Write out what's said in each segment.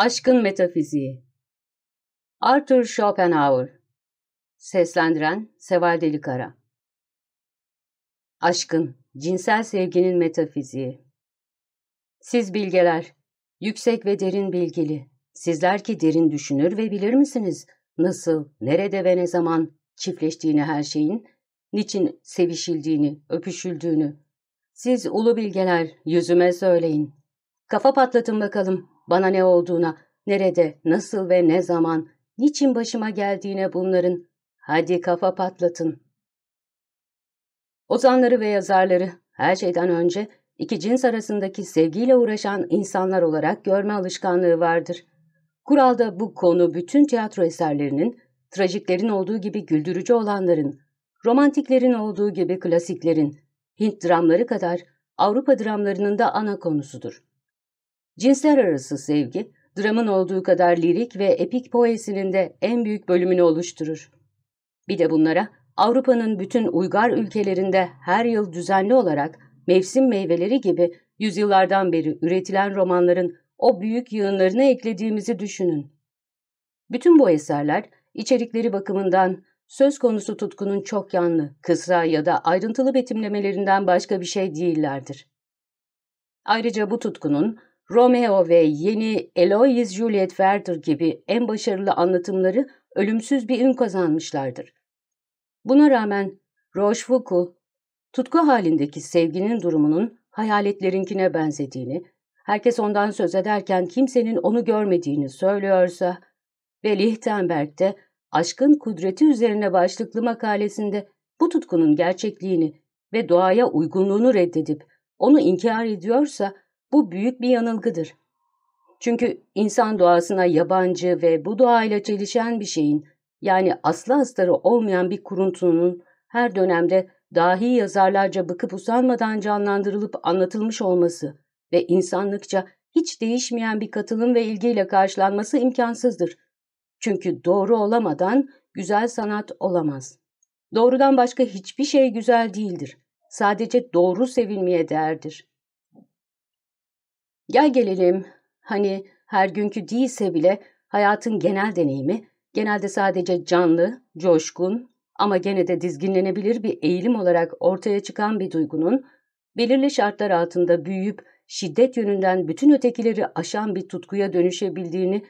Aşkın Metafiziği. Arthur Schopenhauer. Seslendiren Seval Delikara. Aşkın, cinsel sevginin metafiziği. Siz bilgeler, yüksek ve derin bilgili, sizler ki derin düşünür ve bilir misiniz nasıl, nerede ve ne zaman çiftleştiğini her şeyin, niçin sevişildiğini, öpüşüldüğünü. Siz ulu bilgeler, yüzüme söyleyin. Kafa patlatın bakalım, bana ne olduğuna, nerede, nasıl ve ne zaman, niçin başıma geldiğine bunların, hadi kafa patlatın. Ozanları ve yazarları her şeyden önce iki cins arasındaki sevgiyle uğraşan insanlar olarak görme alışkanlığı vardır. Kuralda bu konu bütün tiyatro eserlerinin, trajiklerin olduğu gibi güldürücü olanların, romantiklerin olduğu gibi klasiklerin, Hint dramları kadar Avrupa dramlarının da ana konusudur. Cinsler arası sevgi, dramın olduğu kadar lirik ve epik poesinin de en büyük bölümünü oluşturur. Bir de bunlara Avrupa'nın bütün uygar ülkelerinde her yıl düzenli olarak mevsim meyveleri gibi yüzyıllardan beri üretilen romanların o büyük yığınlarına eklediğimizi düşünün. Bütün bu eserler içerikleri bakımından söz konusu tutkunun çok yanlı, kısa ya da ayrıntılı betimlemelerinden başka bir şey değillerdir. Ayrıca bu tutkunun Romeo ve yeni Eloise Juliet Werther gibi en başarılı anlatımları ölümsüz bir ün kazanmışlardır. Buna rağmen Rochefoucauld, tutku halindeki sevginin durumunun hayaletlerinkine benzediğini, herkes ondan söz ederken kimsenin onu görmediğini söylüyorsa ve Lichtenberg'de aşkın kudreti üzerine başlıklı makalesinde bu tutkunun gerçekliğini ve doğaya uygunluğunu reddedip onu inkar ediyorsa bu büyük bir yanılgıdır. Çünkü insan doğasına yabancı ve bu doğayla çelişen bir şeyin, yani aslı astarı olmayan bir kuruntunun her dönemde dahi yazarlarca bıkıp usanmadan canlandırılıp anlatılmış olması ve insanlıkça hiç değişmeyen bir katılım ve ilgiyle karşılanması imkansızdır. Çünkü doğru olamadan güzel sanat olamaz. Doğrudan başka hiçbir şey güzel değildir. Sadece doğru sevilmeye değerdir. Gel gelelim, hani her günkü değilse bile hayatın genel deneyimi, genelde sadece canlı, coşkun ama gene de dizginlenebilir bir eğilim olarak ortaya çıkan bir duygunun, belirli şartlar altında büyüyüp şiddet yönünden bütün ötekileri aşan bir tutkuya dönüşebildiğini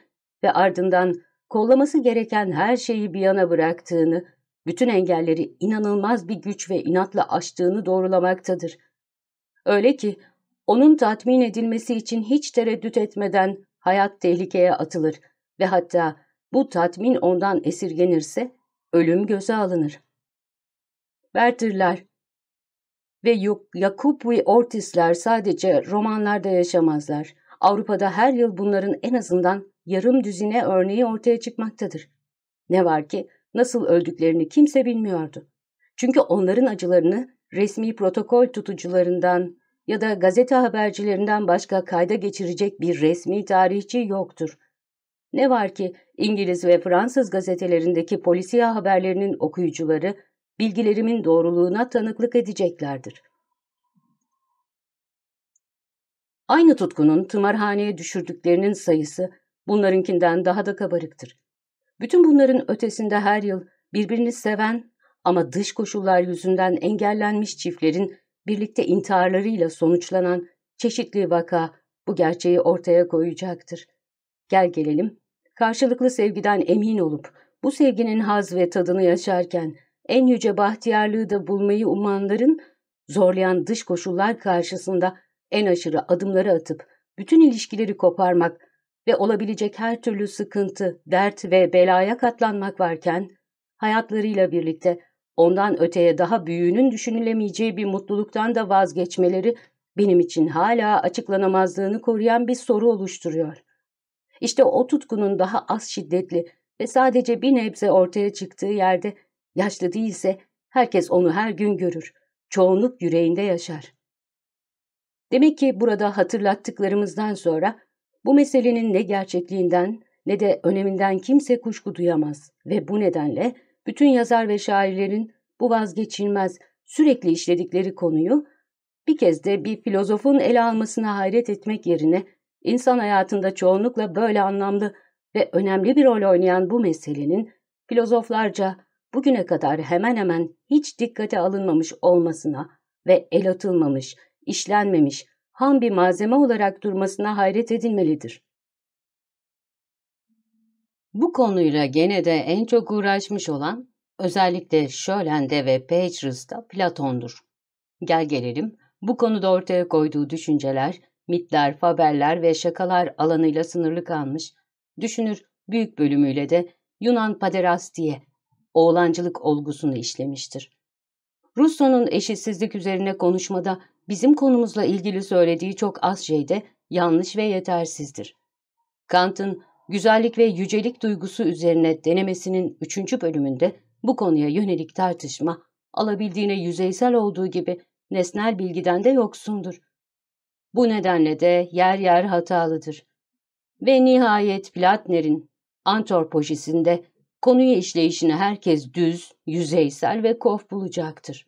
ve ardından kollaması gereken her şeyi bir yana bıraktığını, bütün engelleri inanılmaz bir güç ve inatla aştığını doğrulamaktadır. Öyle ki onun tatmin edilmesi için hiç tereddüt etmeden hayat tehlikeye atılır ve hatta bu tatmin ondan esirgenirse ölüm göze alınır. Werther'ler ve Yakup ve Ortis'ler sadece romanlarda yaşamazlar. Avrupa'da her yıl bunların en azından yarım düzine örneği ortaya çıkmaktadır. Ne var ki nasıl öldüklerini kimse bilmiyordu. Çünkü onların acılarını resmi protokol tutucularından ya da gazete habercilerinden başka kayda geçirecek bir resmi tarihçi yoktur. Ne var ki İngiliz ve Fransız gazetelerindeki polisiye haberlerinin okuyucuları bilgilerimin doğruluğuna tanıklık edeceklerdir. Aynı tutkunun tımarhaneye düşürdüklerinin sayısı bunlarınkinden daha da kabarıktır. Bütün bunların ötesinde her yıl birbirini seven ama dış koşullar yüzünden engellenmiş çiftlerin birlikte intiharlarıyla sonuçlanan çeşitli vaka bu gerçeği ortaya koyacaktır. Gel gelelim, karşılıklı sevgiden emin olup bu sevginin haz ve tadını yaşarken en yüce bahtiyarlığı da bulmayı umanların zorlayan dış koşullar karşısında en aşırı adımları atıp bütün ilişkileri koparmak ve olabilecek her türlü sıkıntı, dert ve belaya katlanmak varken hayatlarıyla birlikte ondan öteye daha büyüğünün düşünülemeyeceği bir mutluluktan da vazgeçmeleri benim için hala açıklanamazlığını koruyan bir soru oluşturuyor. İşte o tutkunun daha az şiddetli ve sadece bir nebze ortaya çıktığı yerde yaşlı değilse herkes onu her gün görür. Çoğunluk yüreğinde yaşar. Demek ki burada hatırlattıklarımızdan sonra bu meselenin ne gerçekliğinden ne de öneminden kimse kuşku duyamaz ve bu nedenle bütün yazar ve şairlerin bu vazgeçilmez, sürekli işledikleri konuyu bir kez de bir filozofun ele almasına hayret etmek yerine İnsan hayatında çoğunlukla böyle anlamlı ve önemli bir rol oynayan bu meselenin filozoflarca bugüne kadar hemen hemen hiç dikkate alınmamış olmasına ve el atılmamış, işlenmemiş, ham bir malzeme olarak durmasına hayret edilmelidir. Bu konuyla gene de en çok uğraşmış olan özellikle Schölen'de ve Pagers'da Platon'dur. Gel gelelim, bu konuda ortaya koyduğu düşünceler, mitler, faberler ve şakalar alanıyla sınırlı kalmış, düşünür büyük bölümüyle de Yunan paderastiye, oğlancılık olgusunu işlemiştir. Rousseau'nun eşitsizlik üzerine konuşmada bizim konumuzla ilgili söylediği çok az şeyde yanlış ve yetersizdir. Kant'ın güzellik ve yücelik duygusu üzerine denemesinin üçüncü bölümünde bu konuya yönelik tartışma alabildiğine yüzeysel olduğu gibi nesnel bilgiden de yoksundur. Bu nedenle de yer yer hatalıdır. Ve nihayet Platner'in antropojisinde konuyu işleyişini herkes düz, yüzeysel ve kof bulacaktır.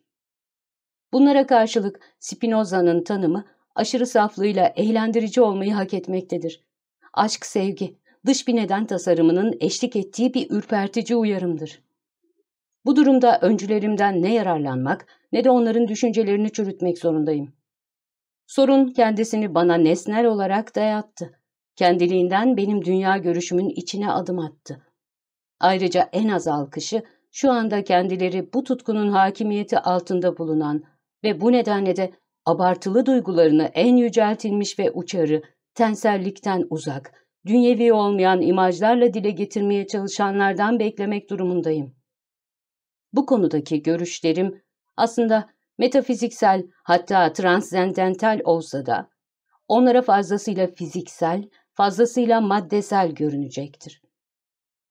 Bunlara karşılık Spinoza'nın tanımı aşırı saflığıyla eğlendirici olmayı hak etmektedir. Aşk, sevgi, dış bir neden tasarımının eşlik ettiği bir ürpertici uyarımdır. Bu durumda öncülerimden ne yararlanmak ne de onların düşüncelerini çürütmek zorundayım. Sorun kendisini bana nesnel olarak dayattı. Kendiliğinden benim dünya görüşümün içine adım attı. Ayrıca en az alkışı şu anda kendileri bu tutkunun hakimiyeti altında bulunan ve bu nedenle de abartılı duygularını en yüceltilmiş ve uçarı, tensellikten uzak, dünyevi olmayan imajlarla dile getirmeye çalışanlardan beklemek durumundayım. Bu konudaki görüşlerim aslında metafiziksel hatta transzendental olsa da onlara fazlasıyla fiziksel, fazlasıyla maddesel görünecektir.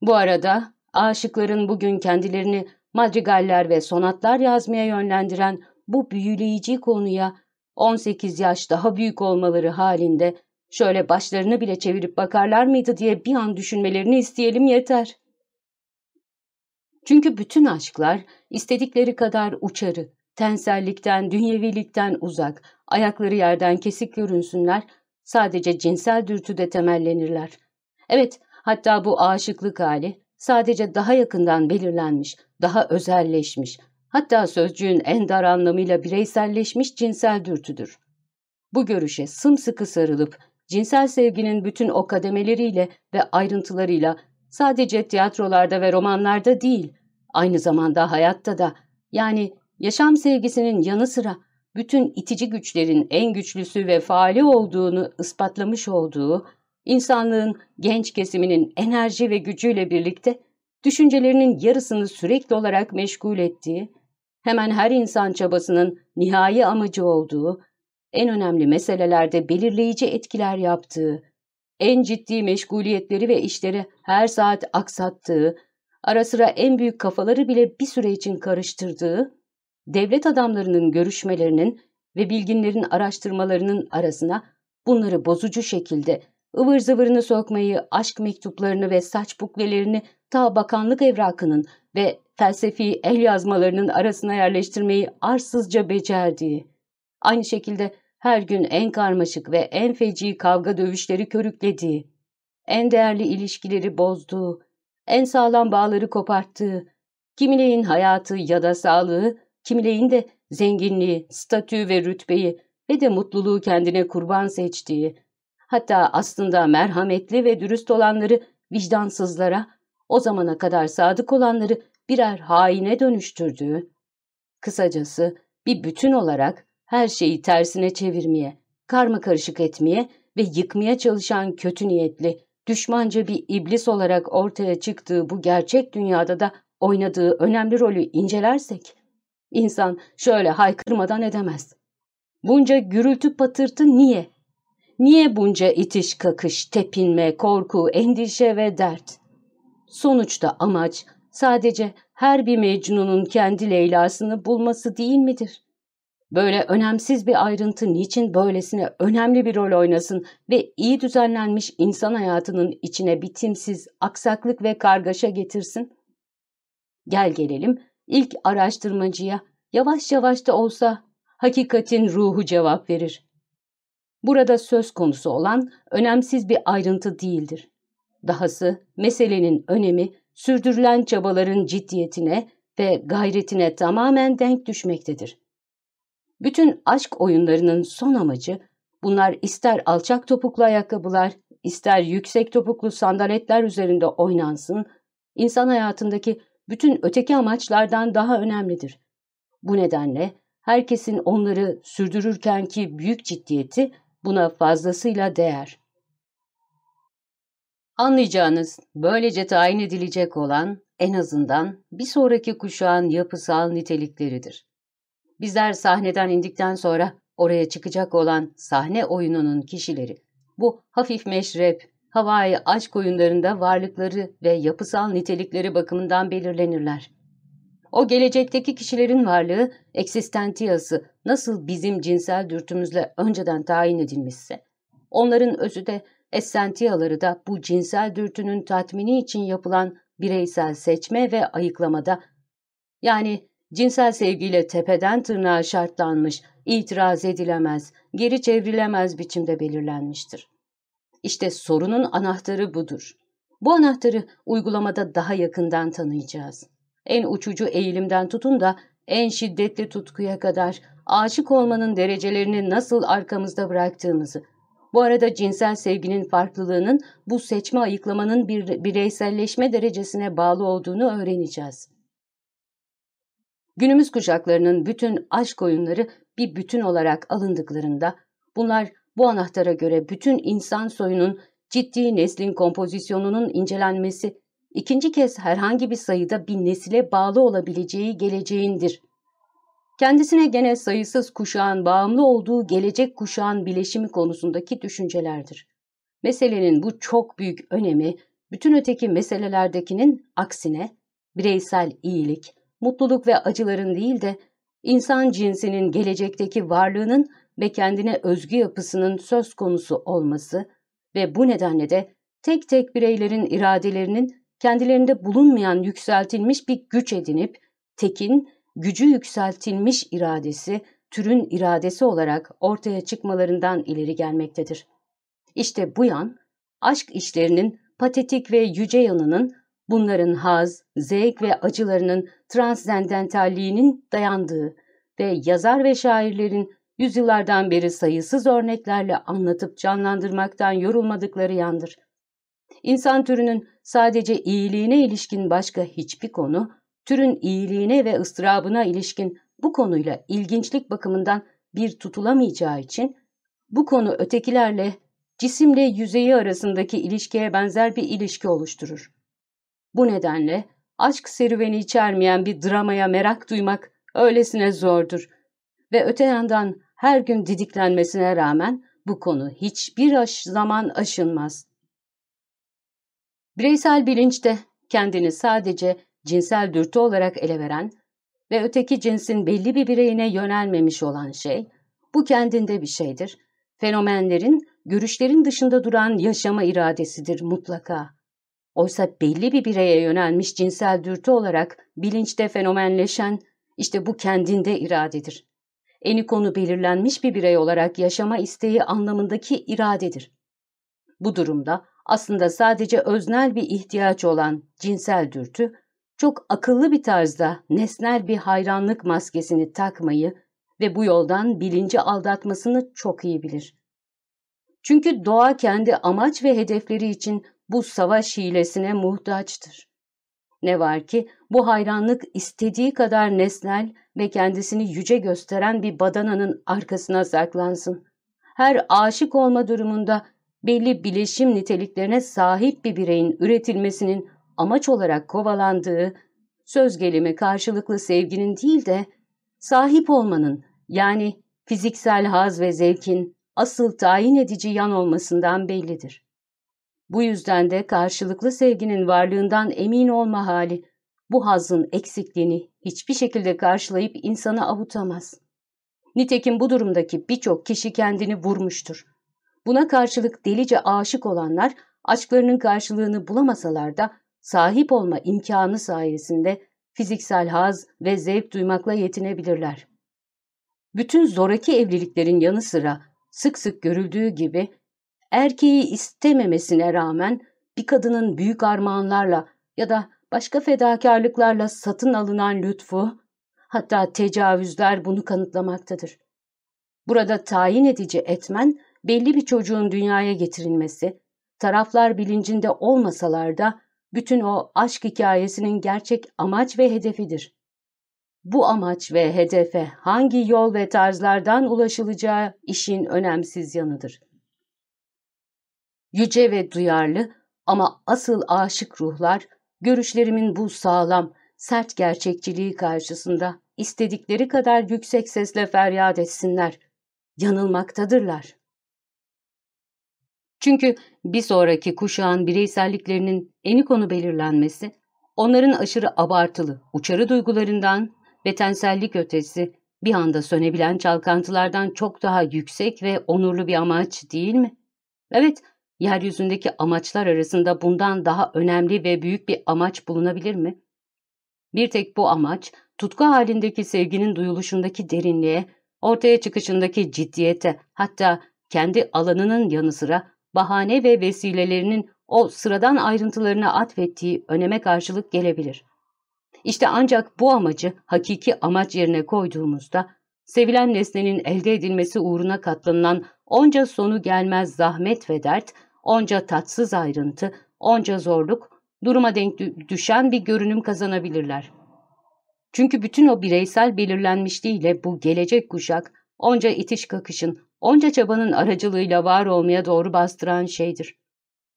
Bu arada aşıkların bugün kendilerini madrigaller ve sonatlar yazmaya yönlendiren bu büyüleyici konuya 18 yaş daha büyük olmaları halinde şöyle başlarını bile çevirip bakarlar mıydı diye bir an düşünmelerini isteyelim yeter. Çünkü bütün aşklar istedikleri kadar uçarı, tensellikten, dünyevilikten uzak, ayakları yerden kesik görünsünler, sadece cinsel dürtüde temellenirler. Evet, hatta bu aşıklık hali sadece daha yakından belirlenmiş, daha özelleşmiş, hatta sözcüğün en dar anlamıyla bireyselleşmiş cinsel dürtüdür. Bu görüşe sımsıkı sarılıp, cinsel sevginin bütün o kademeleriyle ve ayrıntılarıyla sadece tiyatrolarda ve romanlarda değil, aynı zamanda hayatta da, yani yaşam sevgisinin yanı sıra bütün itici güçlerin en güçlüsü ve faali olduğunu ispatlamış olduğu, insanlığın genç kesiminin enerji ve gücüyle birlikte düşüncelerinin yarısını sürekli olarak meşgul ettiği, hemen her insan çabasının nihai amacı olduğu, en önemli meselelerde belirleyici etkiler yaptığı, en ciddi meşguliyetleri ve işleri her saat aksattığı, ara sıra en büyük kafaları bile bir süre için karıştırdığı, devlet adamlarının görüşmelerinin ve bilginlerin araştırmalarının arasına bunları bozucu şekilde ıvır zıvırını sokmayı, aşk mektuplarını ve saç buklelerini ta bakanlık evrakının ve felsefi el yazmalarının arasına yerleştirmeyi arsızca becerdiği, aynı şekilde her gün en karmaşık ve en feci kavga dövüşleri körüklediği, en değerli ilişkileri bozduğu, en sağlam bağları koparttığı, kimileyin hayatı ya da sağlığı, kimileyin de zenginliği, statü ve rütbeyi ve de mutluluğu kendine kurban seçtiği, hatta aslında merhametli ve dürüst olanları vicdansızlara, o zamana kadar sadık olanları birer haine dönüştürdüğü, kısacası bir bütün olarak her şeyi tersine çevirmeye, karma karışık etmeye ve yıkmaya çalışan kötü niyetli, düşmanca bir iblis olarak ortaya çıktığı bu gerçek dünyada da oynadığı önemli rolü incelersek, insan şöyle haykırmadan edemez. Bunca gürültü patırtı niye? Niye bunca itiş kakış, tepinme, korku, endişe ve dert? Sonuçta amaç sadece her bir Mecnun'un kendi Leyla'sını bulması değil midir? Böyle önemsiz bir ayrıntı niçin böylesine önemli bir rol oynasın ve iyi düzenlenmiş insan hayatının içine bitimsiz aksaklık ve kargaşa getirsin? Gel gelelim ilk araştırmacıya yavaş yavaş da olsa hakikatin ruhu cevap verir. burada söz konusu olan önemsiz bir ayrıntı değildir. Dahası meselenin önemi sürdürülen çabaların ciddiyetine ve gayretine tamamen denk düşmektedir. Bütün aşk oyunlarının son amacı bunlar ister alçak topuklu ayakkabılar, ister yüksek topuklu sandaletler üzerinde oynansın, insan hayatındaki bütün öteki amaçlardan daha önemlidir. Bu nedenle herkesin onları sürdürürkenki büyük ciddiyeti buna fazlasıyla değer. Anlayacağınız, böylece tayin edilecek olan en azından bir sonraki kuşağın yapısal nitelikleridir. Bizler sahneden indikten sonra oraya çıkacak olan sahne oyununun kişileri, bu hafif meşrep, havai aşk oyunlarında varlıkları ve yapısal nitelikleri bakımından belirlenirler. O gelecekteki kişilerin varlığı, eksistentiyası nasıl bizim cinsel dürtümüzle önceden tayin edilmişse, onların özü de essentiyaları da bu cinsel dürtünün tatmini için yapılan bireysel seçme ve ayıklamada, yani cinsel sevgiyle tepeden tırnağa şartlanmış, itiraz edilemez, geri çevrilemez biçimde belirlenmiştir. İşte sorunun anahtarı budur. Bu anahtarı uygulamada daha yakından tanıyacağız. En uçucu eğilimden tutun da en şiddetli tutkuya kadar aşık olmanın derecelerini nasıl arkamızda bıraktığımızı, bu arada cinsel sevginin farklılığının bu seçme ayıklamanın bir bireyselleşme derecesine bağlı olduğunu öğreneceğiz. Günümüz kuşaklarının bütün aşk oyunları bir bütün olarak alındıklarında bunlar bu anahtara göre bütün insan soyunun ciddi neslin kompozisyonunun incelenmesi ikinci kez herhangi bir sayıda bir nesile bağlı olabileceği geleceğindir. Kendisine gene sayısız kuşağın bağımlı olduğu gelecek kuşağın bileşimi konusundaki düşüncelerdir. Meselenin bu çok büyük önemi, bütün öteki meselelerdekinin aksine bireysel iyilik, mutluluk ve acıların değil de insan cinsinin gelecekteki varlığının ve kendine özgü yapısının söz konusu olması ve bu nedenle de tek tek bireylerin iradelerinin kendilerinde bulunmayan yükseltilmiş bir güç edinip tekin, gücü yükseltilmiş iradesi, türün iradesi olarak ortaya çıkmalarından ileri gelmektedir. İşte bu yan, aşk işlerinin patetik ve yüce yanının bunların haz, zevk ve acılarının transzendentalliğinin dayandığı ve yazar ve şairlerin yüzyıllardan beri sayısız örneklerle anlatıp canlandırmaktan yorulmadıkları yandır. İnsan türünün sadece iyiliğine ilişkin başka hiçbir konu, türün iyiliğine ve ıstırabına ilişkin bu konuyla ilginçlik bakımından bir tutulamayacağı için, bu konu ötekilerle, cisimle yüzeyi arasındaki ilişkiye benzer bir ilişki oluşturur. Bu nedenle aşk serüveni içermeyen bir dramaya merak duymak öylesine zordur ve öte yandan her gün didiklenmesine rağmen bu konu hiçbir aş zaman aşılmaz. Bireysel bilinçte kendini sadece cinsel dürtü olarak ele veren ve öteki cinsin belli bir bireyine yönelmemiş olan şey, bu kendinde bir şeydir. Fenomenlerin, görüşlerin dışında duran yaşama iradesidir mutlaka. Oysa belli bir bireye yönelmiş cinsel dürtü olarak bilinçte fenomenleşen, işte bu kendinde iradedir. Eni konu belirlenmiş bir birey olarak yaşama isteği anlamındaki iradedir. Bu durumda aslında sadece öznel bir ihtiyaç olan cinsel dürtü, çok akıllı bir tarzda nesnel bir hayranlık maskesini takmayı ve bu yoldan bilinci aldatmasını çok iyi bilir. Çünkü doğa kendi amaç ve hedefleri için bu savaş hilesine muhtaçtır. Ne var ki bu hayranlık istediği kadar nesnel ve kendisini yüce gösteren bir badananın arkasına saklansın. Her aşık olma durumunda belli bileşim niteliklerine sahip bir bireyin üretilmesinin amaç olarak kovalandığı, söz gelimi karşılıklı sevginin değil de sahip olmanın yani fiziksel haz ve zevkin asıl tayin edici yan olmasından bellidir. Bu yüzden de karşılıklı sevginin varlığından emin olma hali, bu hazın eksikliğini hiçbir şekilde karşılayıp insanı avutamaz. Nitekim bu durumdaki birçok kişi kendini vurmuştur. Buna karşılık delice aşık olanlar aşklarının karşılığını bulamasalar da sahip olma imkanı sayesinde fiziksel haz ve zevk duymakla yetinebilirler. Bütün zoraki evliliklerin yanı sıra sık sık görüldüğü gibi erkeği istememesine rağmen bir kadının büyük armağanlarla ya da başka fedakarlıklarla satın alınan lütfu, hatta tecavüzler bunu kanıtlamaktadır. Burada tayin edici etmen belli bir çocuğun dünyaya getirilmesi, taraflar bilincinde olmasalar da bütün o aşk hikayesinin gerçek amaç ve hedefidir. Bu amaç ve hedefe hangi yol ve tarzlardan ulaşılacağı işin önemsiz yanıdır. Yüce ve duyarlı ama asıl aşık ruhlar, görüşlerimin bu sağlam, sert gerçekçiliği karşısında istedikleri kadar yüksek sesle feryat etsinler. Yanılmaktadırlar. Çünkü bir sonraki kuşağın bireyselliklerinin eni konu belirlenmesi, onların aşırı abartılı, uçarı duygularından betensellik ötesi bir anda sönebilen çalkantılardan çok daha yüksek ve onurlu bir amaç değil mi? Evet, yeryüzündeki amaçlar arasında bundan daha önemli ve büyük bir amaç bulunabilir mi? Bir tek bu amaç, tutku halindeki sevginin duyuluşundaki derinliğe, ortaya çıkışındaki ciddiyete, hatta kendi alanının yanı sıra bahane ve vesilelerinin o sıradan ayrıntılarına atfettiği öneme karşılık gelebilir. İşte ancak bu amacı hakiki amaç yerine koyduğumuzda, sevilen nesnenin elde edilmesi uğruna katlanılan onca sonu gelmez zahmet ve dert, onca tatsız ayrıntı, onca zorluk, duruma denk düşen bir görünüm kazanabilirler. Çünkü bütün o bireysel belirlenmişliğiyle bu gelecek kuşak, onca itiş kakışın, onca çabanın aracılığıyla var olmaya doğru bastıran şeydir.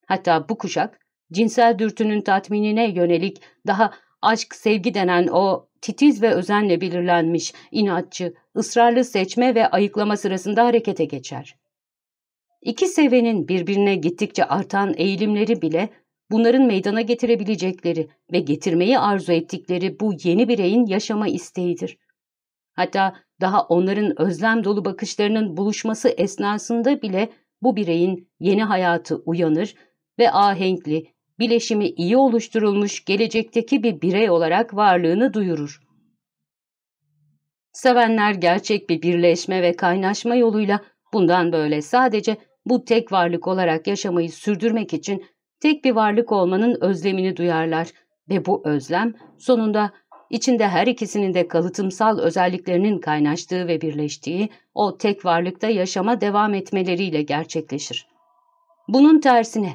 Hatta bu kuşak, cinsel dürtünün tatminine yönelik daha aşk, sevgi denen o titiz ve özenle belirlenmiş, inatçı, ısrarlı seçme ve ayıklama sırasında harekete geçer. İki sevenin birbirine gittikçe artan eğilimleri bile bunların meydana getirebilecekleri ve getirmeyi arzu ettikleri bu yeni bireyin yaşama isteğidir. Hatta daha onların özlem dolu bakışlarının buluşması esnasında bile bu bireyin yeni hayatı uyanır ve ahenkli, bileşimi iyi oluşturulmuş gelecekteki bir birey olarak varlığını duyurur. Sevenler gerçek bir birleşme ve kaynaşma yoluyla bundan böyle sadece bu tek varlık olarak yaşamayı sürdürmek için tek bir varlık olmanın özlemini duyarlar ve bu özlem sonunda içinde her ikisinin de kalıtımsal özelliklerinin kaynaştığı ve birleştiği o tek varlıkta yaşama devam etmeleriyle gerçekleşir. Bunun tersine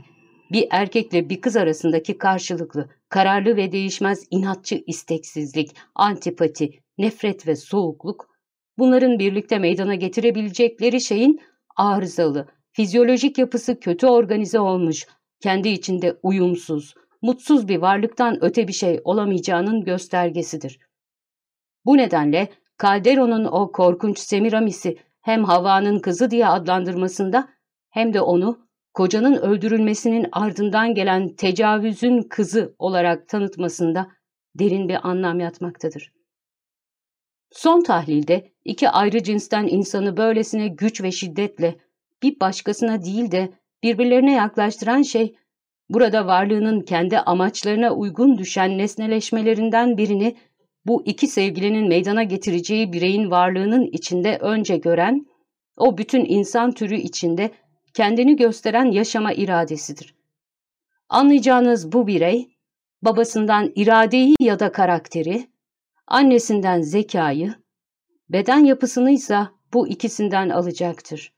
bir erkekle bir kız arasındaki karşılıklı, kararlı ve değişmez inatçı isteksizlik, antipati, nefret ve soğukluk, bunların birlikte meydana getirebilecekleri şeyin arızalı, fizyolojik yapısı kötü organize olmuş, kendi içinde uyumsuz, mutsuz bir varlıktan öte bir şey olamayacağının göstergesidir. Bu nedenle Calderon'un o korkunç Semiramis'i hem Havva'nın kızı diye adlandırmasında hem de onu kocanın öldürülmesinin ardından gelen tecavüzün kızı olarak tanıtmasında derin bir anlam yatmaktadır. Son tahlilde iki ayrı cinsten insanı böylesine güç ve şiddetle bir başkasına değil de birbirlerine yaklaştıran şey, burada varlığının kendi amaçlarına uygun düşen nesneleşmelerinden birini bu iki sevgilinin meydana getireceği bireyin varlığının içinde önce gören, o bütün insan türü içinde kendini gösteren yaşama iradesidir. Anlayacağınız bu birey, babasından iradeyi ya da karakteri, annesinden zekayı, beden yapısını ise bu ikisinden alacaktır.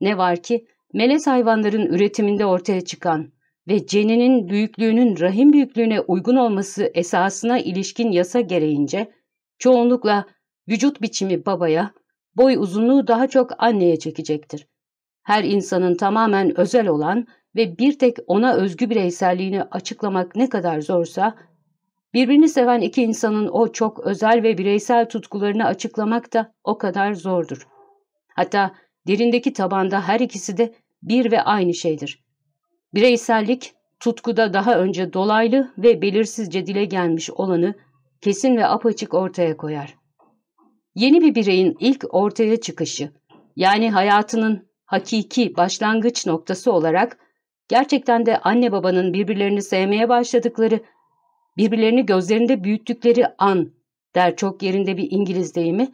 Ne var ki melez hayvanların üretiminde ortaya çıkan ve ceninin büyüklüğünün rahim büyüklüğüne uygun olması esasına ilişkin yasa gereğince çoğunlukla vücut biçimi babaya, boy uzunluğu daha çok anneye çekecektir. Her insanın tamamen özel olan ve bir tek ona özgü bireyselliğini açıklamak ne kadar zorsa, birbirini seven iki insanın o çok özel ve bireysel tutkularını açıklamak da o kadar zordur. Hatta derindeki tabanda her ikisi de bir ve aynı şeydir. Bireysellik, tutkuda daha önce dolaylı ve belirsizce dile gelmiş olanı kesin ve apaçık ortaya koyar. Yeni bir bireyin ilk ortaya çıkışı, yani hayatının hakiki başlangıç noktası olarak gerçekten de anne babanın birbirlerini sevmeye başladıkları, birbirlerini gözlerinde büyüttükleri an der çok yerinde bir İngiliz deyimi,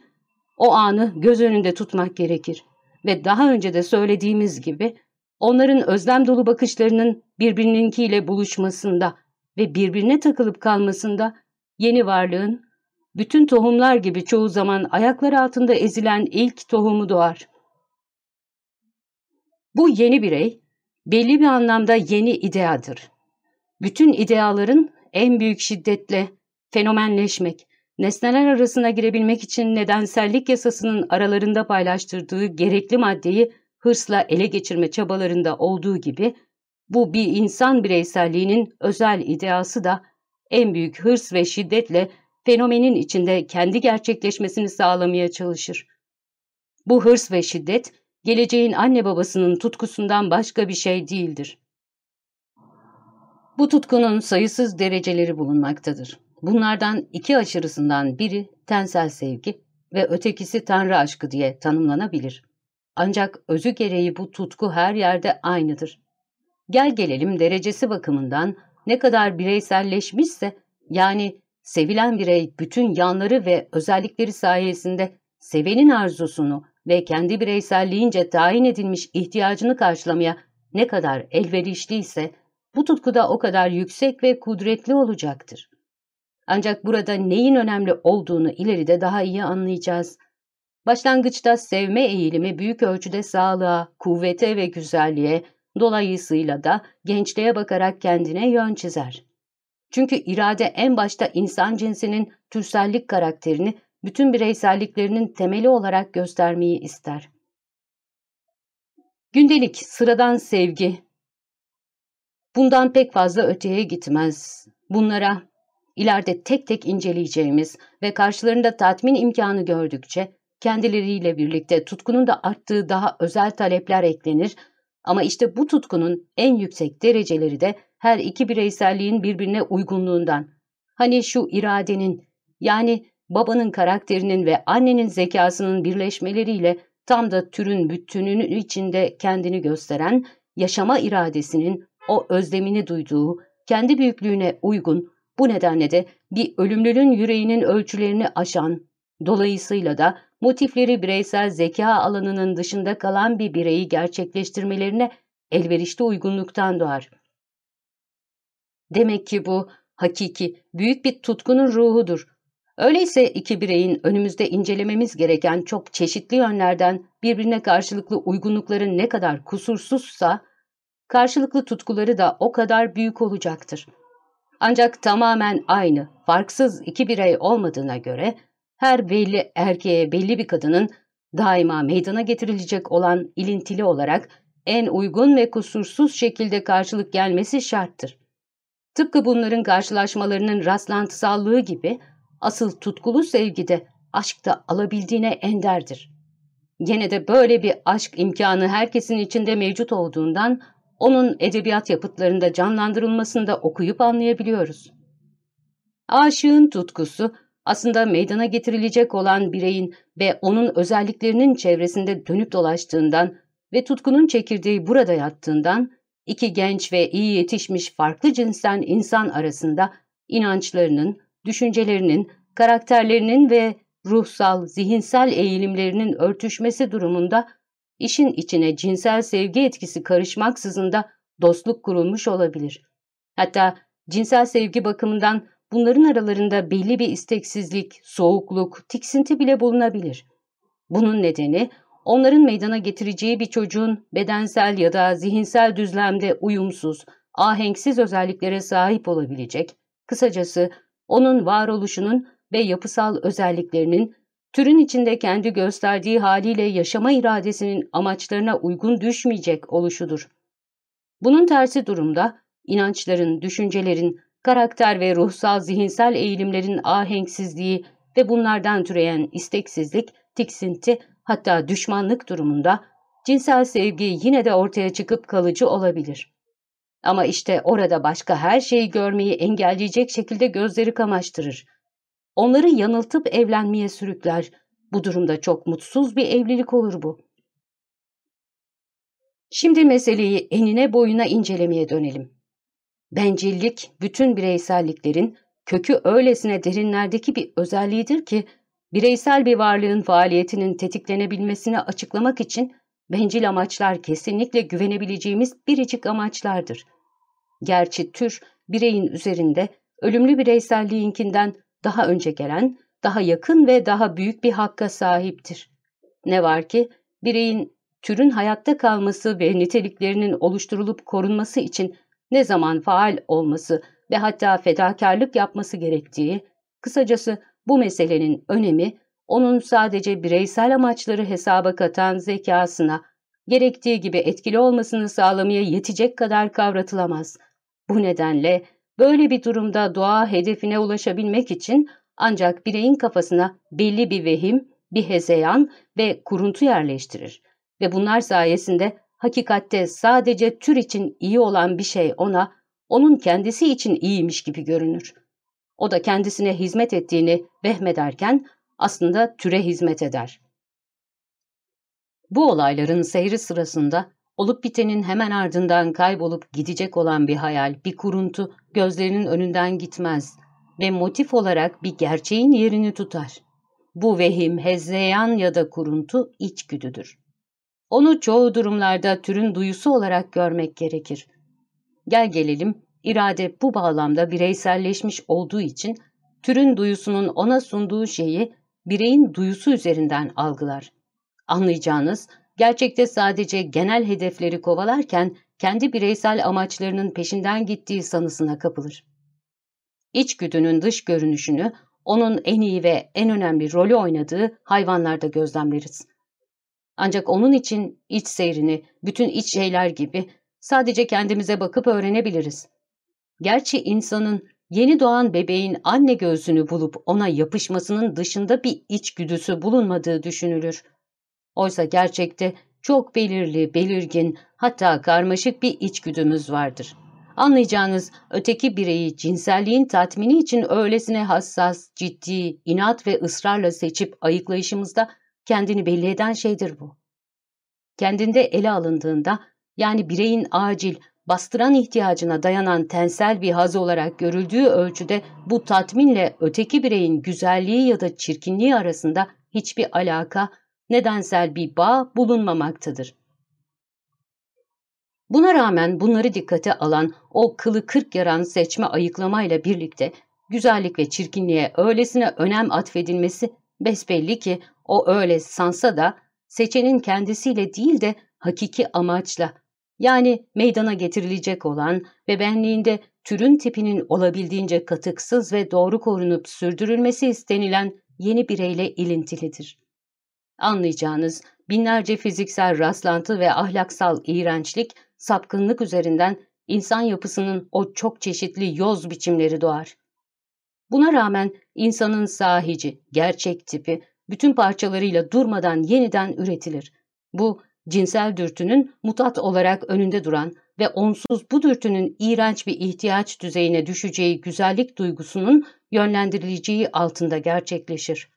o anı göz önünde tutmak gerekir ve daha önce de söylediğimiz gibi onların özlem dolu bakışlarının birbirininkiyle buluşmasında ve birbirine takılıp kalmasında yeni varlığın bütün tohumlar gibi çoğu zaman ayaklar altında ezilen ilk tohumu doğar. Bu yeni birey belli bir anlamda yeni ideadır. Bütün ideaların en büyük şiddetle fenomenleşmek, nesneler arasına girebilmek için nedensellik yasasının aralarında paylaştırdığı gerekli maddeyi hırsla ele geçirme çabalarında olduğu gibi, bu bir insan bireyselliğinin özel ideası da en büyük hırs ve şiddetle fenomenin içinde kendi gerçekleşmesini sağlamaya çalışır. Bu hırs ve şiddet, geleceğin anne babasının tutkusundan başka bir şey değildir. Bu tutkunun sayısız dereceleri bulunmaktadır. Bunlardan iki aşırısından biri tensel sevgi ve ötekisi tanrı aşkı diye tanımlanabilir. Ancak özü gereği bu tutku her yerde aynıdır. Gel gelelim derecesi bakımından ne kadar bireyselleşmişse, yani sevilen birey bütün yanları ve özellikleri sayesinde sevenin arzusunu ve kendi bireyselliğince tayin edilmiş ihtiyacını karşılamaya ne kadar elverişliyse, bu tutku da o kadar yüksek ve kudretli olacaktır. Ancak burada neyin önemli olduğunu ileride daha iyi anlayacağız. Başlangıçta sevme eğilimi büyük ölçüde sağlığa, kuvvete ve güzelliğe, dolayısıyla da gençliğe bakarak kendine yön çizer. Çünkü irade en başta insan cinsinin türsellik karakterini bütün bireyselliklerinin temeli olarak göstermeyi ister. Gündelik, sıradan sevgi. Bundan pek fazla öteye gitmez. Bunlara ileride tek tek inceleyeceğimiz ve karşılarında tatmin imkanı gördükçe kendileriyle birlikte tutkunun da arttığı daha özel talepler eklenir ama işte bu tutkunun en yüksek dereceleri de her iki bireyselliğin birbirine uygunluğundan. Hani şu iradenin yani babanın karakterinin ve annenin zekasının birleşmeleriyle tam da türün bütününün içinde kendini gösteren yaşama iradesinin o özlemini duyduğu, kendi büyüklüğüne uygun, bu nedenle de bir ölümlünün yüreğinin ölçülerini aşan, dolayısıyla da motifleri bireysel zeka alanının dışında kalan bir bireyi gerçekleştirmelerine elverişli uygunluktan doğar. Demek ki bu hakiki, büyük bir tutkunun ruhudur. Öyleyse iki bireyin önümüzde incelememiz gereken çok çeşitli yönlerden birbirine karşılıklı uygunlukların ne kadar kusursuzsa, karşılıklı tutkuları da o kadar büyük olacaktır. Ancak tamamen aynı, farksız iki birey olmadığına göre, her belli erkeğe belli bir kadının daima meydana getirilecek olan ilintili olarak en uygun ve kusursuz şekilde karşılık gelmesi şarttır. Tıpkı bunların karşılaşmalarının rastlantısallığı gibi asıl tutkulu sevgide, aşkta alabildiğine enderdir. Gene de böyle bir aşk imkanı herkesin içinde mevcut olduğundan onun edebiyat yapıtlarında canlandırılmasında okuyup anlayabiliyoruz. Aşığın tutkusu aslında meydana getirilecek olan bireyin ve onun özelliklerinin çevresinde dönüp dolaştığından ve tutkunun çekirdeği burada yattığından iki genç ve iyi yetişmiş farklı cinsten insan arasında inançlarının, düşüncelerinin, karakterlerinin ve ruhsal, zihinsel eğilimlerinin örtüşmesi durumunda işin içine cinsel sevgi etkisi karışmaksızın da dostluk kurulmuş olabilir. Hatta cinsel sevgi bakımından bunların aralarında belli bir isteksizlik, soğukluk, tiksinti bile bulunabilir. Bunun nedeni onların meydana getireceği bir çocuğun bedensel ya da zihinsel düzlemde uyumsuz, ahenksiz özelliklere sahip olabilecek, kısacası onun varoluşunun ve yapısal özelliklerinin türün içinde kendi gösterdiği haliyle yaşama iradesinin amaçlarına uygun düşmeyecek oluşudur. Bunun tersi durumda inançların, düşüncelerin, karakter ve ruhsal zihinsel eğilimlerin ahenksizliği ve bunlardan türeyen isteksizlik, tiksinti hatta düşmanlık durumunda cinsel sevgi yine de ortaya çıkıp kalıcı olabilir. Ama işte orada başka her şeyi görmeyi engelleyecek şekilde gözleri kamaştırır. Onları yanıltıp evlenmeye sürükler. Bu durumda çok mutsuz bir evlilik olur bu. Şimdi meseleyi enine boyuna incelemeye dönelim. Bencillik, bütün bireyselliklerin kökü öylesine derinlerdeki bir özelliğidir ki, bireysel bir varlığın faaliyetinin tetiklenebilmesini açıklamak için bencil amaçlar kesinlikle güvenebileceğimiz biricik amaçlardır. Gerçi tür, bireyin üzerinde ölümlü bireyselliğinkinden daha önce gelen, daha yakın ve daha büyük bir hakka sahiptir. Ne var ki, bireyin türün hayatta kalması ve niteliklerinin oluşturulup korunması için ne zaman faal olması ve hatta fedakarlık yapması gerektiği, kısacası bu meselenin önemi, onun sadece bireysel amaçları hesaba katan zekasına, gerektiği gibi etkili olmasını sağlamaya yetecek kadar kavratılamaz. Bu nedenle böyle bir durumda doğa hedefine ulaşabilmek için ancak bireyin kafasına belli bir vehim, bir hezeyan ve kuruntu yerleştirir. Ve bunlar sayesinde hakikatte sadece tür için iyi olan bir şey ona, onun kendisi için iyiymiş gibi görünür. O da kendisine hizmet ettiğini vehmederken aslında türe hizmet eder. Bu olayların seyri sırasında olup bitenin hemen ardından kaybolup gidecek olan bir hayal, bir kuruntu gözlerinin önünden gitmez ve motif olarak bir gerçeğin yerini tutar. Bu vehim, hezzeyan ya da kuruntu içgüdüdür. Onu çoğu durumlarda türün duyusu olarak görmek gerekir. Gel gelelim, irade bu bağlamda bireyselleşmiş olduğu için türün duyusunun ona sunduğu şeyi bireyin duyusu üzerinden algılar. Anlayacağınız, gerçekte sadece genel hedefleri kovalarken kendi bireysel amaçlarının peşinden gittiği sanısına kapılır. İçgüdünün dış görünüşünü onun en iyi ve en önemli rolü oynadığı hayvanlarda gözlemleriz. Ancak onun için iç seyrini, bütün iç şeyler gibi sadece kendimize bakıp öğrenebiliriz. Gerçi insanın yeni doğan bebeğin anne göğsünü bulup ona yapışmasının dışında bir içgüdüsü bulunmadığı düşünülür. Oysa gerçekte çok belirli, belirgin, hatta karmaşık bir içgüdümüz vardır. Anlayacağınız öteki bireyi cinselliğin tatmini için öylesine hassas, ciddi, inat ve ısrarla seçip ayıklayışımızda kendini belli eden şeydir bu. Kendinde ele alındığında, yani bireyin acil, bastıran ihtiyacına dayanan tensel bir haz olarak görüldüğü ölçüde bu tatminle öteki bireyin güzelliği ya da çirkinliği arasında hiçbir alaka, nedensel bir bağ bulunmamaktadır. Buna rağmen bunları dikkate alan o kılı kırk yaran seçme ayıklamayla birlikte güzellik ve çirkinliğe öylesine önem atfedilmesi besbelli ki o öyle sansa da seçenin kendisiyle değil de hakiki amaçla yani meydana getirilecek olan ve benliğinde türün tipinin olabildiğince katıksız ve doğru korunup sürdürülmesi istenilen yeni bireyle ilintilidir. Anlayacağınız binlerce fiziksel rastlantı ve ahlaksal iğrençlik, sapkınlık üzerinden insan yapısının o çok çeşitli yoz biçimleri doğar. Buna rağmen insanın sahici, gerçek tipi bütün parçalarıyla durmadan yeniden üretilir. Bu cinsel dürtünün mutat olarak önünde duran ve onsuz bu dürtünün iğrenç bir ihtiyaç düzeyine düşeceği güzellik duygusunun yönlendirileceği altında gerçekleşir.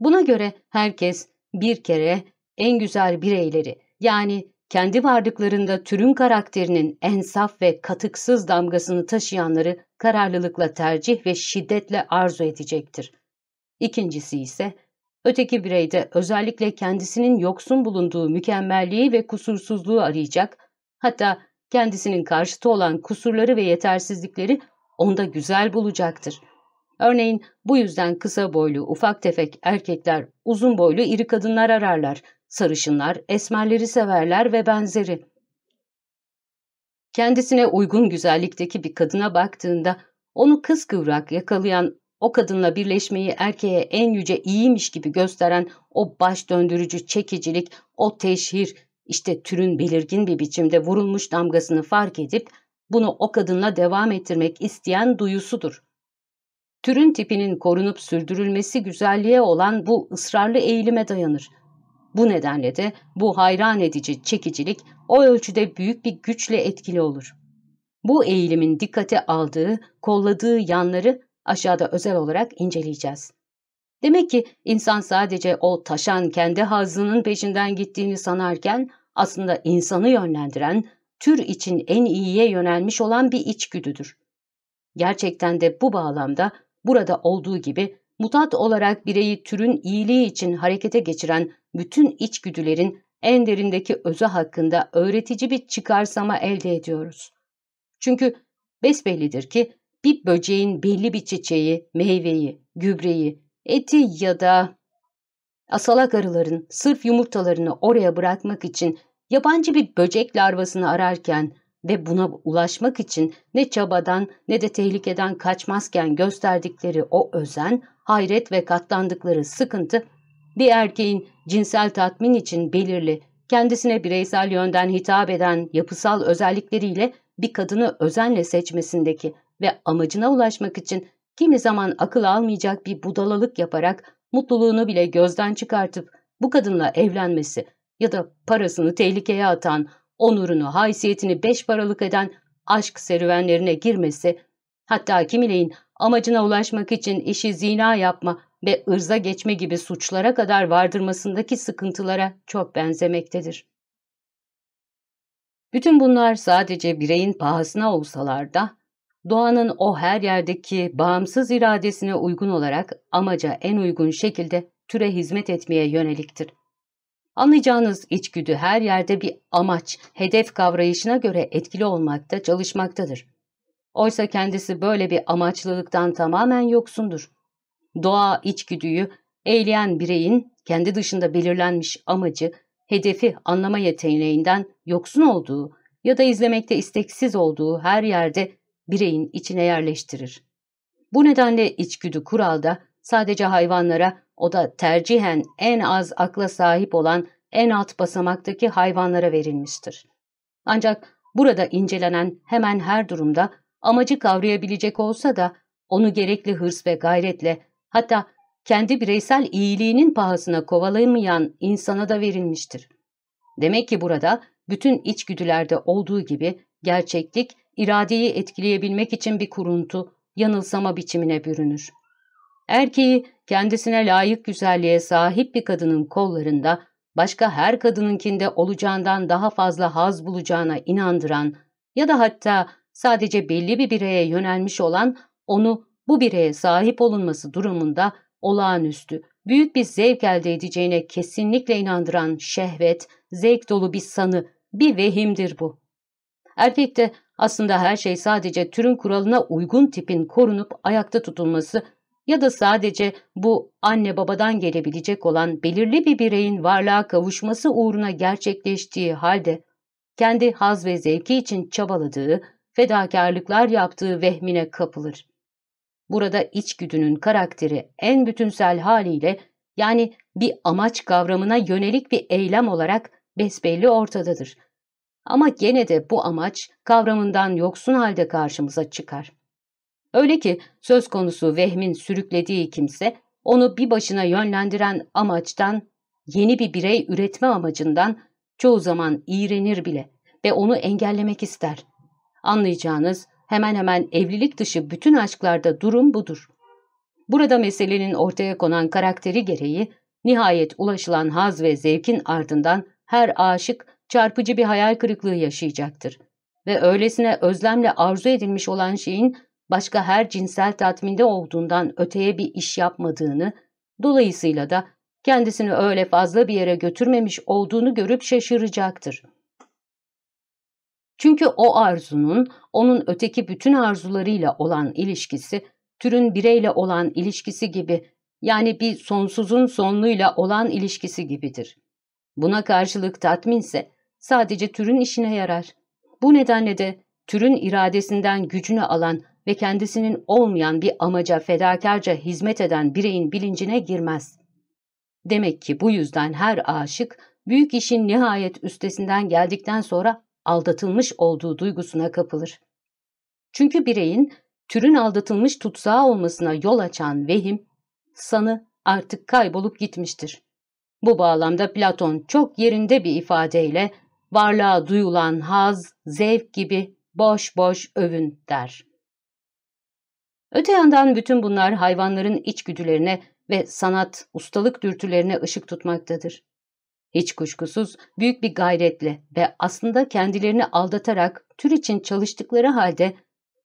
Buna göre herkes bir kere en güzel bireyleri yani kendi varlıklarında türün karakterinin en saf ve katıksız damgasını taşıyanları kararlılıkla tercih ve şiddetle arzu edecektir. İkincisi ise öteki bireyde özellikle kendisinin yoksun bulunduğu mükemmelliği ve kusursuzluğu arayacak, hatta kendisinin karşıtı olan kusurları ve yetersizlikleri onda güzel bulacaktır. Örneğin bu yüzden kısa boylu, ufak tefek erkekler uzun boylu iri kadınlar ararlar, sarışınlar esmerleri severler ve benzeri. Kendisine uygun güzellikteki bir kadına baktığında onu kıskıvrak yakalayan o kadınla birleşmeyi erkeğe en yüce iyiymiş gibi gösteren o baş döndürücü çekicilik, o teşhir, işte türün belirgin bir biçimde vurulmuş damgasını fark edip bunu o kadınla devam ettirmek isteyen duyusudur. Türün tipinin korunup sürdürülmesi güzelliğe olan bu ısrarlı eğilime dayanır. Bu nedenle de bu hayran edici çekicilik o ölçüde büyük bir güçle etkili olur. Bu eğilimin dikkate aldığı, kolladığı yanları aşağıda özel olarak inceleyeceğiz. Demek ki insan sadece o taşan kendi hazının peşinden gittiğini sanarken aslında insanı yönlendiren, tür için en iyiye yönelmiş olan bir içgüdüdür. Gerçekten de bu bağlamda burada olduğu gibi mutat olarak bireyi türün iyiliği için harekete geçiren bütün içgüdülerin en derindeki özü hakkında öğretici bir çıkarsama elde ediyoruz. Çünkü besbellidir ki bir böceğin belli bir çiçeği, meyveyi, gübreyi, eti ya da asalak arıların sırf yumurtalarını oraya bırakmak için yabancı bir böcek larvasını ararken ve buna ulaşmak için ne çabadan ne de tehlikeden kaçmazken gösterdikleri o özen, hayret ve katlandıkları sıkıntı, bir erkeğin cinsel tatmin için belirli, kendisine bireysel yönden hitap eden yapısal özellikleriyle bir kadını özenle seçmesindeki ve amacına ulaşmak için kimi zaman akıl almayacak bir budalalık yaparak mutluluğunu bile gözden çıkartıp bu kadınla evlenmesi ya da parasını tehlikeye atan, onurunu, haysiyetini beş paralık eden aşk serüvenlerine girmesi, hatta kimileyin amacına ulaşmak için işi zina yapma ve ırza geçme gibi suçlara kadar vardırmasındaki sıkıntılara çok benzemektedir. Bütün bunlar sadece bireyin pahasına olsalar da, doğanın o her yerdeki bağımsız iradesine uygun olarak amaca en uygun şekilde türe hizmet etmeye yöneliktir. Anlayacağınız içgüdü her yerde bir amaç, hedef kavrayışına göre etkili olmakta, çalışmaktadır. Oysa kendisi böyle bir amaçlılıktan tamamen yoksundur. Doğa içgüdüyü, eğleyen bireyin kendi dışında belirlenmiş amacı, hedefi anlama yeteneğinden yoksun olduğu ya da izlemekte isteksiz olduğu her yerde bireyin içine yerleştirir. Bu nedenle içgüdü kuralda sadece hayvanlara o da tercihen en az akla sahip olan en alt basamaktaki hayvanlara verilmiştir. Ancak burada incelenen hemen her durumda amacı kavrayabilecek olsa da onu gerekli hırs ve gayretle hatta kendi bireysel iyiliğinin pahasına kovalayamayan insana da verilmiştir. Demek ki burada bütün içgüdülerde olduğu gibi gerçeklik iradeyi etkileyebilmek için bir kuruntu, yanılsama biçimine bürünür. Erkeği kendisine layık güzelliğe sahip bir kadının kollarında başka her kadınınkinde olacağından daha fazla haz bulacağına inandıran ya da hatta sadece belli bir bireye yönelmiş olan onu bu bireye sahip olunması durumunda olağanüstü, büyük bir zevk elde edeceğine kesinlikle inandıran şehvet, zevk dolu bir sanı, bir vehimdir bu. Erkekte aslında her şey sadece türün kuralına uygun tipin korunup ayakta tutulması ya da sadece bu anne babadan gelebilecek olan belirli bir bireyin varlığa kavuşması uğruna gerçekleştiği halde kendi haz ve zevki için çabaladığı, fedakarlıklar yaptığı vehmine kapılır. Burada içgüdünün karakteri en bütünsel haliyle yani bir amaç kavramına yönelik bir eylem olarak besbelli ortadadır. Ama gene de bu amaç kavramından yoksun halde karşımıza çıkar. Öyle ki söz konusu vehmin sürüklediği kimse onu bir başına yönlendiren amaçtan, yeni bir birey üretme amacından çoğu zaman iğrenir bile ve onu engellemek ister. Anlayacağınız hemen hemen evlilik dışı bütün aşklarda durum budur. Burada meselenin ortaya konan karakteri gereği nihayet ulaşılan haz ve zevkin ardından her aşık çarpıcı bir hayal kırıklığı yaşayacaktır. Ve öylesine özlemle arzu edilmiş olan şeyin başka her cinsel tatminde olduğundan öteye bir iş yapmadığını, dolayısıyla da kendisini öyle fazla bir yere götürmemiş olduğunu görüp şaşıracaktır. Çünkü o arzunun, onun öteki bütün arzularıyla olan ilişkisi, türün bireyle olan ilişkisi gibi, yani bir sonsuzun sonluyla olan ilişkisi gibidir. Buna karşılık tatminse sadece türün işine yarar. Bu nedenle de türün iradesinden gücünü alan ve kendisinin olmayan bir amaca fedakarca hizmet eden bireyin bilincine girmez. Demek ki bu yüzden her aşık büyük işin nihayet üstesinden geldikten sonra aldatılmış olduğu duygusuna kapılır. Çünkü bireyin türün aldatılmış tutsağı olmasına yol açan vehim, sanı artık kaybolup gitmiştir. Bu bağlamda Platon çok yerinde bir ifadeyle varlığa duyulan haz, zevk gibi boş boş övün der. Öte yandan bütün bunlar hayvanların içgüdülerine ve sanat, ustalık dürtülerine ışık tutmaktadır. Hiç kuşkusuz büyük bir gayretle ve aslında kendilerini aldatarak tür için çalıştıkları halde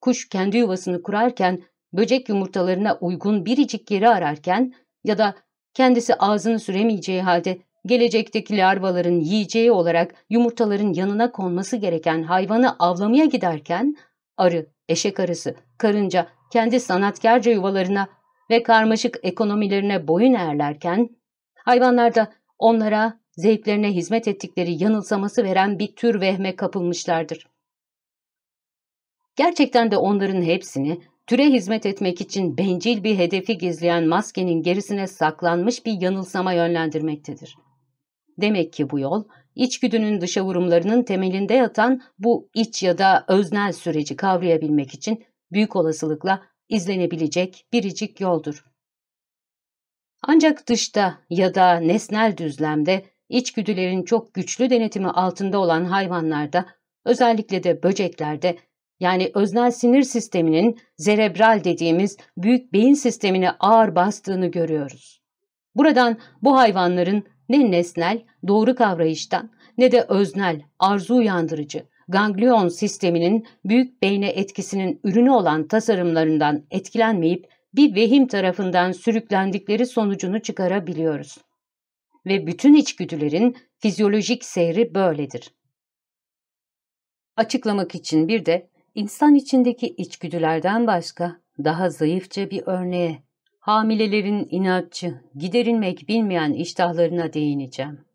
kuş kendi yuvasını kurarken böcek yumurtalarına uygun biricik yeri ararken ya da kendisi ağzını süremeyeceği halde gelecekteki larvaların yiyeceği olarak yumurtaların yanına konması gereken hayvanı avlamaya giderken, arı, eşek arısı, karınca kendi sanatkarca yuvalarına ve karmaşık ekonomilerine boyun eğerlerken, hayvanlar da onlara zevklerine hizmet ettikleri yanılsaması veren bir tür vehme kapılmışlardır. Gerçekten de onların hepsini türe hizmet etmek için bencil bir hedefi gizleyen maskenin gerisine saklanmış bir yanılsama yönlendirmektedir. Demek ki bu yol, içgüdünün dışa vurumlarının temelinde yatan bu iç ya da öznel süreci kavrayabilmek için büyük olasılıkla izlenebilecek biricik yoldur. Ancak dışta ya da nesnel düzlemde içgüdülerin çok güçlü denetimi altında olan hayvanlarda, özellikle de böceklerde, yani öznel sinir sisteminin zerebral dediğimiz büyük beyin sistemine ağır bastığını görüyoruz. Buradan bu hayvanların ne nesnel, doğru kavrayıştan ne de öznel, arzu uyandırıcı, ganglion sisteminin büyük beyne etkisinin ürünü olan tasarımlarından etkilenmeyip bir vehim tarafından sürüklendikleri sonucunu çıkarabiliyoruz. Ve bütün içgüdülerin fizyolojik seyri böyledir. Açıklamak için bir de insan içindeki içgüdülerden başka daha zayıfça bir örneğe, hamilelerin inatçı, giderilmek bilmeyen iştahlarına değineceğim.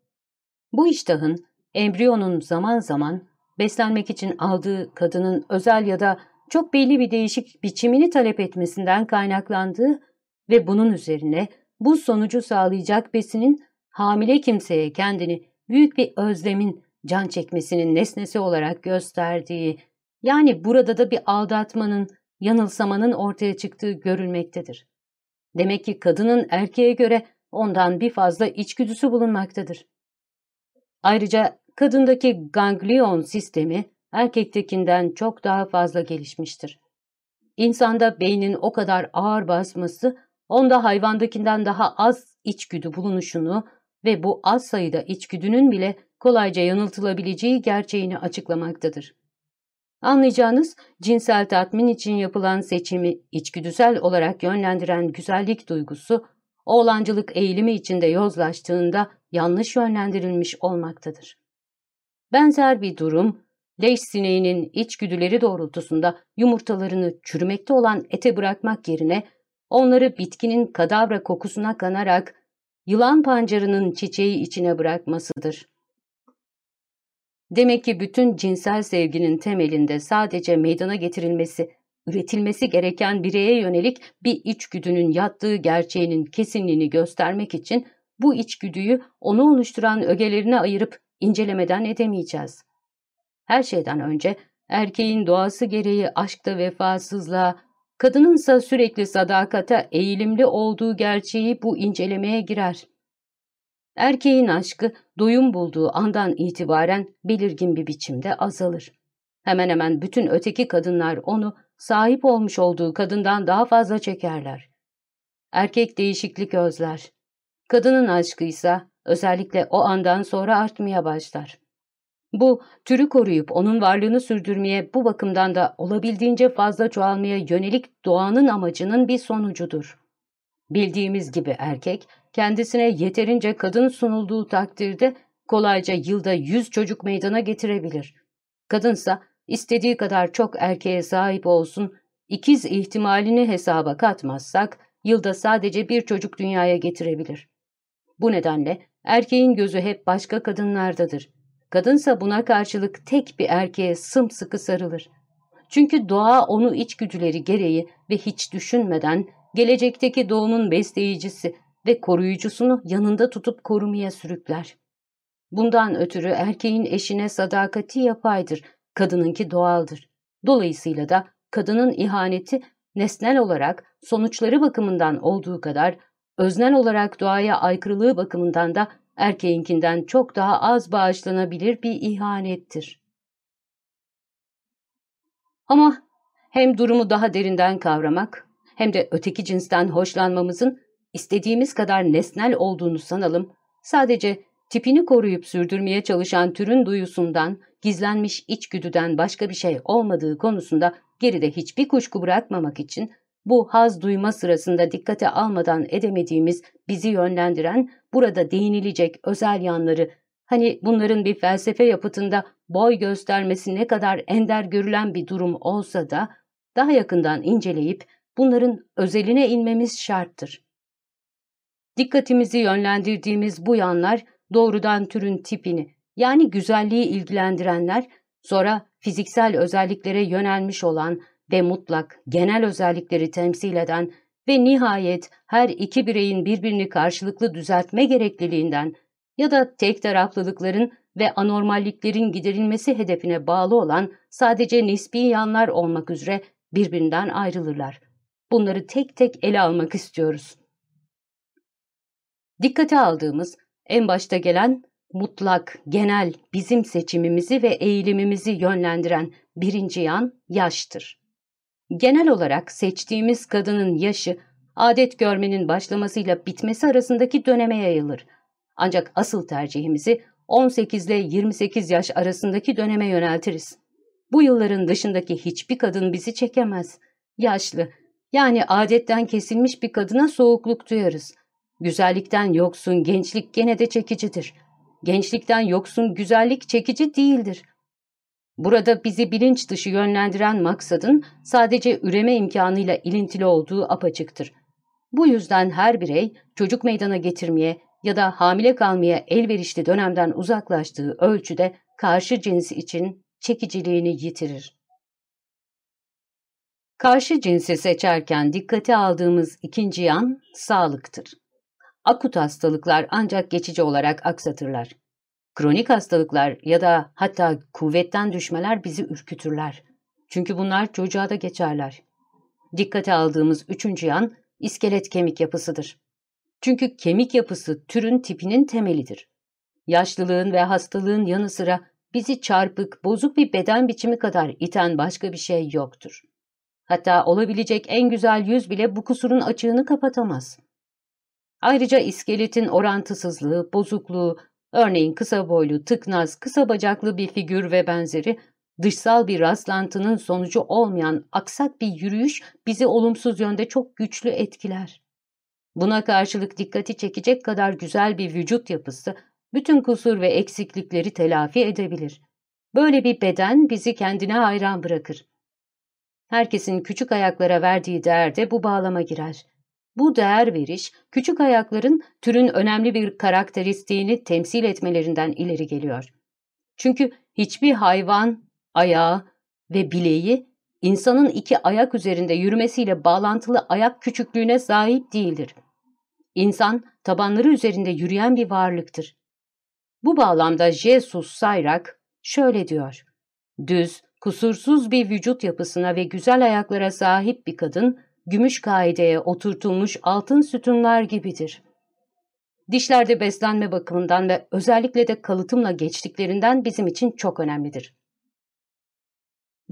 Bu iştahın, embriyonun zaman zaman beslenmek için aldığı kadının özel ya da çok belli bir değişik biçimini talep etmesinden kaynaklandığı ve bunun üzerine bu sonucu sağlayacak besinin hamile kimseye kendini büyük bir özlemin, can çekmesinin nesnesi olarak gösterdiği, yani burada da bir aldatmanın, yanılsamanın ortaya çıktığı görülmektedir. Demek ki kadının erkeğe göre ondan bir fazla içgüdüsü bulunmaktadır. Ayrıca kadındaki ganglion sistemi erkektekinden çok daha fazla gelişmiştir. İnsanda beynin o kadar ağır basması, onda hayvandakinden daha az içgüdü bulunuşunu ve bu az sayıda içgüdünün bile kolayca yanıltılabileceği gerçeğini açıklamaktadır. Anlayacağınız cinsel tatmin için yapılan seçimi içgüdüsel olarak yönlendiren güzellik duygusu, oğlancılık eğilimi içinde yozlaştığında yanlış yönlendirilmiş olmaktadır. Benzer bir durum, leş sineğinin içgüdüleri doğrultusunda yumurtalarını çürümekte olan ete bırakmak yerine onları bitkinin kadavra kokusuna kanarak yılan pancarının çiçeği içine bırakmasıdır. Demek ki bütün cinsel sevginin temelinde sadece meydana getirilmesi, üretilmesi gereken bireye yönelik bir içgüdünün yattığı gerçeğinin kesinliğini göstermek için bu içgüdüyü onu oluşturan ögelerine ayırıp incelemeden edemeyeceğiz. Her şeyden önce erkeğin doğası gereği aşkta vefasızlığa, kadınınsa sürekli sadakata eğilimli olduğu gerçeği bu incelemeye girer. Erkeğin aşkı doyum bulduğu andan itibaren belirgin bir biçimde azalır. Hemen hemen bütün öteki kadınlar onu sahip olmuş olduğu kadından daha fazla çekerler. Erkek değişiklik özler. Kadının aşkı ise özellikle o andan sonra artmaya başlar. Bu, türü koruyup onun varlığını sürdürmeye bu bakımdan da olabildiğince fazla çoğalmaya yönelik doğanın amacının bir sonucudur. Bildiğimiz gibi erkek, kendisine yeterince kadın sunulduğu takdirde kolayca yılda yüz çocuk meydana getirebilir. Kadınsa istediği kadar çok erkeğe sahip olsun, ikiz ihtimalini hesaba katmazsak yılda sadece bir çocuk dünyaya getirebilir. Bu nedenle erkeğin gözü hep başka kadınlardadır. Kadınsa buna karşılık tek bir erkeğe sımsıkı sarılır. Çünkü doğa onu içgüdüleri gereği ve hiç düşünmeden gelecekteki doğumun besleyicisi ve koruyucusunu yanında tutup korumaya sürükler. Bundan ötürü erkeğin eşine sadakati yapaydır, kadınınki doğaldır. Dolayısıyla da kadının ihaneti nesnel olarak sonuçları bakımından olduğu kadar öznel olarak doğaya aykırılığı bakımından da erkeğinkinden çok daha az bağışlanabilir bir ihanettir. Ama hem durumu daha derinden kavramak hem de öteki cinsten hoşlanmamızın istediğimiz kadar nesnel olduğunu sanalım, sadece tipini koruyup sürdürmeye çalışan türün duyusundan, gizlenmiş içgüdüden başka bir şey olmadığı konusunda geride hiçbir kuşku bırakmamak için bu haz duyma sırasında dikkate almadan edemediğimiz, bizi yönlendiren, burada değinilecek özel yanları, hani bunların bir felsefe yapıtında boy göstermesi ne kadar ender görülen bir durum olsa da, daha yakından inceleyip bunların özeline inmemiz şarttır. Dikkatimizi yönlendirdiğimiz bu yanlar doğrudan türün tipini, yani güzelliği ilgilendirenler, sonra fiziksel özelliklere yönelmiş olan ve mutlak, genel özellikleri temsil eden ve nihayet her iki bireyin birbirini karşılıklı düzeltme gerekliliğinden ya da tek taraflılıkların ve anormalliklerin giderilmesi hedefine bağlı olan sadece nispi yanlar olmak üzere birbirinden ayrılırlar. Bunları tek tek ele almak istiyoruz. Dikkate aldığımız, en başta gelen mutlak, genel, bizim seçimimizi ve eğilimimizi yönlendiren birinci yan yaştır. Genel olarak seçtiğimiz kadının yaşı, adet görmenin başlamasıyla bitmesi arasındaki döneme yayılır. Ancak asıl tercihimizi 18 ile 28 yaş arasındaki döneme yöneltiriz. Bu yılların dışındaki hiçbir kadın bizi çekemez. Yaşlı, yani adetten kesilmiş bir kadına soğukluk duyarız. Güzellikten yoksun gençlik gene de çekicidir. Gençlikten yoksun güzellik çekici değildir. Burada bizi bilinç dışı yönlendiren maksadın sadece üreme imkanıyla ilintili olduğu apaçıktır. Bu yüzden her birey çocuk meydana getirmeye ya da hamile kalmaya elverişli dönemden uzaklaştığı ölçüde karşı cins için çekiciliğini yitirir. Karşı cinsi seçerken dikkate aldığımız ikinci yan sağlıktır. Akut hastalıklar ancak geçici olarak aksatırlar. Kronik hastalıklar ya da hatta kuvvetten düşmeler bizi ürkütürler. Çünkü bunlar çocuğa da geçerler. Dikkate aldığımız üçüncü yan iskelet kemik yapısıdır. Çünkü kemik yapısı türün tipinin temelidir. Yaşlılığın ve hastalığın yanı sıra bizi çarpık, bozuk bir beden biçimi kadar iten başka bir şey yoktur. Hatta olabilecek en güzel yüz bile bu kusurun açığını kapatamaz. Ayrıca iskeletin orantısızlığı, bozukluğu, örneğin kısa boylu, tıknaz, kısa bacaklı bir figür ve benzeri, dışsal bir rastlantının sonucu olmayan aksak bir yürüyüş bizi olumsuz yönde çok güçlü etkiler. Buna karşılık dikkati çekecek kadar güzel bir vücut yapısı, bütün kusur ve eksiklikleri telafi edebilir. Böyle bir beden bizi kendine hayran bırakır. Herkesin küçük ayaklara verdiği değer de bu bağlama girer. Bu değer veriş, küçük ayakların türün önemli bir karakteristiğini temsil etmelerinden ileri geliyor. Çünkü hiçbir hayvan, ayağı ve bileği insanın iki ayak üzerinde yürümesiyle bağlantılı ayak küçüklüğüne sahip değildir. İnsan tabanları üzerinde yürüyen bir varlıktır. Bu bağlamda Jesus Sayrak şöyle diyor. Düz, kusursuz bir vücut yapısına ve güzel ayaklara sahip bir kadın, gümüş kaideye oturtulmuş altın sütunlar gibidir. Dişlerde beslenme bakımından ve özellikle de kalıtımla geçtiklerinden bizim için çok önemlidir.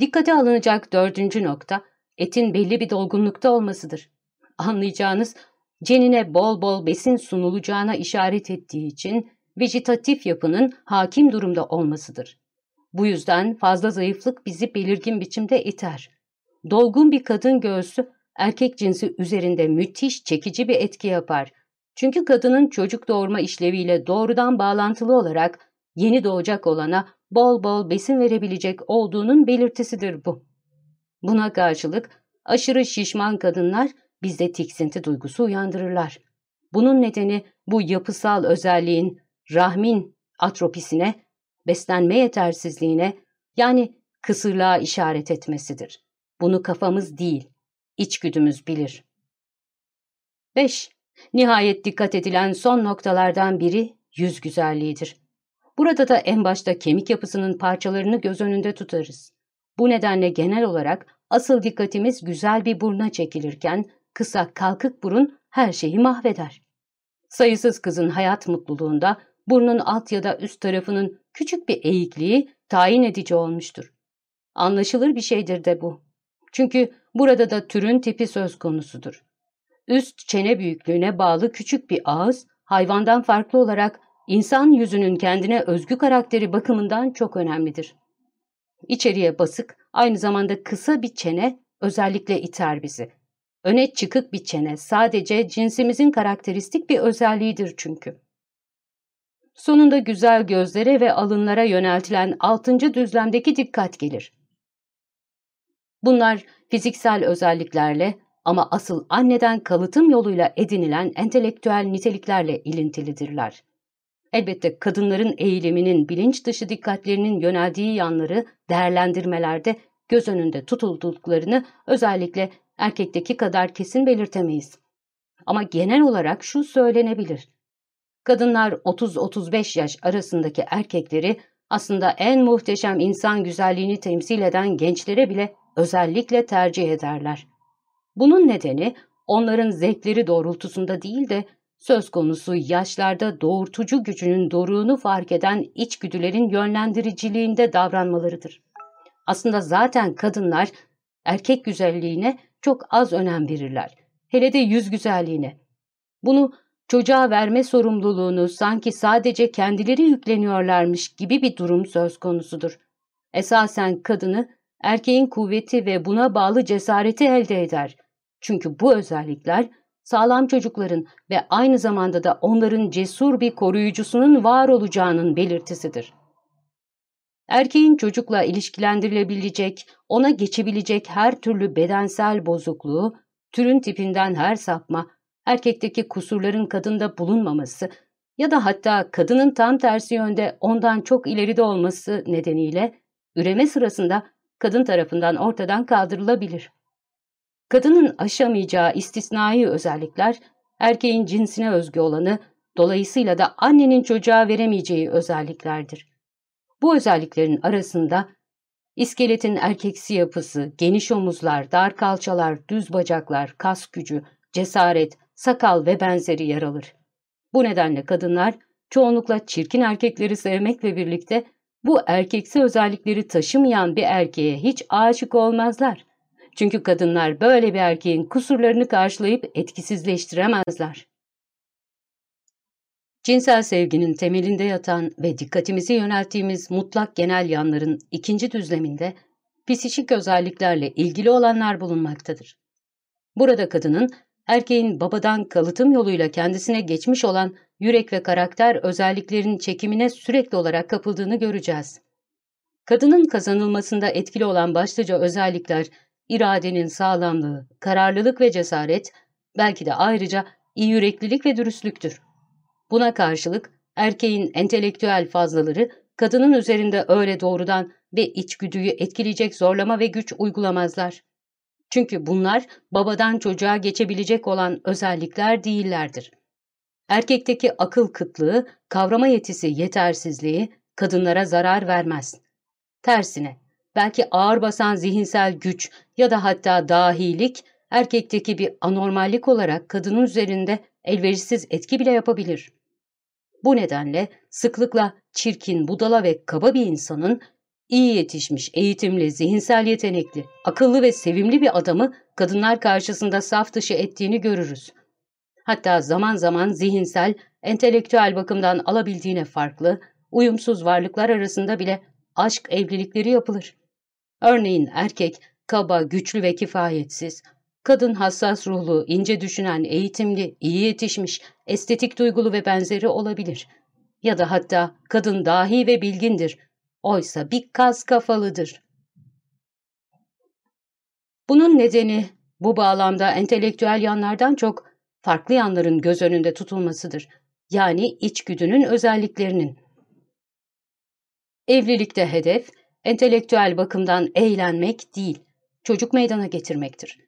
Dikkate alınacak dördüncü nokta, etin belli bir dolgunlukta olmasıdır. Anlayacağınız, cenine bol bol besin sunulacağına işaret ettiği için vejetatif yapının hakim durumda olmasıdır. Bu yüzden fazla zayıflık bizi belirgin biçimde iter. Dolgun bir kadın göğsü erkek cinsi üzerinde müthiş çekici bir etki yapar. Çünkü kadının çocuk doğurma işleviyle doğrudan bağlantılı olarak yeni doğacak olana bol bol besin verebilecek olduğunun belirtisidir bu. Buna karşılık aşırı şişman kadınlar bizde tiksinti duygusu uyandırırlar. Bunun nedeni bu yapısal özelliğin rahmin atropisine, beslenme yetersizliğine yani kısırlığa işaret etmesidir. Bunu kafamız değil, içgüdümüz bilir. 5. Nihayet dikkat edilen son noktalardan biri yüz güzelliğidir. Burada da en başta kemik yapısının parçalarını göz önünde tutarız. Bu nedenle genel olarak asıl dikkatimiz güzel bir buruna çekilirken kısa kalkık burun her şeyi mahveder. Sayısız kızın hayat mutluluğunda burnun alt ya da üst tarafının küçük bir eğikliği tayin edici olmuştur. Anlaşılır bir şeydir de bu. Çünkü burada da türün tipi söz konusudur. Üst çene büyüklüğüne bağlı küçük bir ağız, hayvandan farklı olarak insan yüzünün kendine özgü karakteri bakımından çok önemlidir. İçeriye basık, aynı zamanda kısa bir çene özellikle iter bizi. öne çıkık bir çene sadece cinsimizin karakteristik bir özelliğidir çünkü. Sonunda güzel gözlere ve alınlara yöneltilen altıncı düzlemdeki dikkat gelir. Bunlar fiziksel özelliklerle ama asıl anneden kalıtım yoluyla edinilen entelektüel niteliklerle ilintilidirler. Elbette kadınların eğiliminin bilinç dışı dikkatlerinin yöneldiği yanları değerlendirmelerde göz önünde tutulduklarını özellikle erkekteki kadar kesin belirtemeyiz. Ama genel olarak şu söylenebilir. Kadınlar 30-35 yaş arasındaki erkekleri aslında en muhteşem insan güzelliğini temsil eden gençlere bile özellikle tercih ederler. Bunun nedeni onların zevkleri doğrultusunda değil de söz konusu yaşlarda doğurtucu gücünün doruğunu fark eden içgüdülerin yönlendiriciliğinde davranmalarıdır. Aslında zaten kadınlar erkek güzelliğine çok az önem verirler. Hele de yüz güzelliğine. Bunu çocuğa verme sorumluluğunu sanki sadece kendileri yükleniyorlarmış gibi bir durum söz konusudur. Esasen kadını erkeğin kuvveti ve buna bağlı cesareti elde eder. Çünkü bu özellikler sağlam çocukların ve aynı zamanda da onların cesur bir koruyucusunun var olacağının belirtisidir. Erkeğin çocukla ilişkilendirilebilecek, ona geçebilecek her türlü bedensel bozukluğu, türün tipinden her sapma, erkekteki kusurların kadında bulunmaması ya da hatta kadının tam tersi yönde ondan çok ileride olması nedeniyle üreme sırasında kadın tarafından ortadan kaldırılabilir. Kadının aşamayacağı istisnai özellikler, erkeğin cinsine özgü olanı, dolayısıyla da annenin çocuğa veremeyeceği özelliklerdir. Bu özelliklerin arasında iskeletin erkeksi yapısı, geniş omuzlar, dar kalçalar, düz bacaklar, kas gücü, cesaret, sakal ve benzeri yer alır. Bu nedenle kadınlar çoğunlukla çirkin erkekleri sevmekle birlikte bu erkeksi özellikleri taşımayan bir erkeğe hiç aşık olmazlar. Çünkü kadınlar böyle bir erkeğin kusurlarını karşılayıp etkisizleştiremezler. Cinsel sevginin temelinde yatan ve dikkatimizi yönelttiğimiz mutlak genel yanların ikinci düzleminde psişik özelliklerle ilgili olanlar bulunmaktadır. Burada kadının erkeğin babadan kalıtım yoluyla kendisine geçmiş olan yürek ve karakter özelliklerinin çekimine sürekli olarak kapıldığını göreceğiz. Kadının kazanılmasında etkili olan başlıca özellikler iradenin sağlamlığı, kararlılık ve cesaret, belki de ayrıca iyi yüreklilik ve dürüstlüktür. Buna karşılık erkeğin entelektüel fazlaları kadının üzerinde öyle doğrudan ve içgüdüyü etkileyecek zorlama ve güç uygulamazlar. Çünkü bunlar babadan çocuğa geçebilecek olan özellikler değillerdir. Erkekteki akıl kıtlığı, kavrama yetisi yetersizliği kadınlara zarar vermez. Tersine, belki ağır basan zihinsel güç ya da hatta dahilik, erkekteki bir anormallik olarak kadının üzerinde elverişsiz etki bile yapabilir. Bu nedenle sıklıkla çirkin, budala ve kaba bir insanın iyi yetişmiş, eğitimli, zihinsel yetenekli, akıllı ve sevimli bir adamı kadınlar karşısında saf dışı ettiğini görürüz. Hatta zaman zaman zihinsel, entelektüel bakımdan alabildiğine farklı, uyumsuz varlıklar arasında bile aşk evlilikleri yapılır. Örneğin erkek, kaba, güçlü ve kifayetsiz, kadın hassas ruhlu, ince düşünen, eğitimli, iyi yetişmiş, estetik duygulu ve benzeri olabilir. Ya da hatta kadın dahi ve bilgindir, oysa bir kaz kafalıdır. Bunun nedeni bu bağlamda entelektüel yanlardan çok farklı yanların göz önünde tutulmasıdır. Yani içgüdünün özelliklerinin. Evlilikte hedef, entelektüel bakımdan eğlenmek değil, çocuk meydana getirmektir.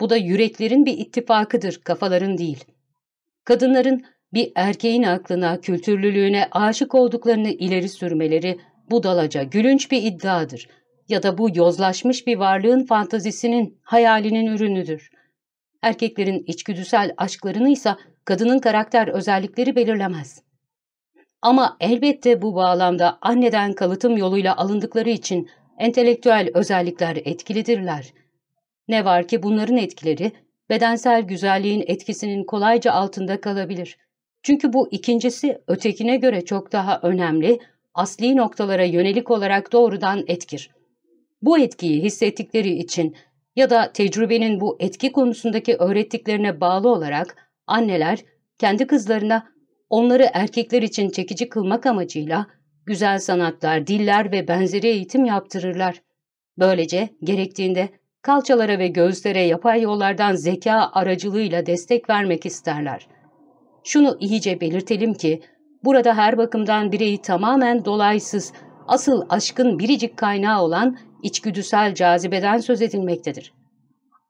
Bu da yüreklerin bir ittifakıdır, kafaların değil. Kadınların bir erkeğin aklına, kültürlülüğüne aşık olduklarını ileri sürmeleri budalaca, gülünç bir iddiadır. Ya da bu yozlaşmış bir varlığın fantazisinin, hayalinin ürünüdür. Erkeklerin içgüdüsel aşklarını ise kadının karakter özellikleri belirlemez. Ama elbette bu bağlamda anneden kalıtım yoluyla alındıkları için entelektüel özellikler etkilidirler. Ne var ki bunların etkileri bedensel güzelliğin etkisinin kolayca altında kalabilir. Çünkü bu ikincisi ötekine göre çok daha önemli, asli noktalara yönelik olarak doğrudan etkir. Bu etkiyi hissettikleri için ya da tecrübenin bu etki konusundaki öğrettiklerine bağlı olarak anneler kendi kızlarına onları erkekler için çekici kılmak amacıyla güzel sanatlar, diller ve benzeri eğitim yaptırırlar. Böylece gerektiğinde kalçalara ve göğüslere yapay yollardan zeka aracılığıyla destek vermek isterler. Şunu iyice belirtelim ki, burada her bakımdan bireyi tamamen dolaysız, asıl aşkın biricik kaynağı olan içgüdüsel cazibeden söz edilmektedir.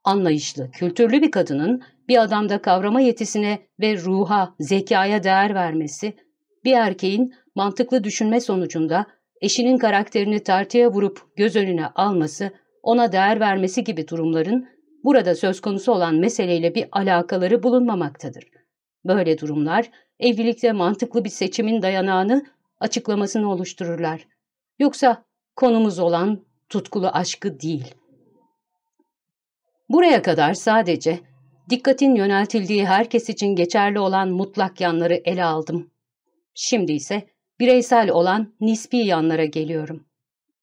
Anlayışlı, kültürlü bir kadının bir adamda kavrama yetisine ve ruha, zekaya değer vermesi, bir erkeğin mantıklı düşünme sonucunda eşinin karakterini tartıya vurup göz önüne alması, ona değer vermesi gibi durumların burada söz konusu olan meseleyle bir alakaları bulunmamaktadır. Böyle durumlar evlilikte mantıklı bir seçimin dayanağını açıklamasını oluştururlar. Yoksa konumuz olan tutkulu aşkı değil. Buraya kadar sadece dikkatin yöneltildiği herkes için geçerli olan mutlak yanları ele aldım. Şimdi ise bireysel olan nispi yanlara geliyorum.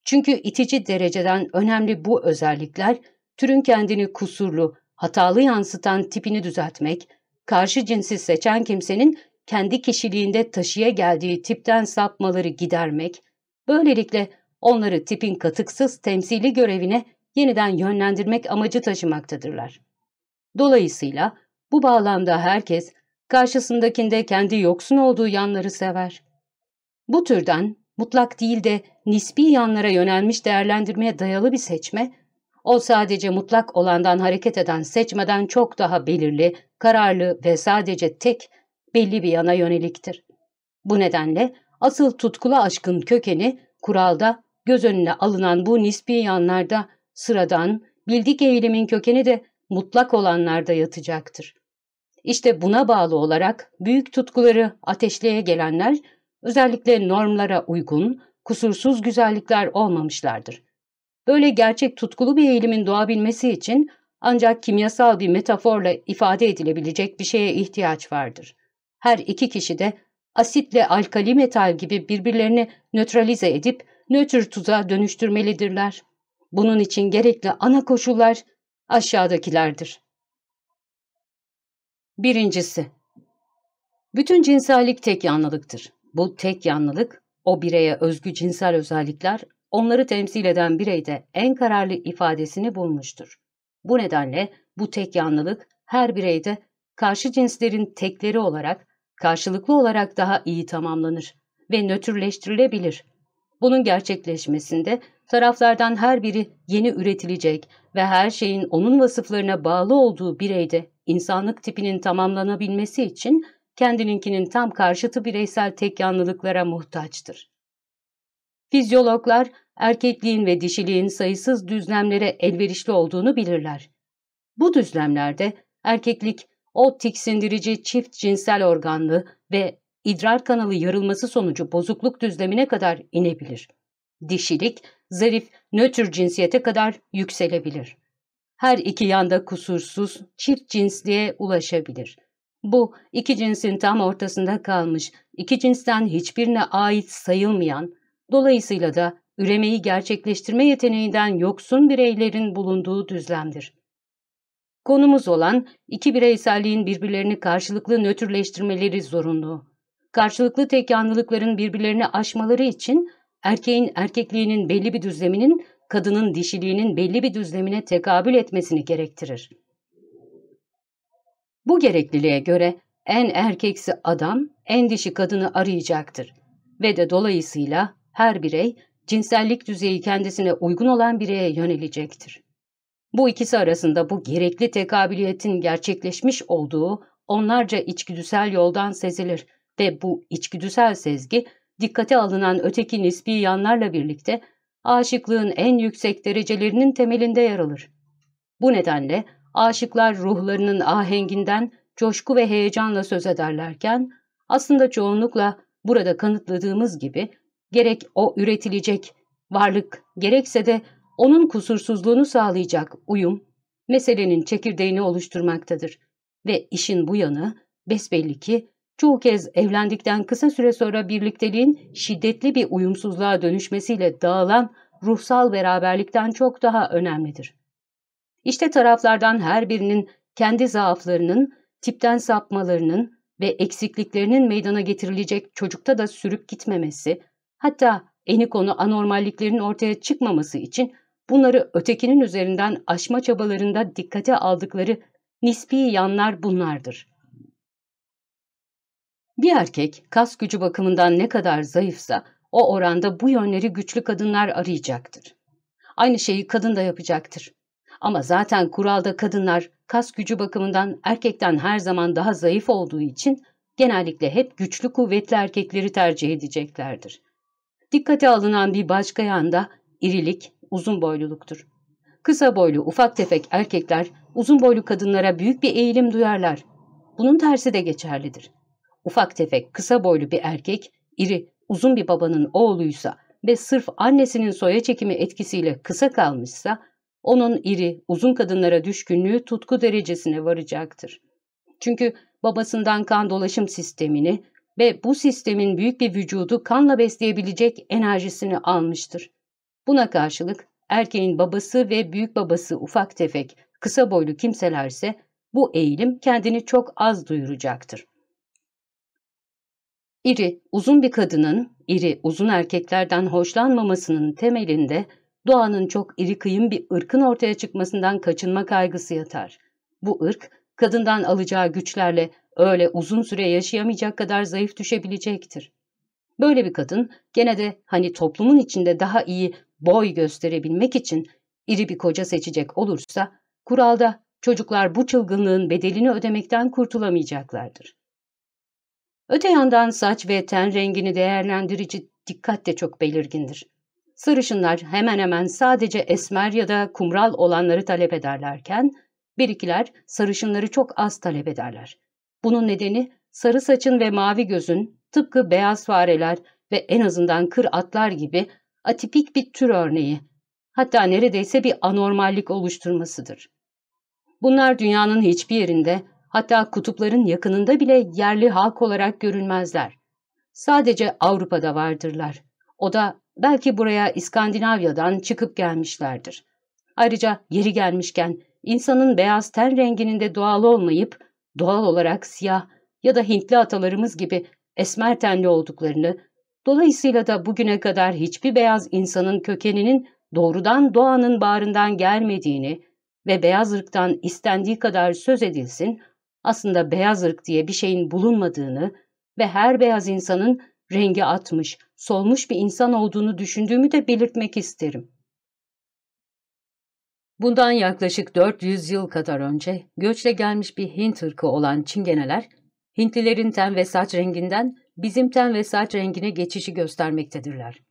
Çünkü itici dereceden önemli bu özellikler, türün kendini kusurlu, hatalı yansıtan tipini düzeltmek, karşı cinsi seçen kimsenin kendi kişiliğinde taşıya geldiği tipten sapmaları gidermek, böylelikle onları tipin katıksız temsili görevine yeniden yönlendirmek amacı taşımaktadırlar. Dolayısıyla bu bağlamda herkes karşısındakinde kendi yoksun olduğu yanları sever. Bu türden mutlak değil de nispi yanlara yönelmiş değerlendirmeye dayalı bir seçme, o sadece mutlak olandan hareket eden seçmeden çok daha belirli, kararlı ve sadece tek, belli bir yana yöneliktir. Bu nedenle asıl tutkulu aşkın kökeni kuralda göz önüne alınan bu nispi yanlarda sıradan, bildik eğilimin kökeni de mutlak olanlarda yatacaktır. İşte buna bağlı olarak büyük tutkuları ateşleye gelenler özellikle normlara uygun, kusursuz güzellikler olmamışlardır. Böyle gerçek tutkulu bir eğilimin doğabilmesi için ancak kimyasal bir metaforla ifade edilebilecek bir şeye ihtiyaç vardır. Her iki kişi de asitle alkali metal gibi birbirlerini nötralize edip nötr tuza dönüştürmelidirler. Bunun için gerekli ana koşullar aşağıdakilerdir. Birincisi, bütün cinsellik tek yanlılıktır. Bu tek yanlılık, o bireye özgü cinsel özellikler, onları temsil eden bireyde en kararlı ifadesini bulmuştur. Bu nedenle bu tek yanlılık her bireyde karşı cinslerin tekleri olarak, karşılıklı olarak daha iyi tamamlanır ve nötrleştirilebilir. Bunun gerçekleşmesinde taraflardan her biri yeni üretilecek ve her şeyin onun vasıflarına bağlı olduğu bireyde insanlık tipinin tamamlanabilmesi için kendininkinin tam karşıtı bireysel tek yanlılıklara muhtaçtır. Fizyologlar erkekliğin ve dişiliğin sayısız düzlemlere elverişli olduğunu bilirler. Bu düzlemlerde erkeklik o tiksindirici çift cinsel organlı ve idrar kanalı yarılması sonucu bozukluk düzlemine kadar inebilir. Dişilik, zarif, nötr cinsiyete kadar yükselebilir. Her iki yanda kusursuz, çift cinsliğe ulaşabilir. Bu, iki cinsin tam ortasında kalmış, iki cinsten hiçbirine ait sayılmayan, dolayısıyla da üremeyi gerçekleştirme yeteneğinden yoksun bireylerin bulunduğu düzlemdir. Konumuz olan iki bireyselliğin birbirlerini karşılıklı nötrleştirmeleri zorunlu. Karşılıklı tek yanlılıkların birbirlerini aşmaları için erkeğin erkekliğinin belli bir düzleminin kadının dişiliğinin belli bir düzlemine tekabül etmesini gerektirir. Bu gerekliliğe göre en erkeksi adam en dişi kadını arayacaktır ve de dolayısıyla her birey cinsellik düzeyi kendisine uygun olan bireye yönelecektir. Bu ikisi arasında bu gerekli tekabiliyetin gerçekleşmiş olduğu onlarca içgüdüsel yoldan sezilir ve bu içgüdüsel sezgi dikkate alınan öteki nispi yanlarla birlikte aşıklığın en yüksek derecelerinin temelinde yer alır. Bu nedenle aşıklar ruhlarının ahenginden coşku ve heyecanla söz ederlerken, aslında çoğunlukla burada kanıtladığımız gibi gerek o üretilecek varlık gerekse de onun kusursuzluğunu sağlayacak uyum, meselenin çekirdeğini oluşturmaktadır. Ve işin bu yanı besbelli ki çoğu kez evlendikten kısa süre sonra birlikteliğin şiddetli bir uyumsuzluğa dönüşmesiyle dağılan ruhsal beraberlikten çok daha önemlidir. İşte taraflardan her birinin kendi zaaflarının, tipten sapmalarının ve eksikliklerinin meydana getirilecek çocukta da sürüp gitmemesi, hatta eni konu anormalliklerin ortaya çıkmaması için bunları ötekinin üzerinden aşma çabalarında dikkate aldıkları nispi yanlar bunlardır. Bir erkek kas gücü bakımından ne kadar zayıfsa o oranda bu yönleri güçlü kadınlar arayacaktır. Aynı şeyi kadın da yapacaktır. Ama zaten kuralda kadınlar kas gücü bakımından erkekten her zaman daha zayıf olduğu için genellikle hep güçlü kuvvetli erkekleri tercih edeceklerdir. Dikkate alınan bir başka yanda irilik, uzun boyluluktur. Kısa boylu, ufak tefek erkekler uzun boylu kadınlara büyük bir eğilim duyarlar. Bunun tersi de geçerlidir. Ufak tefek, kısa boylu bir erkek, iri, uzun bir babanın oğluysa ve sırf annesinin soya çekimi etkisiyle kısa kalmışsa, onun iri, uzun kadınlara düşkünlüğü tutku derecesine varacaktır. Çünkü babasından kan dolaşım sistemini ve bu sistemin büyük bir vücudu kanla besleyebilecek enerjisini almıştır. Buna karşılık erkeğin babası ve büyük babası ufak tefek, kısa boylu kimselerse bu eğilim kendini çok az duyuracaktır. İri, uzun bir kadının, iri, uzun erkeklerden hoşlanmamasının temelinde doğanın çok iri kıyım bir ırkın ortaya çıkmasından kaçınma kaygısı yatar. Bu ırk, kadından alacağı güçlerle öyle uzun süre yaşayamayacak kadar zayıf düşebilecektir. Böyle bir kadın gene de hani toplumun içinde daha iyi boy gösterebilmek için iri bir koca seçecek olursa, kuralda çocuklar bu çılgınlığın bedelini ödemekten kurtulamayacaklardır. Öte yandan saç ve ten rengini değerlendirici dikkat de çok belirgindir. Sarışınlar hemen hemen sadece esmer ya da kumral olanları talep ederlerken, birikiler sarışınları çok az talep ederler. Bunun nedeni sarı saçın ve mavi gözün tıpkı beyaz fareler ve en azından kır atlar gibi atipik bir tür örneği, hatta neredeyse bir anormallik oluşturmasıdır. Bunlar dünyanın hiçbir yerinde, hatta kutupların yakınında bile yerli halk olarak görülmezler. Sadece Avrupa'da vardırlar. O da belki buraya İskandinavya'dan çıkıp gelmişlerdir. Ayrıca yeri gelmişken insanın beyaz ten renginin de doğal olmayıp doğal olarak siyah ya da Hintli atalarımız gibi esmer tenli olduklarını, dolayısıyla da bugüne kadar hiçbir beyaz insanın kökeninin doğrudan doğanın bağrından gelmediğini ve beyaz ırktan istendiği kadar söz edilsin, aslında beyaz ırk diye bir şeyin bulunmadığını ve her beyaz insanın rengi atmış, solmuş bir insan olduğunu düşündüğümü de belirtmek isterim. Bundan yaklaşık 400 yıl kadar önce göçle gelmiş bir Hint ırkı olan Çingeneler, Hintlilerin ten ve saç renginden bizim ten ve saç rengine geçişi göstermektedirler.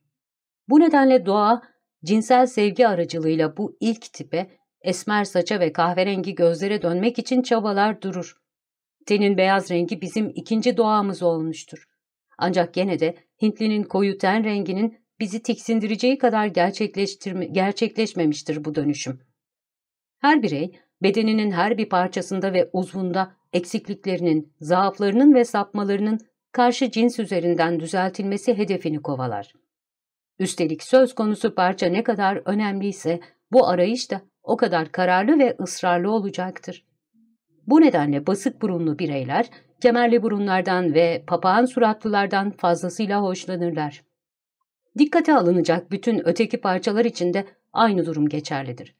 Bu nedenle doğa, cinsel sevgi aracılığıyla bu ilk tipe, esmer saça ve kahverengi gözlere dönmek için çabalar durur. Tenin beyaz rengi bizim ikinci doğamız olmuştur. Ancak gene de Hintlinin koyu ten renginin bizi tiksindireceği kadar gerçekleşmemiştir bu dönüşüm. Her birey, bedeninin her bir parçasında ve uzvunda eksikliklerinin, zaaflarının ve sapmalarının karşı cins üzerinden düzeltilmesi hedefini kovalar. Üstelik söz konusu parça ne kadar önemliyse bu arayış da o kadar kararlı ve ısrarlı olacaktır. Bu nedenle basık burunlu bireyler kemerli burunlardan ve papağan suratlılardan fazlasıyla hoşlanırlar. Dikkate alınacak bütün öteki parçalar için de aynı durum geçerlidir.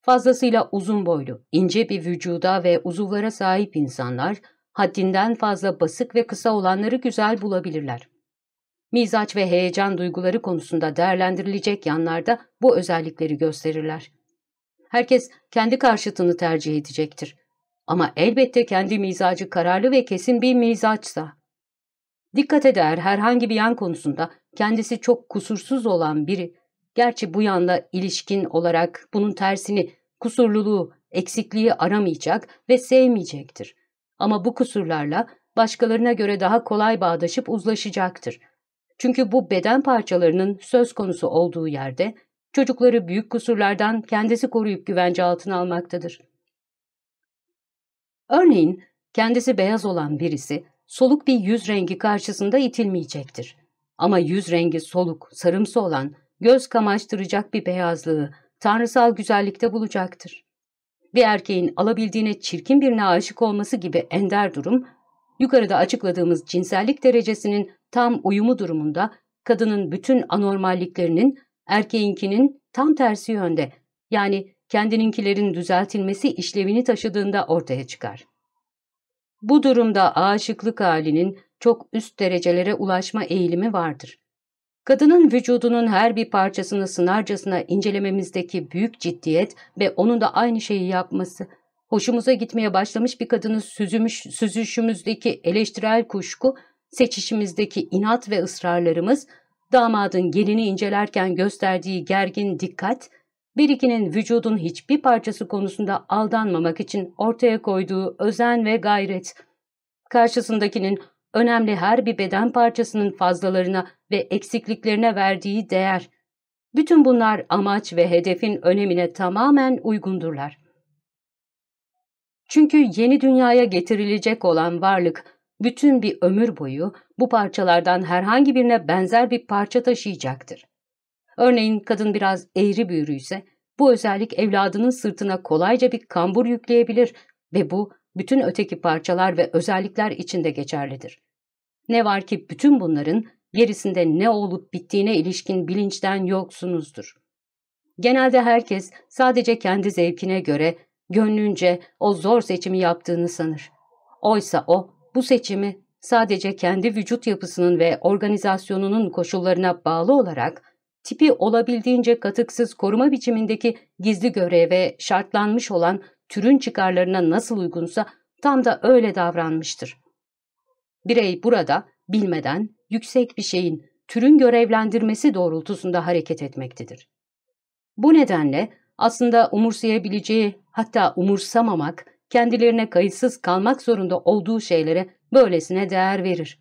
Fazlasıyla uzun boylu, ince bir vücuda ve uzuvlara sahip insanlar, haddinden fazla basık ve kısa olanları güzel bulabilirler. Mizaç ve heyecan duyguları konusunda değerlendirilecek yanlarda bu özellikleri gösterirler. Herkes kendi karşıtını tercih edecektir. Ama elbette kendi mizacı kararlı ve kesin bir mizaçsa. Dikkat eder herhangi bir yan konusunda kendisi çok kusursuz olan biri, gerçi bu yanla ilişkin olarak bunun tersini, kusurluluğu, eksikliği aramayacak ve sevmeyecektir. Ama bu kusurlarla başkalarına göre daha kolay bağdaşıp uzlaşacaktır. Çünkü bu beden parçalarının söz konusu olduğu yerde çocukları büyük kusurlardan kendisi koruyup güvence altına almaktadır. Örneğin kendisi beyaz olan birisi soluk bir yüz rengi karşısında itilmeyecektir. Ama yüz rengi soluk, sarımsı olan, göz kamaştıracak bir beyazlığı, tanrısal güzellikte bulacaktır. Bir erkeğin alabildiğine çirkin birine aşık olması gibi ender durum, yukarıda açıkladığımız cinsellik derecesinin tam uyumu durumunda kadının bütün anormalliklerinin erkeğinkinin tam tersi yönde yani kendininkilerin düzeltilmesi işlevini taşıdığında ortaya çıkar. Bu durumda aşıklık halinin çok üst derecelere ulaşma eğilimi vardır. Kadının vücudunun her bir parçasını sınarcasına incelememizdeki büyük ciddiyet ve onun da aynı şeyi yapması, hoşumuza gitmeye başlamış bir kadını süzümüş, süzüşümüzdeki eleştirel kuşku, seçişimizdeki inat ve ısrarlarımız, damadın gelini incelerken gösterdiği gergin dikkat, Birikinin vücudun hiçbir parçası konusunda aldanmamak için ortaya koyduğu özen ve gayret, karşısındakinin önemli her bir beden parçasının fazlalarına ve eksikliklerine verdiği değer, bütün bunlar amaç ve hedefin önemine tamamen uygundurlar. Çünkü yeni dünyaya getirilecek olan varlık, bütün bir ömür boyu bu parçalardan herhangi birine benzer bir parça taşıyacaktır. Örneğin kadın biraz eğri büğrüyse bu özellik evladının sırtına kolayca bir kambur yükleyebilir ve bu bütün öteki parçalar ve özellikler içinde geçerlidir. Ne var ki bütün bunların gerisinde ne olup bittiğine ilişkin bilinçten yoksunuzdur. Genelde herkes sadece kendi zevkine göre, gönlünce o zor seçimi yaptığını sanır. Oysa o, bu seçimi sadece kendi vücut yapısının ve organizasyonunun koşullarına bağlı olarak tipi olabildiğince katıksız koruma biçimindeki gizli göreve şartlanmış olan türün çıkarlarına nasıl uygunsa tam da öyle davranmıştır. Birey burada bilmeden yüksek bir şeyin türün görevlendirmesi doğrultusunda hareket etmektedir. Bu nedenle aslında umursayabileceği hatta umursamamak, kendilerine kayıtsız kalmak zorunda olduğu şeylere böylesine değer verir.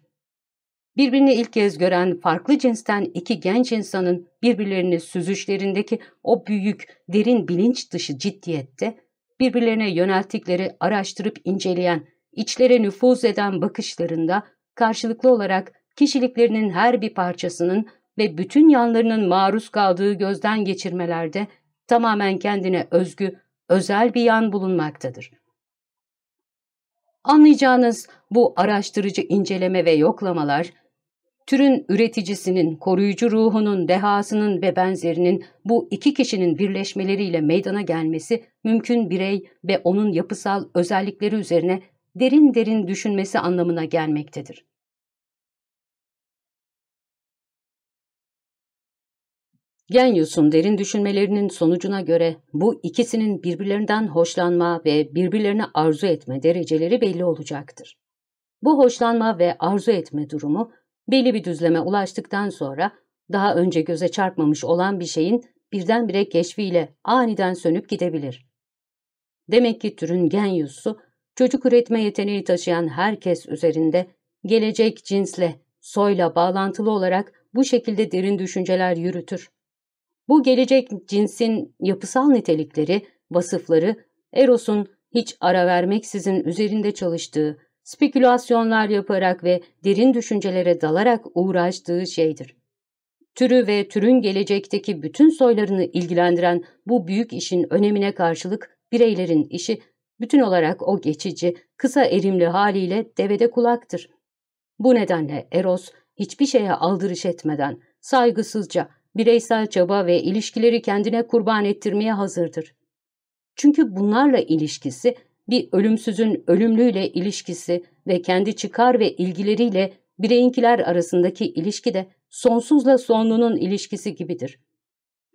Birbirini ilk kez gören farklı cinsten iki genç insanın birbirlerini süzüşlerindeki o büyük, derin bilinç dışı ciddiyette, birbirlerine yönelttikleri araştırıp inceleyen, içlere nüfuz eden bakışlarında karşılıklı olarak kişiliklerinin her bir parçasının ve bütün yanlarının maruz kaldığı gözden geçirmelerde tamamen kendine özgü, özel bir yan bulunmaktadır. Anlayacağınız bu araştırıcı inceleme ve yoklamalar, türün üreticisinin, koruyucu ruhunun, dehasının ve benzerinin bu iki kişinin birleşmeleriyle meydana gelmesi mümkün birey ve onun yapısal özellikleri üzerine derin derin düşünmesi anlamına gelmektedir. Genius'un derin düşünmelerinin sonucuna göre bu ikisinin birbirlerinden hoşlanma ve birbirlerine arzu etme dereceleri belli olacaktır. Bu hoşlanma ve arzu etme durumu belli bir düzleme ulaştıktan sonra daha önce göze çarpmamış olan bir şeyin birdenbire keşfiyle aniden sönüp gidebilir. Demek ki türün genius'u çocuk üretme yeteneği taşıyan herkes üzerinde gelecek cinsle, soyla bağlantılı olarak bu şekilde derin düşünceler yürütür. Bu gelecek cinsin yapısal nitelikleri, vasıfları, Eros'un hiç ara vermeksizin üzerinde çalıştığı, spekülasyonlar yaparak ve derin düşüncelere dalarak uğraştığı şeydir. Türü ve türün gelecekteki bütün soylarını ilgilendiren bu büyük işin önemine karşılık bireylerin işi bütün olarak o geçici, kısa erimli haliyle devede kulaktır. Bu nedenle Eros hiçbir şeye aldırış etmeden, saygısızca, bireysel çaba ve ilişkileri kendine kurban ettirmeye hazırdır. Çünkü bunlarla ilişkisi bir ölümsüzün ölümlüyle ilişkisi ve kendi çıkar ve ilgileriyle bireyinkiler arasındaki ilişki de sonsuzla sonlunun ilişkisi gibidir.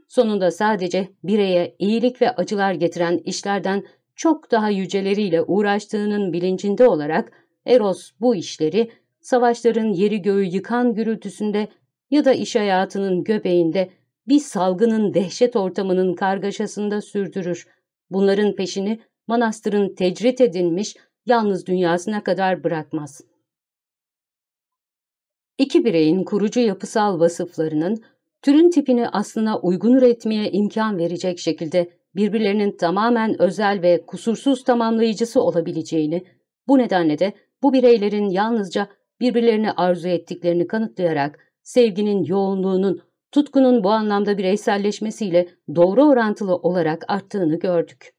Sonunda sadece bireye iyilik ve acılar getiren işlerden çok daha yüceleriyle uğraştığının bilincinde olarak Eros bu işleri savaşların yeri göğü yıkan gürültüsünde ya da iş hayatının göbeğinde bir salgının dehşet ortamının kargaşasında sürdürür. Bunların peşini manastırın tecrit edilmiş yalnız dünyasına kadar bırakmaz. İki bireyin kurucu yapısal vasıflarının türün tipini aslına uygun üretmeye imkan verecek şekilde birbirlerinin tamamen özel ve kusursuz tamamlayıcısı olabileceğini, bu nedenle de bu bireylerin yalnızca birbirlerini arzu ettiklerini kanıtlayarak sevginin yoğunluğunun, tutkunun bu anlamda bireyselleşmesiyle doğru orantılı olarak arttığını gördük.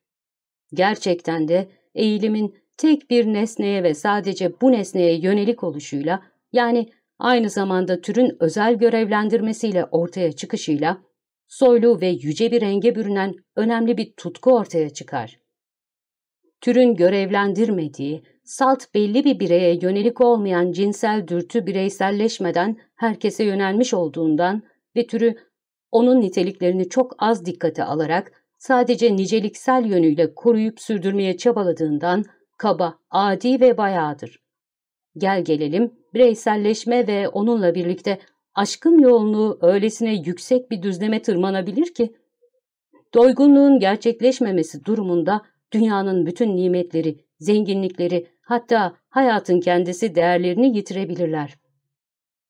Gerçekten de eğilimin tek bir nesneye ve sadece bu nesneye yönelik oluşuyla, yani aynı zamanda türün özel görevlendirmesiyle ortaya çıkışıyla, soylu ve yüce bir renge bürünen önemli bir tutku ortaya çıkar. Türün görevlendirmediği, salt belli bir bireye yönelik olmayan cinsel dürtü bireyselleşmeden herkese yönelmiş olduğundan ve türü onun niteliklerini çok az dikkate alarak sadece niceliksel yönüyle koruyup sürdürmeye çabaladığından kaba, adi ve bayağıdır. Gel gelelim bireyselleşme ve onunla birlikte aşkın yoğunluğu öylesine yüksek bir düzleme tırmanabilir ki, doygunluğun gerçekleşmemesi durumunda dünyanın bütün nimetleri, zenginlikleri, hatta hayatın kendisi değerlerini yitirebilirler.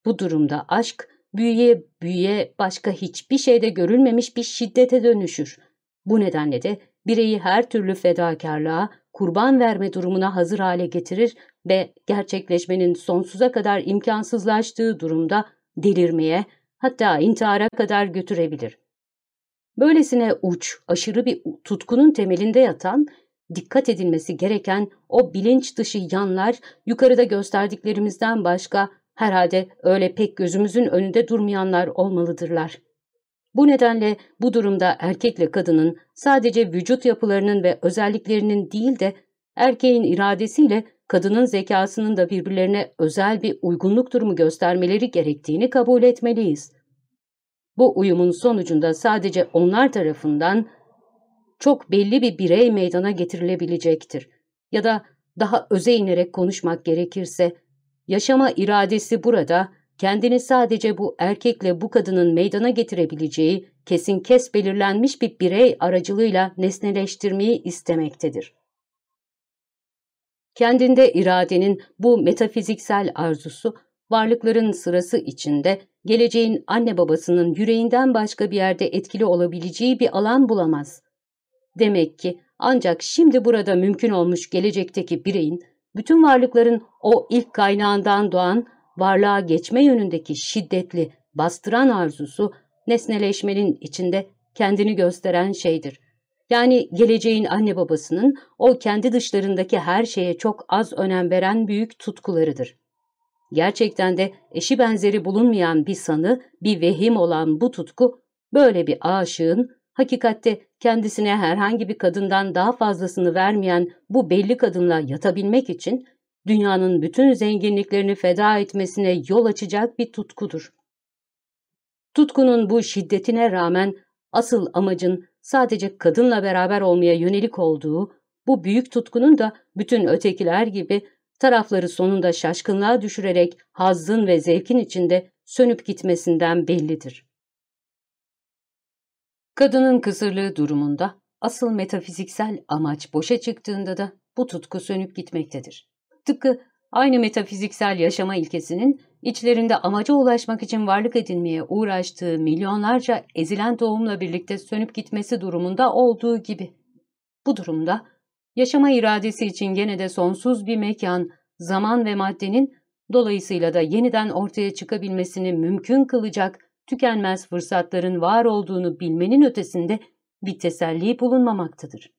Bu durumda aşk, büyüye büyüye başka hiçbir şeyde görülmemiş bir şiddete dönüşür. Bu nedenle de bireyi her türlü fedakarlığa, kurban verme durumuna hazır hale getirir ve gerçekleşmenin sonsuza kadar imkansızlaştığı durumda delirmeye, hatta intihara kadar götürebilir. Böylesine uç, aşırı bir tutkunun temelinde yatan, dikkat edilmesi gereken o bilinç dışı yanlar yukarıda gösterdiklerimizden başka herhalde öyle pek gözümüzün önünde durmayanlar olmalıdırlar. Bu nedenle bu durumda erkekle kadının sadece vücut yapılarının ve özelliklerinin değil de erkeğin iradesiyle kadının zekasının da birbirlerine özel bir uygunluk durumu göstermeleri gerektiğini kabul etmeliyiz. Bu uyumun sonucunda sadece onlar tarafından çok belli bir birey meydana getirilebilecektir. Ya da daha öze inerek konuşmak gerekirse, yaşama iradesi burada, kendini sadece bu erkekle bu kadının meydana getirebileceği kesin kes belirlenmiş bir birey aracılığıyla nesneleştirmeyi istemektedir. Kendinde iradenin bu metafiziksel arzusu, varlıkların sırası içinde geleceğin anne babasının yüreğinden başka bir yerde etkili olabileceği bir alan bulamaz. Demek ki ancak şimdi burada mümkün olmuş gelecekteki bireyin, bütün varlıkların o ilk kaynağından doğan varlığa geçme yönündeki şiddetli, bastıran arzusu, nesneleşmenin içinde kendini gösteren şeydir. Yani geleceğin anne babasının o kendi dışlarındaki her şeye çok az önem veren büyük tutkularıdır. Gerçekten de eşi benzeri bulunmayan bir sanı, bir vehim olan bu tutku, böyle bir aşığın, hakikatte kendisine herhangi bir kadından daha fazlasını vermeyen bu belli kadınla yatabilmek için, dünyanın bütün zenginliklerini feda etmesine yol açacak bir tutkudur. Tutkunun bu şiddetine rağmen asıl amacın sadece kadınla beraber olmaya yönelik olduğu, bu büyük tutkunun da bütün ötekiler gibi tarafları sonunda şaşkınlığa düşürerek hazzın ve zevkin içinde sönüp gitmesinden bellidir. Kadının kısırlığı durumunda asıl metafiziksel amaç boşa çıktığında da bu tutku sönüp gitmektedir. Tıpkı aynı metafiziksel yaşama ilkesinin içlerinde amaca ulaşmak için varlık edinmeye uğraştığı milyonlarca ezilen tohumla birlikte sönüp gitmesi durumunda olduğu gibi. Bu durumda yaşama iradesi için gene de sonsuz bir mekan, zaman ve maddenin dolayısıyla da yeniden ortaya çıkabilmesini mümkün kılacak tükenmez fırsatların var olduğunu bilmenin ötesinde bir teselli bulunmamaktadır.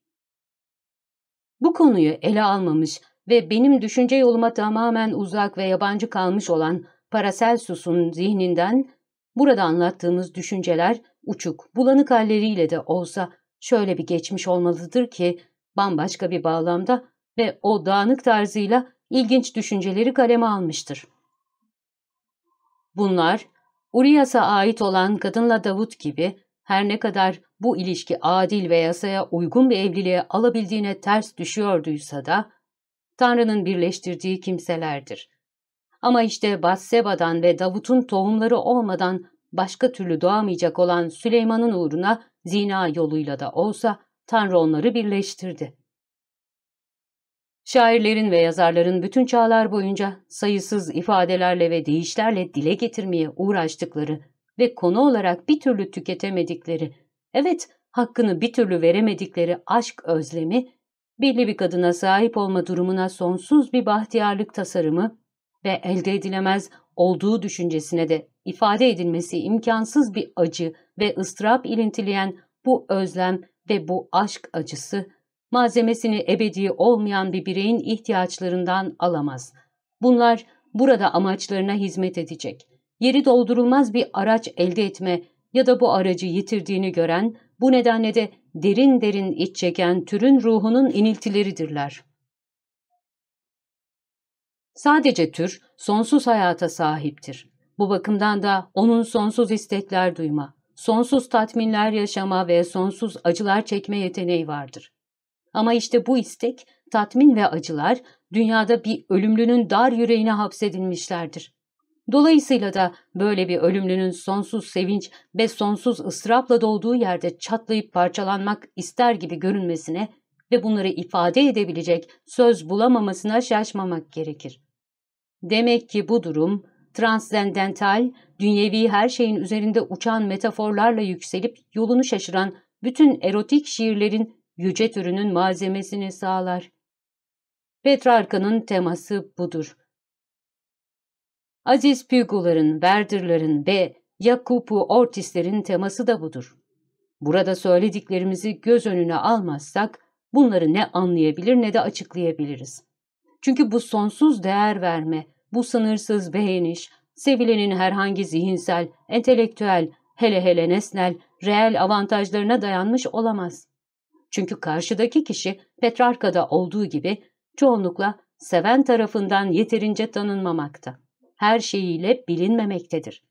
Bu konuyu ele almamış ve benim düşünce yoluma tamamen uzak ve yabancı kalmış olan Paracelsus'un zihninden burada anlattığımız düşünceler uçuk, bulanık halleriyle de olsa şöyle bir geçmiş olmalıdır ki bambaşka bir bağlamda ve o dağınık tarzıyla ilginç düşünceleri kaleme almıştır. Bunlar, Urias'a ait olan kadınla Davut gibi her ne kadar bu ilişki adil ve yasaya uygun bir evliliğe alabildiğine ters düşüyorduysa da, Tanrı'nın birleştirdiği kimselerdir. Ama işte Batseba'dan ve Davut'un tohumları olmadan başka türlü doğamayacak olan Süleyman'ın uğruna zina yoluyla da olsa Tanrı onları birleştirdi. Şairlerin ve yazarların bütün çağlar boyunca sayısız ifadelerle ve deyişlerle dile getirmeye uğraştıkları ve konu olarak bir türlü tüketemedikleri, evet hakkını bir türlü veremedikleri aşk özlemi, belli bir kadına sahip olma durumuna sonsuz bir bahtiyarlık tasarımı ve elde edilemez olduğu düşüncesine de ifade edilmesi imkansız bir acı ve ıstırap ilintileyen bu özlem ve bu aşk acısı, malzemesini ebedi olmayan bir bireyin ihtiyaçlarından alamaz. Bunlar burada amaçlarına hizmet edecek. Yeri doldurulmaz bir araç elde etme ya da bu aracı yitirdiğini gören, bu nedenle de derin derin iç çeken türün ruhunun iniltileridirler. Sadece tür sonsuz hayata sahiptir. Bu bakımdan da onun sonsuz istekler duyma, sonsuz tatminler yaşama ve sonsuz acılar çekme yeteneği vardır. Ama işte bu istek, tatmin ve acılar dünyada bir ölümlünün dar yüreğine hapsedilmişlerdir. Dolayısıyla da böyle bir ölümlünün sonsuz sevinç ve sonsuz ıstırapla dolduğu yerde çatlayıp parçalanmak ister gibi görünmesine ve bunları ifade edebilecek söz bulamamasına şaşmamak gerekir. Demek ki bu durum, transzendental, dünyevi her şeyin üzerinde uçan metaforlarla yükselip yolunu şaşıran bütün erotik şiirlerin yüce türünün malzemesini sağlar. Petrarka'nın teması budur. Aziz Pugo'ların, Werder'ların ve Jacopo Ortis'lerin teması da budur. Burada söylediklerimizi göz önüne almazsak bunları ne anlayabilir ne de açıklayabiliriz. Çünkü bu sonsuz değer verme, bu sınırsız beğeniş, sevilenin herhangi zihinsel, entelektüel, hele hele nesnel, reel avantajlarına dayanmış olamaz. Çünkü karşıdaki kişi Petrarka'da olduğu gibi çoğunlukla seven tarafından yeterince tanınmamakta. Her şeyiyle bilinmemektedir.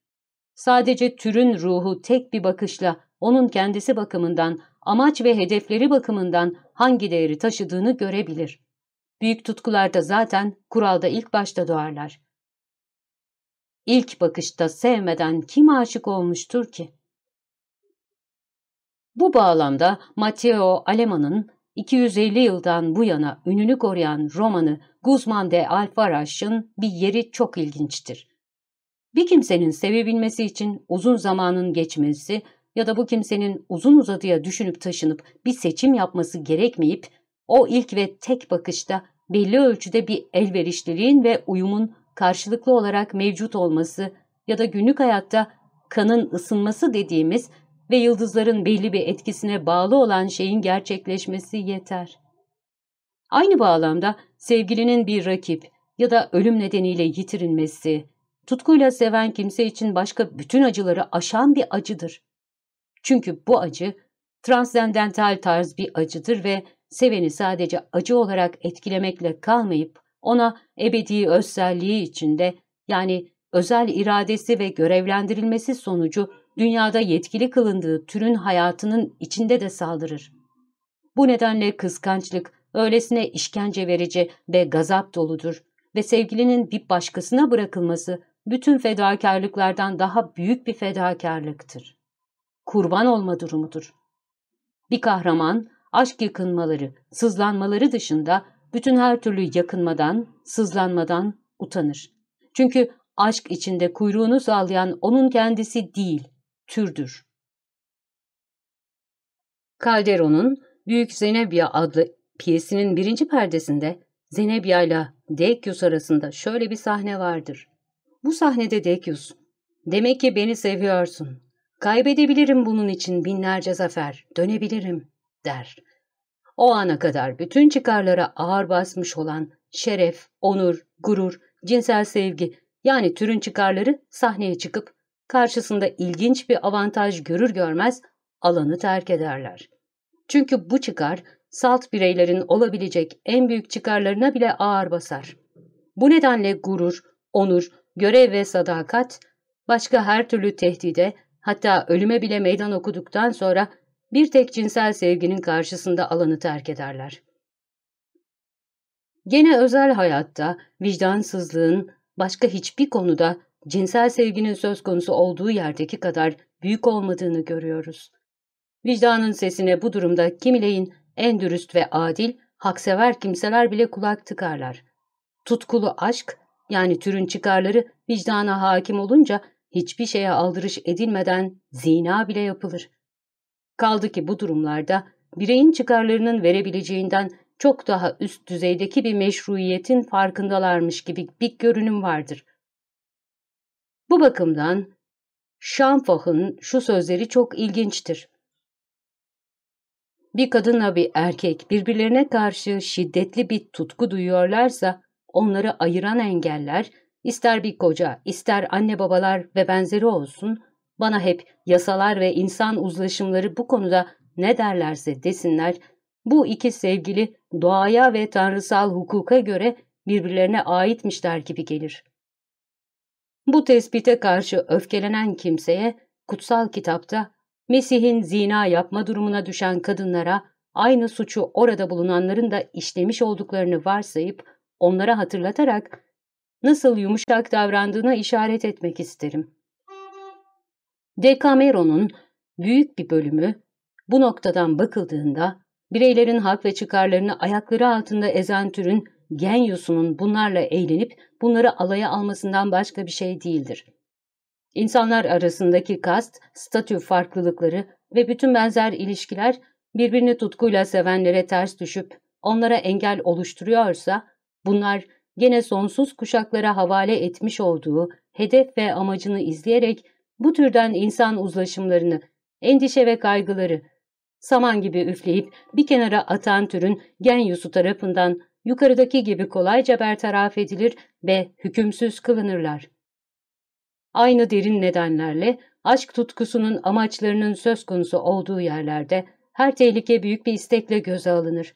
Sadece türün ruhu tek bir bakışla onun kendisi bakımından, amaç ve hedefleri bakımından hangi değeri taşıdığını görebilir. Büyük tutkularda zaten kuralda ilk başta doğarlar. İlk bakışta sevmeden kim aşık olmuştur ki? Bu bağlamda Matteo Aleman'ın 250 yıldan bu yana ününü koruyan romanı Guzman de Alfaraş'ın bir yeri çok ilginçtir. Bir kimsenin sevebilmesi için uzun zamanın geçmesi ya da bu kimsenin uzun uzadıya düşünüp taşınıp bir seçim yapması gerekmeyip o ilk ve tek bakışta belli ölçüde bir elverişliliğin ve uyumun karşılıklı olarak mevcut olması ya da günlük hayatta kanın ısınması dediğimiz ve yıldızların belli bir etkisine bağlı olan şeyin gerçekleşmesi yeter. Aynı bağlamda sevgilinin bir rakip ya da ölüm nedeniyle yitirilmesi, tutkuyla seven kimse için başka bütün acıları aşan bir acıdır. Çünkü bu acı transzendental tarz bir acıdır ve seveni sadece acı olarak etkilemekle kalmayıp ona ebedi özselliği içinde yani özel iradesi ve görevlendirilmesi sonucu dünyada yetkili kılındığı türün hayatının içinde de saldırır. Bu nedenle kıskançlık öylesine işkence verici ve gazap doludur ve sevgilinin bir başkasına bırakılması bütün fedakarlıklardan daha büyük bir fedakarlıktır. Kurban olma durumudur. Bir kahraman, aşk yakınmaları, sızlanmaları dışında bütün her türlü yakınmadan, sızlanmadan utanır. Çünkü aşk içinde kuyruğunu sağlayan onun kendisi değil, türdür. Calderon'un Büyük Zenebia adlı piyesinin birinci perdesinde Zenebia ile Decius arasında şöyle bir sahne vardır. Bu sahnede Decius, ''Demek ki beni seviyorsun. Kaybedebilirim bunun için binlerce zafer, dönebilirim.'' der. O ana kadar bütün çıkarlara ağır basmış olan şeref, onur, gurur, cinsel sevgi yani türün çıkarları sahneye çıkıp karşısında ilginç bir avantaj görür görmez alanı terk ederler. Çünkü bu çıkar salt bireylerin olabilecek en büyük çıkarlarına bile ağır basar. Bu nedenle gurur, onur, görev ve sadakat başka her türlü tehdide hatta ölüme bile meydan okuduktan sonra bir tek cinsel sevginin karşısında alanı terk ederler. Gene özel hayatta vicdansızlığın başka hiçbir konuda cinsel sevginin söz konusu olduğu yerdeki kadar büyük olmadığını görüyoruz. Vicdanın sesine bu durumda kimileyin en dürüst ve adil, haksever kimseler bile kulak tıkarlar. Tutkulu aşk, yani türün çıkarları vicdana hakim olunca hiçbir şeye aldırış edilmeden zina bile yapılır. Kaldı ki bu durumlarda bireyin çıkarlarının verebileceğinden çok daha üst düzeydeki bir meşruiyetin farkındalarmış gibi bir görünüm vardır. Bu bakımdan Schamfoch'un şu sözleri çok ilginçtir. Bir kadınla bir erkek birbirlerine karşı şiddetli bir tutku duyuyorlarsa onları ayıran engeller, ister bir koca, ister anne babalar ve benzeri olsun, bana hep yasalar ve insan uzlaşımları bu konuda ne derlerse desinler, bu iki sevgili doğaya ve tanrısal hukuka göre birbirlerine aitmişler gibi gelir. Bu tespite karşı öfkelenen kimseye kutsal kitapta Mesih'in zina yapma durumuna düşen kadınlara aynı suçu orada bulunanların da işlemiş olduklarını varsayıp onlara hatırlatarak nasıl yumuşak davrandığına işaret etmek isterim. Decameron'un büyük bir bölümü bu noktadan bakıldığında bireylerin hak ve çıkarlarını ayakları altında ezen türün Genyus'unun bunlarla eğlenip bunları alaya almasından başka bir şey değildir. İnsanlar arasındaki kast, statü farklılıkları ve bütün benzer ilişkiler birbirini tutkuyla sevenlere ters düşüp onlara engel oluşturuyorsa, bunlar gene sonsuz kuşaklara havale etmiş olduğu hedef ve amacını izleyerek bu türden insan uzlaşımlarını, endişe ve kaygıları, saman gibi üfleyip bir kenara atan türün Genyus'u tarafından yukarıdaki gibi kolayca bertaraf edilir ve hükümsüz kılınırlar. Aynı derin nedenlerle aşk tutkusunun amaçlarının söz konusu olduğu yerlerde her tehlike büyük bir istekle göze alınır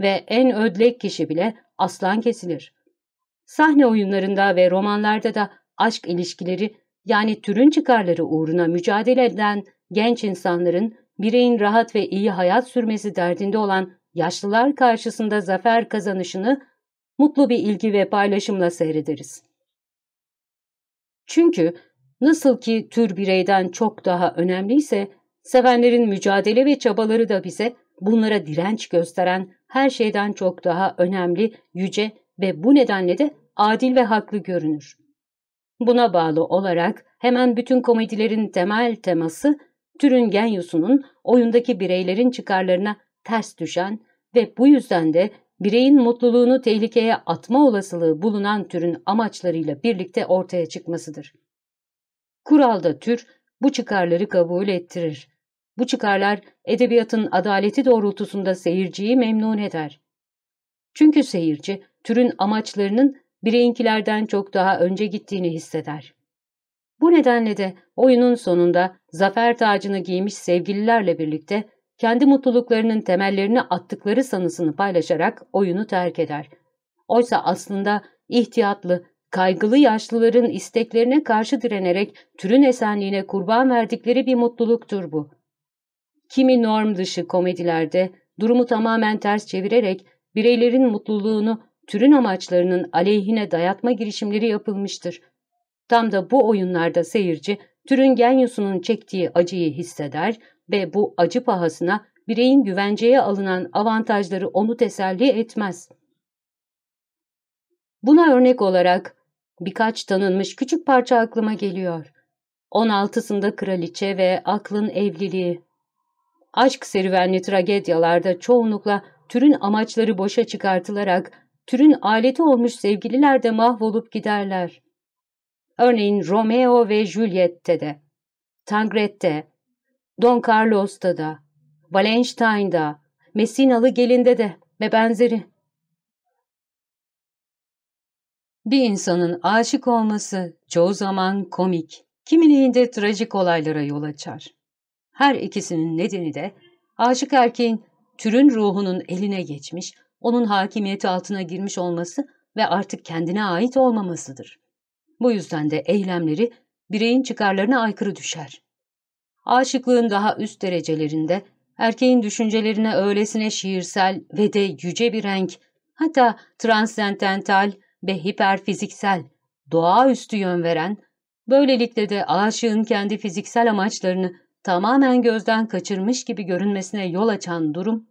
ve en ödlek kişi bile aslan kesilir. Sahne oyunlarında ve romanlarda da aşk ilişkileri yani türün çıkarları uğruna mücadele eden genç insanların bireyin rahat ve iyi hayat sürmesi derdinde olan yaşlılar karşısında zafer kazanışını mutlu bir ilgi ve paylaşımla seyrederiz. Çünkü nasıl ki tür bireyden çok daha önemliyse, sevenlerin mücadele ve çabaları da bize bunlara direnç gösteren her şeyden çok daha önemli, yüce ve bu nedenle de adil ve haklı görünür. Buna bağlı olarak hemen bütün komedilerin temel teması, türün genyusunun oyundaki bireylerin çıkarlarına ters düşen ve bu yüzden de bireyin mutluluğunu tehlikeye atma olasılığı bulunan türün amaçlarıyla birlikte ortaya çıkmasıdır. Kuralda tür bu çıkarları kabul ettirir. Bu çıkarlar edebiyatın adaleti doğrultusunda seyirciyi memnun eder. Çünkü seyirci türün amaçlarının bireyinkilerden çok daha önce gittiğini hisseder. Bu nedenle de oyunun sonunda zafer tacını giymiş sevgililerle birlikte kendi mutluluklarının temellerini attıkları sanısını paylaşarak oyunu terk eder. Oysa aslında ihtiyatlı, kaygılı yaşlıların isteklerine karşı direnerek türün esenliğine kurban verdikleri bir mutluluktur bu. Kimi norm dışı komedilerde durumu tamamen ters çevirerek bireylerin mutluluğunu türün amaçlarının aleyhine dayatma girişimleri yapılmıştır. Tam da bu oyunlarda seyirci türün genyusunun çektiği acıyı hisseder, ve bu acı pahasına bireyin güvenceye alınan avantajları onu teselli etmez. Buna örnek olarak birkaç tanınmış küçük parça aklıma geliyor. 16'sında kraliçe ve aklın evliliği. Aşk serüvenli tragedyalarda çoğunlukla türün amaçları boşa çıkartılarak türün aleti olmuş sevgililer de mahvolup giderler. Örneğin Romeo ve Juliet'te de, Tangret'te, Don Carlos'ta da, Wallenstein'da, Messinalı gelinde de ve benzeri. Bir insanın aşık olması çoğu zaman komik, kimiliğinde trajik olaylara yol açar. Her ikisinin nedeni de aşık erkeğin türün ruhunun eline geçmiş, onun hakimiyeti altına girmiş olması ve artık kendine ait olmamasıdır. Bu yüzden de eylemleri bireyin çıkarlarına aykırı düşer. Aşıklığın daha üst derecelerinde erkeğin düşüncelerine öylesine şiirsel ve de yüce bir renk, hatta transcendental ve hiperfiziksel, doğaüstü yön veren, böylelikle de aşığın kendi fiziksel amaçlarını tamamen gözden kaçırmış gibi görünmesine yol açan durum,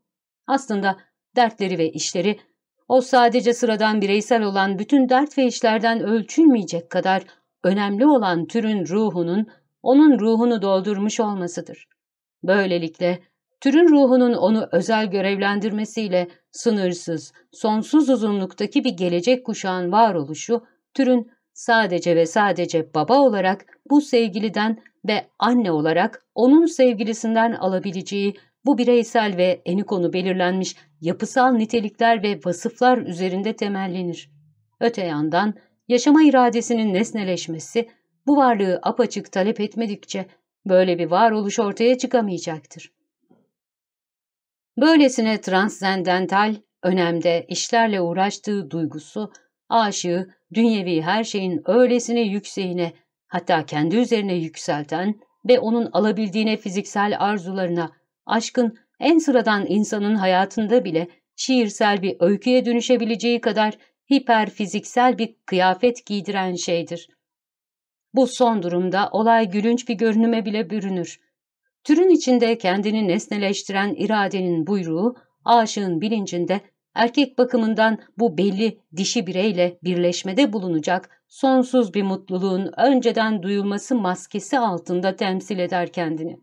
aslında dertleri ve işleri, o sadece sıradan bireysel olan bütün dert ve işlerden ölçülmeyecek kadar önemli olan türün ruhunun onun ruhunu doldurmuş olmasıdır. Böylelikle türün ruhunun onu özel görevlendirmesiyle sınırsız, sonsuz uzunluktaki bir gelecek kuşağın varoluşu, türün sadece ve sadece baba olarak bu sevgiliden ve anne olarak onun sevgilisinden alabileceği bu bireysel ve eni konu belirlenmiş yapısal nitelikler ve vasıflar üzerinde temellenir. Öte yandan yaşama iradesinin nesneleşmesi bu varlığı apaçık talep etmedikçe böyle bir varoluş ortaya çıkamayacaktır. Böylesine transzendental önemde işlerle uğraştığı duygusu, aşığı dünyevi her şeyin öylesine yükseğine hatta kendi üzerine yükselten ve onun alabildiğine fiziksel arzularına, aşkın en sıradan insanın hayatında bile şiirsel bir öyküye dönüşebileceği kadar hiperfiziksel bir kıyafet giydiren şeydir. Bu son durumda olay gülünç bir görünüme bile bürünür. Türün içinde kendini nesneleştiren iradenin buyruğu, aşığın bilincinde erkek bakımından bu belli dişi bireyle birleşmede bulunacak sonsuz bir mutluluğun önceden duyulması maskesi altında temsil eder kendini.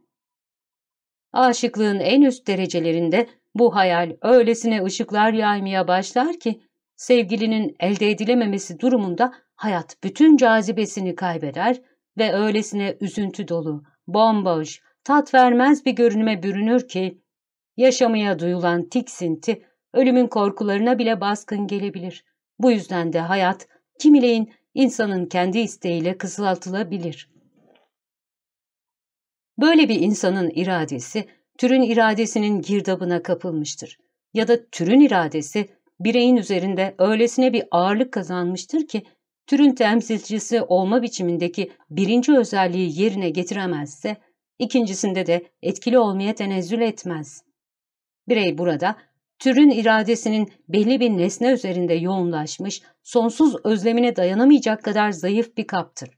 Aşıklığın en üst derecelerinde bu hayal öylesine ışıklar yaymaya başlar ki, sevgilinin elde edilememesi durumunda hayat bütün cazibesini kaybeder ve öylesine üzüntü dolu, bomboş, tat vermez bir görünüme bürünür ki, yaşamaya duyulan tiksinti, ölümün korkularına bile baskın gelebilir. Bu yüzden de hayat, kimileyin insanın kendi isteğiyle kısaltılabilir. Böyle bir insanın iradesi, türün iradesinin girdabına kapılmıştır. Ya da türün iradesi, bireyin üzerinde öylesine bir ağırlık kazanmıştır ki, türün temsilcisi olma biçimindeki birinci özelliği yerine getiremezse, ikincisinde de etkili olmaya tenezzül etmez. Birey burada, türün iradesinin belli bir nesne üzerinde yoğunlaşmış, sonsuz özlemine dayanamayacak kadar zayıf bir kaptır.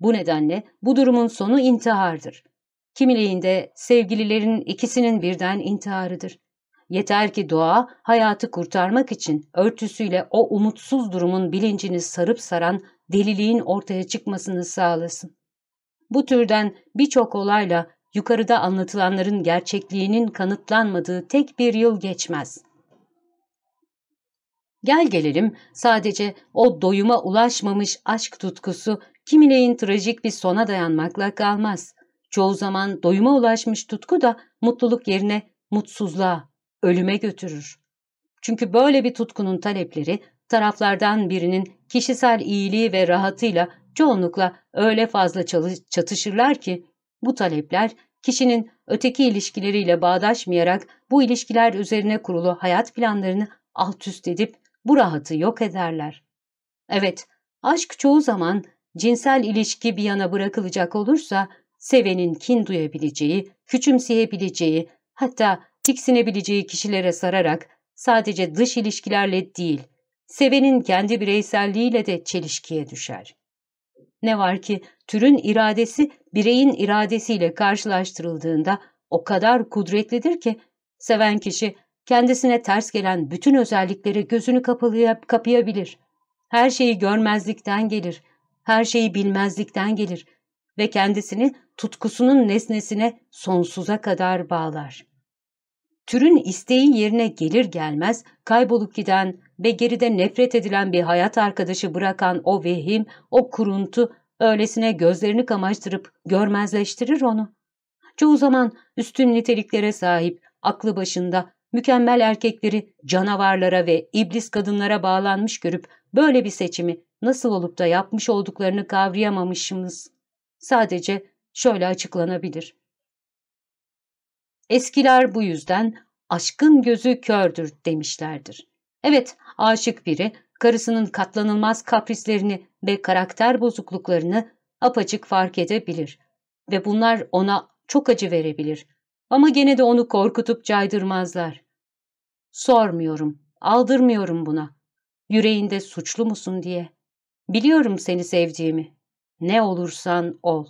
Bu nedenle bu durumun sonu intihardır. Kimileyinde sevgililerin ikisinin birden intiharıdır. Yeter ki doğa hayatı kurtarmak için örtüsüyle o umutsuz durumun bilincini sarıp saran deliliğin ortaya çıkmasını sağlasın. Bu türden birçok olayla yukarıda anlatılanların gerçekliğinin kanıtlanmadığı tek bir yıl geçmez. Gel gelelim sadece o doyuma ulaşmamış aşk tutkusu kimileyin trajik bir sona dayanmakla kalmaz. Çoğu zaman doyuma ulaşmış tutku da mutluluk yerine mutsuzluğa, ölüme götürür. Çünkü böyle bir tutkunun talepleri taraflardan birinin kişisel iyiliği ve rahatıyla çoğunlukla öyle fazla çatışırlar ki bu talepler kişinin öteki ilişkileriyle bağdaşmayarak bu ilişkiler üzerine kurulu hayat planlarını alt üst edip bu rahatı yok ederler. Evet, aşk çoğu zaman cinsel ilişki bir yana bırakılacak olursa sevenin kin duyabileceği, küçümseyebileceği, hatta tiksinebileceği kişilere sararak sadece dış ilişkilerle değil, sevenin kendi bireyselliğiyle de çelişkiye düşer. Ne var ki türün iradesi bireyin iradesiyle karşılaştırıldığında o kadar kudretlidir ki seven kişi kendisine ters gelen bütün özellikleri gözünü kapalayıp kapayabilir. Her şeyi görmezlikten gelir, her şeyi bilmezlikten gelir ve kendisini tutkusunun nesnesine sonsuza kadar bağlar. Türün isteği yerine gelir gelmez kaybolup giden ve geride nefret edilen bir hayat arkadaşı bırakan o vehim, o kuruntu öylesine gözlerini kamaştırıp görmezleştirir onu. Çoğu zaman üstün niteliklere sahip, aklı başında, mükemmel erkekleri canavarlara ve iblis kadınlara bağlanmış görüp böyle bir seçimi nasıl olup da yapmış olduklarını kavrayamamışımız. Sadece şöyle açıklanabilir. Eskiler bu yüzden aşkın gözü kördür demişlerdir. Evet, aşık biri karısının katlanılmaz kaprislerini ve karakter bozukluklarını apaçık fark edebilir ve bunlar ona çok acı verebilir ama gene de onu korkutup caydırmazlar. Sormuyorum, aldırmıyorum buna. Yüreğinde suçlu musun diye. Biliyorum seni sevdiğimi. Ne olursan ol.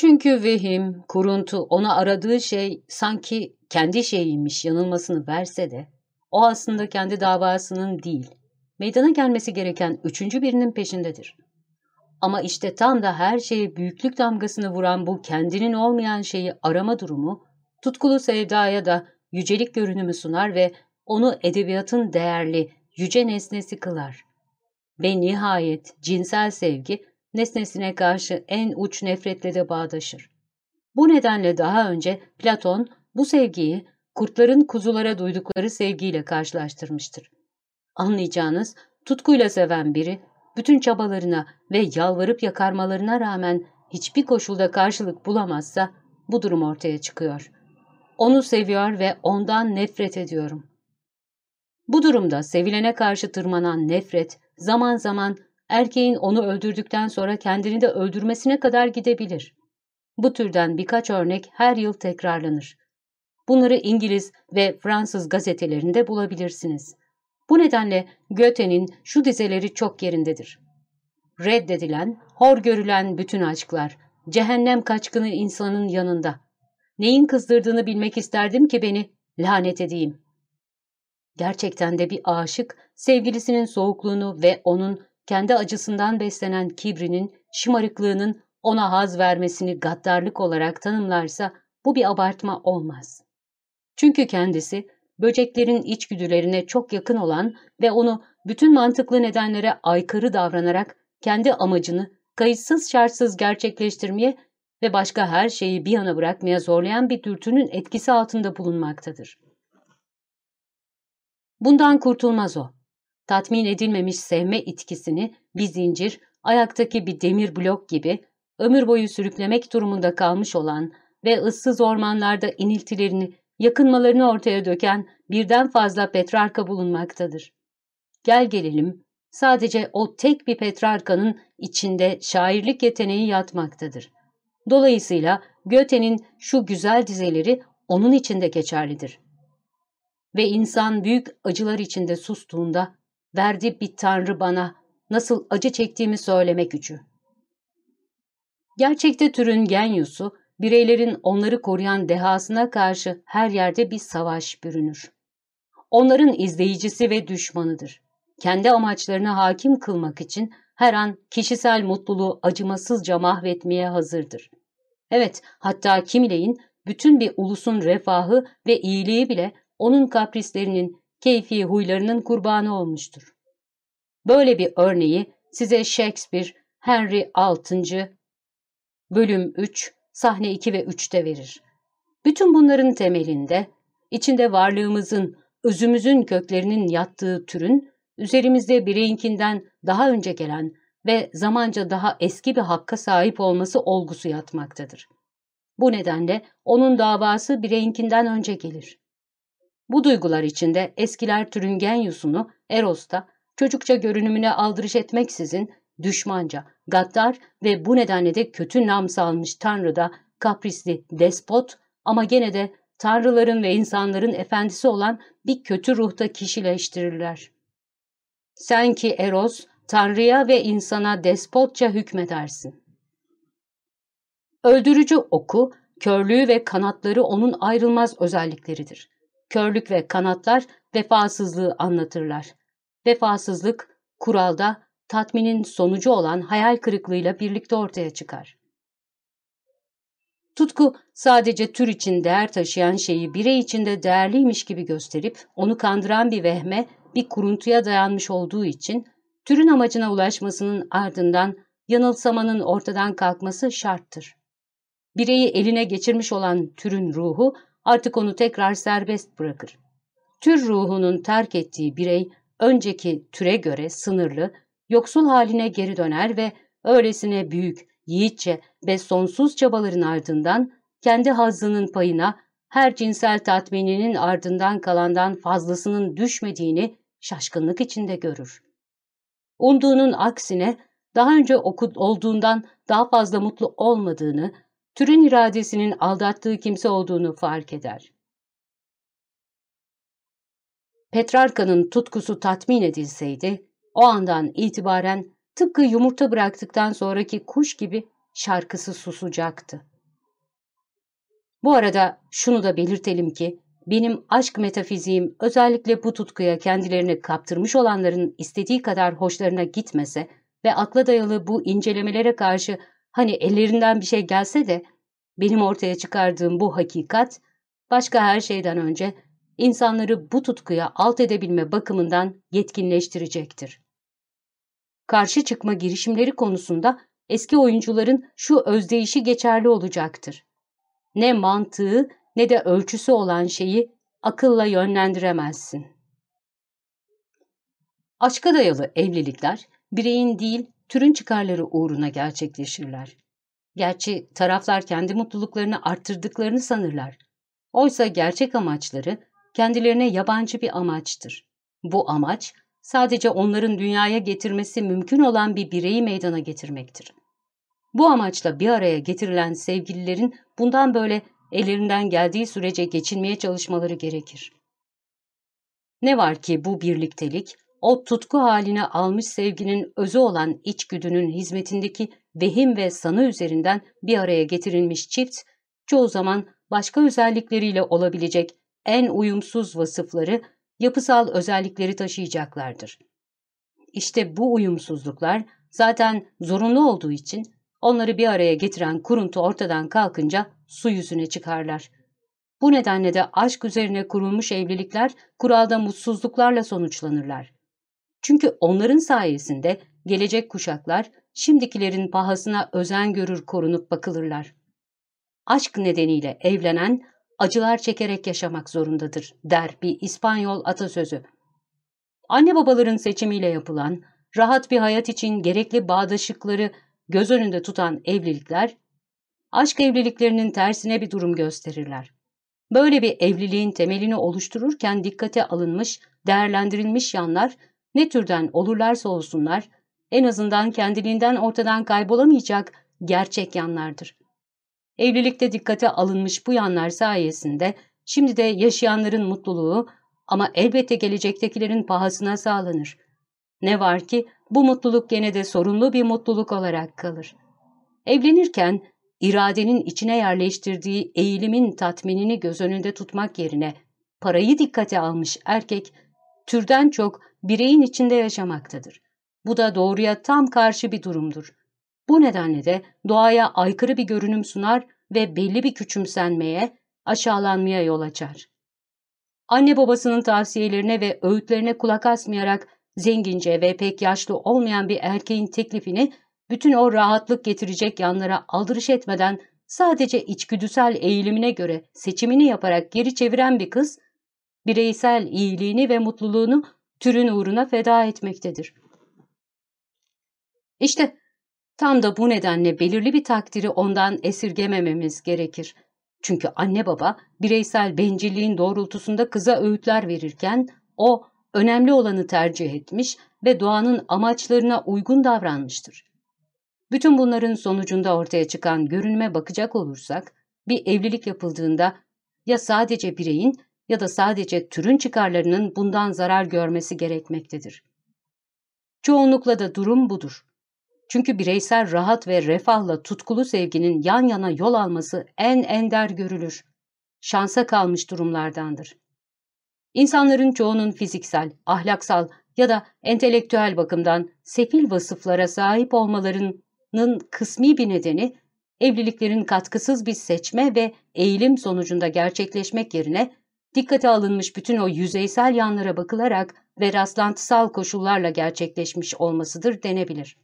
Çünkü vehim, kuruntu ona aradığı şey sanki kendi şeyiymiş yanılmasını verse de o aslında kendi davasının değil, meydana gelmesi gereken üçüncü birinin peşindedir. Ama işte tam da her şeye büyüklük damgasını vuran bu kendinin olmayan şeyi arama durumu, tutkulu sevdaya da yücelik görünümü sunar ve onu edebiyatın değerli, yüce nesnesi kılar. Ve nihayet cinsel sevgi, nesnesine karşı en uç nefretle de bağdaşır. Bu nedenle daha önce Platon bu sevgiyi kurtların kuzulara duydukları sevgiyle karşılaştırmıştır. Anlayacağınız, tutkuyla seven biri, bütün çabalarına ve yalvarıp yakarmalarına rağmen hiçbir koşulda karşılık bulamazsa bu durum ortaya çıkıyor. Onu seviyor ve ondan nefret ediyorum. Bu durumda sevilene karşı tırmanan nefret zaman zaman erkeğin onu öldürdükten sonra kendini de öldürmesine kadar gidebilir. Bu türden birkaç örnek her yıl tekrarlanır. Bunları İngiliz ve Fransız gazetelerinde bulabilirsiniz. Bu nedenle Goethe'nin şu dizeleri çok yerindedir. Reddedilen, hor görülen bütün aşklar, cehennem kaçkını insanın yanında. Neyin kızdırdığını bilmek isterdim ki beni lanet edeyim. Gerçekten de bir aşık, sevgilisinin soğukluğunu ve onun kendi acısından beslenen kibrinin, şımarıklığının ona haz vermesini gaddarlık olarak tanımlarsa bu bir abartma olmaz. Çünkü kendisi böceklerin içgüdülerine çok yakın olan ve onu bütün mantıklı nedenlere aykırı davranarak kendi amacını kayıtsız şartsız gerçekleştirmeye ve başka her şeyi bir yana bırakmaya zorlayan bir dürtünün etkisi altında bulunmaktadır. Bundan kurtulmaz o. Tatmin edilmemiş sevme itkisini bir zincir, ayaktaki bir demir blok gibi ömür boyu sürüklemek durumunda kalmış olan ve ıssız ormanlarda iniltilerini, yakınmalarını ortaya döken birden fazla Petrarka bulunmaktadır. Gel gelelim, sadece o tek bir Petrarka'nın içinde şairlik yeteneği yatmaktadır. Dolayısıyla Goethe'nin şu güzel dizeleri onun içinde geçerlidir. Ve insan büyük acılar içinde sustuğunda, verdi bir tanrı bana, nasıl acı çektiğimi söylemek gücü. Gerçekte türün genyusu, bireylerin onları koruyan dehasına karşı her yerde bir savaş bürünür. Onların izleyicisi ve düşmanıdır. Kendi amaçlarına hakim kılmak için her an kişisel mutluluğu acımasızca mahvetmeye hazırdır. Evet, hatta kimileyin bütün bir ulusun refahı ve iyiliği bile onun kaprislerinin, keyfi huylarının kurbanı olmuştur. Böyle bir örneği size Shakespeare, Henry VI, bölüm 3, sahne 2 ve 3'te verir. Bütün bunların temelinde, içinde varlığımızın, özümüzün köklerinin yattığı türün, üzerimizde bireyinkinden daha önce gelen ve zamanca daha eski bir hakka sahip olması olgusu yatmaktadır. Bu nedenle onun davası bireyinkinden önce gelir. Bu duygular içinde eskiler türün genyusunu Eros'ta çocukça görünümüne aldırış etmeksizin düşmanca, gaddar ve bu nedenle de kötü nam salmış Tanrı'da kaprisli, despot ama gene de tanrıların ve insanların efendisi olan bir kötü ruhta kişileştirirler. Sen ki Eros, Tanrı'ya ve insana despotça hükmedersin. Öldürücü oku, körlüğü ve kanatları onun ayrılmaz özellikleridir. Körlük ve kanatlar vefasızlığı anlatırlar. Vefasızlık, kuralda tatminin sonucu olan hayal kırıklığıyla birlikte ortaya çıkar. Tutku sadece tür için değer taşıyan şeyi birey içinde değerliymiş gibi gösterip onu kandıran bir vehme, bir kuruntuya dayanmış olduğu için türün amacına ulaşmasının ardından yanılsamanın ortadan kalkması şarttır. Bireyi eline geçirmiş olan türün ruhu artık onu tekrar serbest bırakır. Tür ruhunun terk ettiği birey önceki türe göre sınırlı, yoksul haline geri döner ve öylesine büyük, yiğitçe ve sonsuz çabaların ardından kendi hazzının payına her cinsel tatmininin ardından kalandan fazlasının düşmediğini şaşkınlık içinde görür. Umduğunun aksine daha önce okud olduğundan daha fazla mutlu olmadığını, türün iradesinin aldattığı kimse olduğunu fark eder. Petrarka'nın tutkusu tatmin edilseydi, o andan itibaren tıpkı yumurta bıraktıktan sonraki kuş gibi şarkısı susacaktı. Bu arada şunu da belirtelim ki, benim aşk metafiziğim özellikle bu tutkuya kendilerini kaptırmış olanların istediği kadar hoşlarına gitmese ve akla dayalı bu incelemelere karşı hani ellerinden bir şey gelse de benim ortaya çıkardığım bu hakikat başka her şeyden önce insanları bu tutkuya alt edebilme bakımından yetkinleştirecektir. Karşı çıkma girişimleri konusunda eski oyuncuların şu özdeyişi geçerli olacaktır. ne mantığı ne de ölçüsü olan şeyi akılla yönlendiremezsin. Aşka dayalı evlilikler bireyin değil türün çıkarları uğruna gerçekleşirler. Gerçi taraflar kendi mutluluklarını arttırdıklarını sanırlar. Oysa gerçek amaçları kendilerine yabancı bir amaçtır. Bu amaç sadece onların dünyaya getirmesi mümkün olan bir bireyi meydana getirmektir. Bu amaçla bir araya getirilen sevgililerin bundan böyle ellerinden geldiği sürece geçinmeye çalışmaları gerekir. Ne var ki bu birliktelik, o tutku haline almış sevginin özü olan içgüdünün hizmetindeki vehim ve sanı üzerinden bir araya getirilmiş çift, çoğu zaman başka özellikleriyle olabilecek en uyumsuz vasıfları, yapısal özellikleri taşıyacaklardır. İşte bu uyumsuzluklar zaten zorunlu olduğu için onları bir araya getiren kuruntu ortadan kalkınca su yüzüne çıkarlar. Bu nedenle de aşk üzerine kurulmuş evlilikler kuralda mutsuzluklarla sonuçlanırlar. Çünkü onların sayesinde gelecek kuşaklar şimdikilerin pahasına özen görür korunup bakılırlar. Aşk nedeniyle evlenen acılar çekerek yaşamak zorundadır der bir İspanyol atasözü. Anne babaların seçimiyle yapılan, rahat bir hayat için gerekli bağdaşıkları göz önünde tutan evlilikler, aşk evliliklerinin tersine bir durum gösterirler. Böyle bir evliliğin temelini oluştururken dikkate alınmış, değerlendirilmiş yanlar ne türden olurlarsa olsunlar, en azından kendiliğinden ortadan kaybolamayacak gerçek yanlardır. Evlilikte dikkate alınmış bu yanlar sayesinde şimdi de yaşayanların mutluluğu ama elbette gelecektekilerin pahasına sağlanır. Ne var ki bu mutluluk gene de sorunlu bir mutluluk olarak kalır. Evlenirken iradenin içine yerleştirdiği eğilimin tatminini göz önünde tutmak yerine parayı dikkate almış erkek türden çok bireyin içinde yaşamaktadır. Bu da doğruya tam karşı bir durumdur. Bu nedenle de doğaya aykırı bir görünüm sunar ve belli bir küçümsenmeye, aşağılanmaya yol açar. Anne babasının tavsiyelerine ve öğütlerine kulak asmayarak zengince ve pek yaşlı olmayan bir erkeğin teklifini bütün o rahatlık getirecek yanlara aldırış etmeden sadece içgüdüsel eğilimine göre seçimini yaparak geri çeviren bir kız, bireysel iyiliğini ve mutluluğunu türün uğruna feda etmektedir. İşte tam da bu nedenle belirli bir takdiri ondan esirgemememiz gerekir. Çünkü anne baba bireysel bencilliğin doğrultusunda kıza öğütler verirken o önemli olanı tercih etmiş ve doğanın amaçlarına uygun davranmıştır. Bütün bunların sonucunda ortaya çıkan görünüme bakacak olursak, bir evlilik yapıldığında ya sadece bireyin ya da sadece türün çıkarlarının bundan zarar görmesi gerekmektedir. Çoğunlukla da durum budur. Çünkü bireysel rahat ve refahla tutkulu sevginin yan yana yol alması en ender görülür. Şansa kalmış durumlardandır. İnsanların çoğunun fiziksel, ahlaksal ya da entelektüel bakımdan sefil vasıflara sahip olmalarının kısmi bir nedeni, evliliklerin katkısız bir seçme ve eğilim sonucunda gerçekleşmek yerine dikkate alınmış bütün o yüzeysel yanlara bakılarak ve rastlantısal koşullarla gerçekleşmiş olmasıdır denebilir.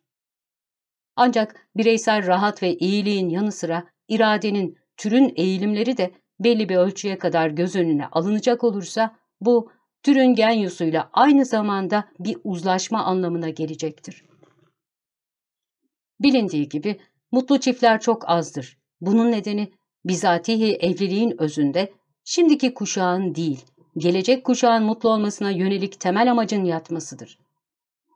Ancak bireysel rahat ve iyiliğin yanı sıra iradenin, türün eğilimleri de belli bir ölçüye kadar göz önüne alınacak olursa bu türün genyusuyla aynı zamanda bir uzlaşma anlamına gelecektir. Bilindiği gibi mutlu çiftler çok azdır. Bunun nedeni bizatihi evliliğin özünde şimdiki kuşağın değil, gelecek kuşağın mutlu olmasına yönelik temel amacın yatmasıdır.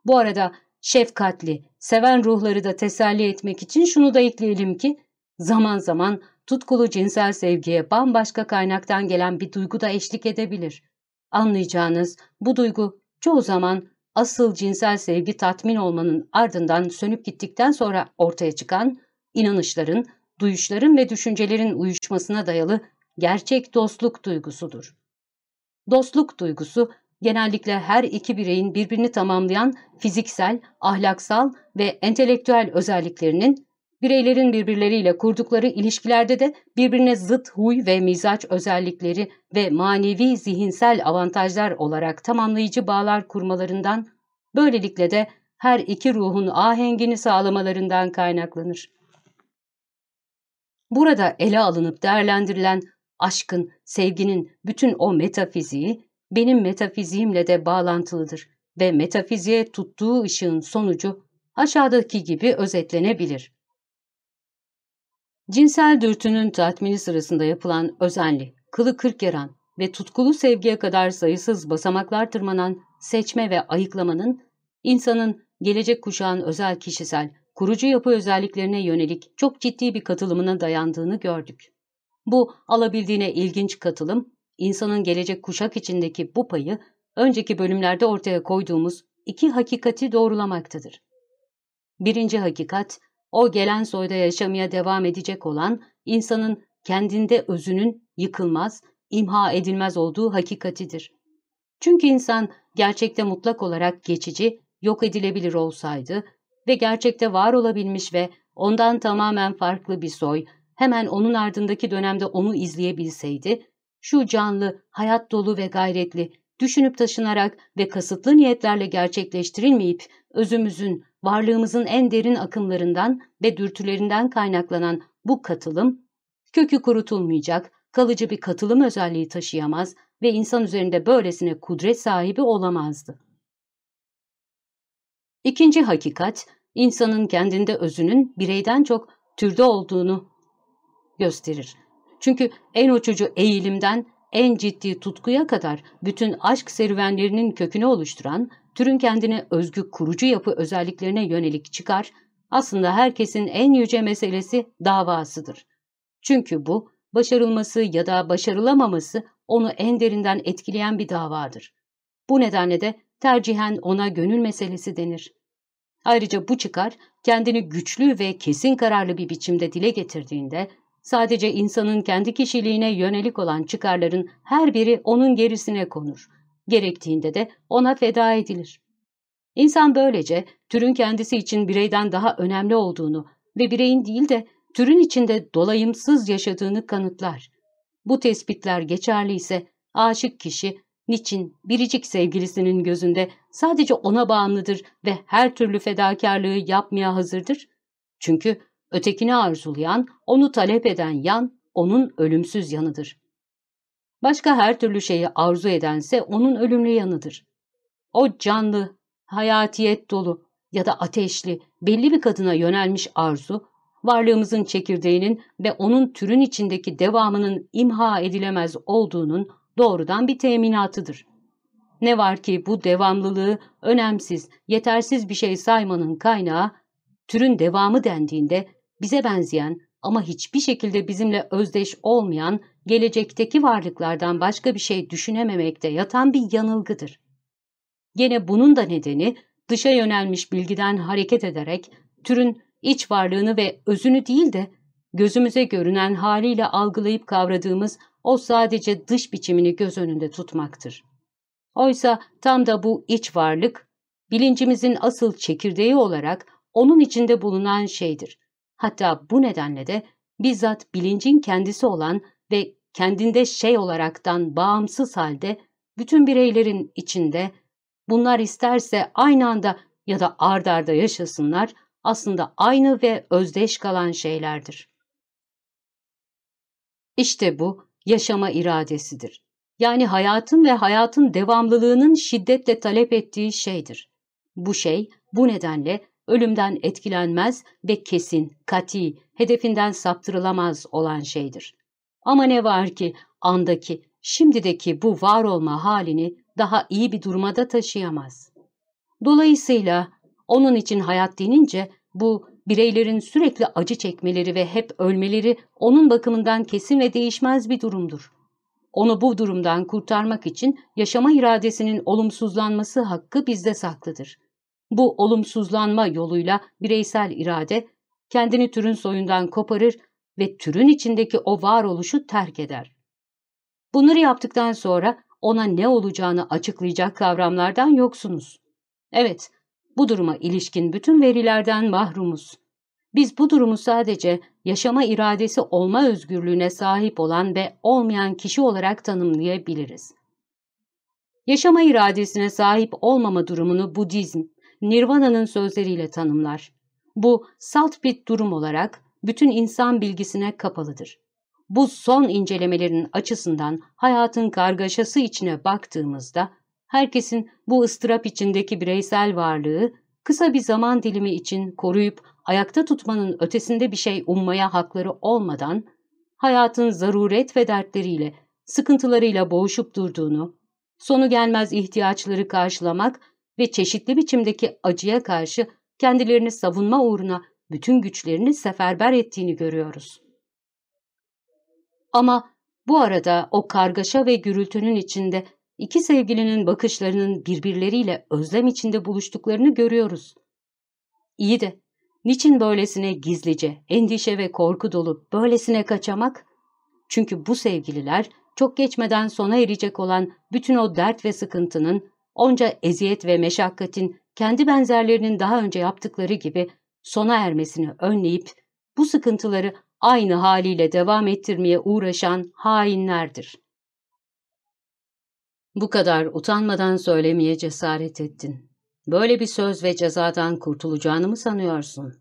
Bu arada şefkatli, seven ruhları da teselli etmek için şunu da ekleyelim ki, zaman zaman tutkulu cinsel sevgiye bambaşka kaynaktan gelen bir duygu da eşlik edebilir. Anlayacağınız bu duygu çoğu zaman asıl cinsel sevgi tatmin olmanın ardından sönüp gittikten sonra ortaya çıkan inanışların, duyuşların ve düşüncelerin uyuşmasına dayalı gerçek dostluk duygusudur. Dostluk duygusu genellikle her iki bireyin birbirini tamamlayan fiziksel, ahlaksal ve entelektüel özelliklerinin bireylerin birbirleriyle kurdukları ilişkilerde de birbirine zıt huy ve mizaç özellikleri ve manevi zihinsel avantajlar olarak tamamlayıcı bağlar kurmalarından, böylelikle de her iki ruhun ahengini sağlamalarından kaynaklanır. Burada ele alınıp değerlendirilen aşkın, sevginin bütün o metafiziği benim metafiziğimle de bağlantılıdır ve metafiziğe tuttuğu ışığın sonucu aşağıdaki gibi özetlenebilir. Cinsel dürtünün tatmini sırasında yapılan özenli, kılı kırk yaran ve tutkulu sevgiye kadar sayısız basamaklar tırmanan seçme ve ayıklamanın, insanın gelecek kuşağın özel kişisel, kurucu yapı özelliklerine yönelik çok ciddi bir katılımına dayandığını gördük. Bu alabildiğine ilginç katılım, insanın gelecek kuşak içindeki bu payı önceki bölümlerde ortaya koyduğumuz iki hakikati doğrulamaktadır. Birinci hakikat, o gelen soyda yaşamaya devam edecek olan insanın kendinde özünün yıkılmaz, imha edilmez olduğu hakikatidir. Çünkü insan gerçekte mutlak olarak geçici, yok edilebilir olsaydı ve gerçekte var olabilmiş ve ondan tamamen farklı bir soy, hemen onun ardındaki dönemde onu izleyebilseydi, şu canlı, hayat dolu ve gayretli, düşünüp taşınarak ve kasıtlı niyetlerle gerçekleştirilmeyip özümüzün, varlığımızın en derin akımlarından ve dürtülerinden kaynaklanan bu katılım, kökü kurutulmayacak, kalıcı bir katılım özelliği taşıyamaz ve insan üzerinde böylesine kudret sahibi olamazdı. İkinci hakikat, insanın kendinde özünün bireyden çok türde olduğunu gösterir. Çünkü en uçucu eğilimden en ciddi tutkuya kadar bütün aşk serüvenlerinin kökünü oluşturan, türün kendine özgü kurucu yapı özelliklerine yönelik çıkar, aslında herkesin en yüce meselesi davasıdır. Çünkü bu, başarılması ya da başarılamaması onu en derinden etkileyen bir davadır. Bu nedenle de tercihen ona gönül meselesi denir. Ayrıca bu çıkar, kendini güçlü ve kesin kararlı bir biçimde dile getirdiğinde, sadece insanın kendi kişiliğine yönelik olan çıkarların her biri onun gerisine konur. Gerektiğinde de ona feda edilir. İnsan böylece türün kendisi için bireyden daha önemli olduğunu ve bireyin değil de türün içinde dolayımsız yaşadığını kanıtlar. Bu tespitler geçerli ise aşık kişi niçin biricik sevgilisinin gözünde sadece ona bağımlıdır ve her türlü fedakarlığı yapmaya hazırdır? Çünkü ötekini arzulayan, onu talep eden yan, onun ölümsüz yanıdır. Başka her türlü şeyi arzu edense onun ölümlü yanıdır. O canlı, hayatiyet dolu ya da ateşli, belli bir kadına yönelmiş arzu, varlığımızın çekirdeğinin ve onun türün içindeki devamının imha edilemez olduğunun doğrudan bir teminatıdır. Ne var ki bu devamlılığı önemsiz, yetersiz bir şey saymanın kaynağı, türün devamı dendiğinde bize benzeyen ama hiçbir şekilde bizimle özdeş olmayan gelecekteki varlıklardan başka bir şey düşünememekte yatan bir yanılgıdır. Gene bunun da nedeni dışa yönelmiş bilgiden hareket ederek türün iç varlığını ve özünü değil de gözümüze görünen haliyle algılayıp kavradığımız o sadece dış biçimini göz önünde tutmaktır. Oysa tam da bu iç varlık, bilincimizin asıl çekirdeği olarak onun içinde bulunan şeydir. Hatta bu nedenle de bizzat bilincin kendisi olan ve kendinde şey olaraktan bağımsız halde bütün bireylerin içinde bunlar isterse aynı anda ya da ard arda yaşasınlar aslında aynı ve özdeş kalan şeylerdir. İşte bu yaşama iradesidir. Yani hayatın ve hayatın devamlılığının şiddetle talep ettiği şeydir. Bu şey bu nedenle ölümden etkilenmez ve kesin, kati, hedefinden saptırılamaz olan şeydir. Ama ne var ki andaki, şimdideki bu var olma halini daha iyi bir duruma da taşıyamaz. Dolayısıyla onun için hayat denince bu bireylerin sürekli acı çekmeleri ve hep ölmeleri onun bakımından kesin ve değişmez bir durumdur. Onu bu durumdan kurtarmak için yaşama iradesinin olumsuzlanması hakkı bizde saklıdır. Bu olumsuzlanma yoluyla bireysel irade kendini türün soyundan koparır ve türün içindeki o varoluşu terk eder. Bunları yaptıktan sonra ona ne olacağını açıklayacak kavramlardan yoksunuz. Evet, bu duruma ilişkin bütün verilerden mahrumuz. Biz bu durumu sadece yaşama iradesi olma özgürlüğüne sahip olan ve olmayan kişi olarak tanımlayabiliriz. Yaşama iradesine sahip olmama durumunu Budizm, Nirvana'nın sözleriyle tanımlar. Bu salt bir durum olarak bütün insan bilgisine kapalıdır. Bu son incelemelerin açısından hayatın kargaşası içine baktığımızda, herkesin bu ıstırap içindeki bireysel varlığı kısa bir zaman dilimi için koruyup ayakta tutmanın ötesinde bir şey ummaya hakları olmadan, hayatın zaruret ve dertleriyle, sıkıntılarıyla boğuşup durduğunu, sonu gelmez ihtiyaçları karşılamak ve çeşitli biçimdeki acıya karşı kendilerini savunma uğruna bütün güçlerini seferber ettiğini görüyoruz. Ama bu arada o kargaşa ve gürültünün içinde iki sevgilinin bakışlarının birbirleriyle özlem içinde buluştuklarını görüyoruz. İyi de niçin böylesine gizlice, endişe ve korku dolu böylesine kaçamak? Çünkü bu sevgililer çok geçmeden sona erecek olan bütün o dert ve sıkıntının, onca eziyet ve meşakkatin kendi benzerlerinin daha önce yaptıkları gibi sona ermesini önleyip bu sıkıntıları aynı haliyle devam ettirmeye uğraşan hainlerdir. Bu kadar utanmadan söylemeye cesaret ettin. Böyle bir söz ve cezadan kurtulacağını mı sanıyorsun?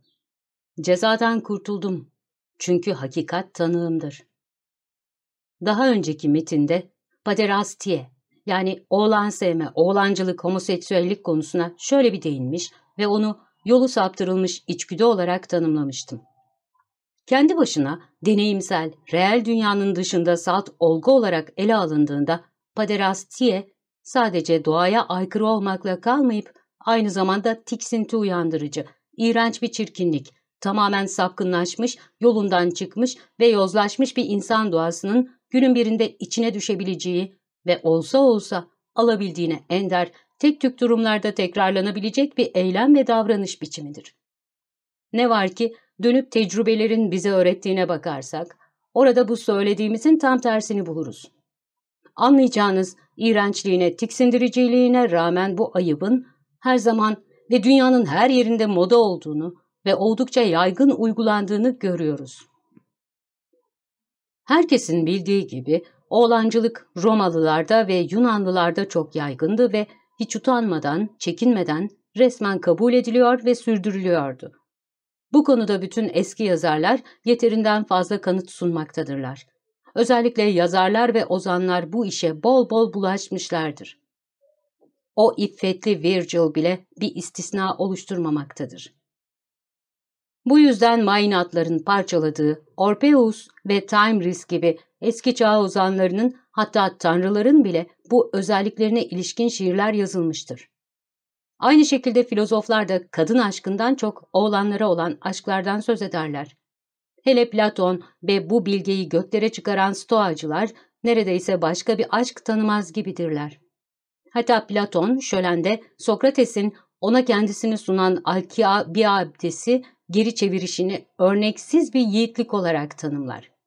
Cezadan kurtuldum. Çünkü hakikat tanığımdır. Daha önceki metinde paderastie yani oğlan sevme, oğlancılık, homoseksüellik konusuna şöyle bir değinmiş ve onu yolu saptırılmış içgüdü olarak tanımlamıştım. Kendi başına deneyimsel, reel dünyanın dışında salt olgu olarak ele alındığında paderastie sadece doğaya aykırı olmakla kalmayıp aynı zamanda tiksinti uyandırıcı, iğrenç bir çirkinlik, tamamen sapkınlaşmış, yolundan çıkmış ve yozlaşmış bir insan doğasının günün birinde içine düşebileceği ve olsa olsa alabildiğine ender, tek tük durumlarda tekrarlanabilecek bir eylem ve davranış biçimidir. Ne var ki dönüp tecrübelerin bize öğrettiğine bakarsak, orada bu söylediğimizin tam tersini buluruz. Anlayacağınız iğrençliğine, tiksindiriciliğine rağmen bu ayıbın her zaman ve dünyanın her yerinde moda olduğunu ve oldukça yaygın uygulandığını görüyoruz. Herkesin bildiği gibi oğlancılık Romalılarda ve Yunanlılarda çok yaygındı ve hiç utanmadan, çekinmeden resmen kabul ediliyor ve sürdürülüyordu. Bu konuda bütün eski yazarlar yeterinden fazla kanıt sunmaktadırlar. Özellikle yazarlar ve ozanlar bu işe bol bol bulaşmışlardır. O iffetli Virgil bile bir istisna oluşturmamaktadır. Bu yüzden Maynatların parçaladığı Orpheus ve Timris gibi eski çağ ozanlarının hatta tanrıların bile bu özelliklerine ilişkin şiirler yazılmıştır. Aynı şekilde filozoflar da kadın aşkından çok oğlanlara olan aşklardan söz ederler. Hele Platon ve bu bilgeyi göklere çıkaran stoacılar neredeyse başka bir aşk tanımaz gibidirler. Hatta Platon şölende Sokrates'in ona kendisini sunan Alkibiades'i geri çevirişini örneksiz bir yiğitlik olarak tanımlar.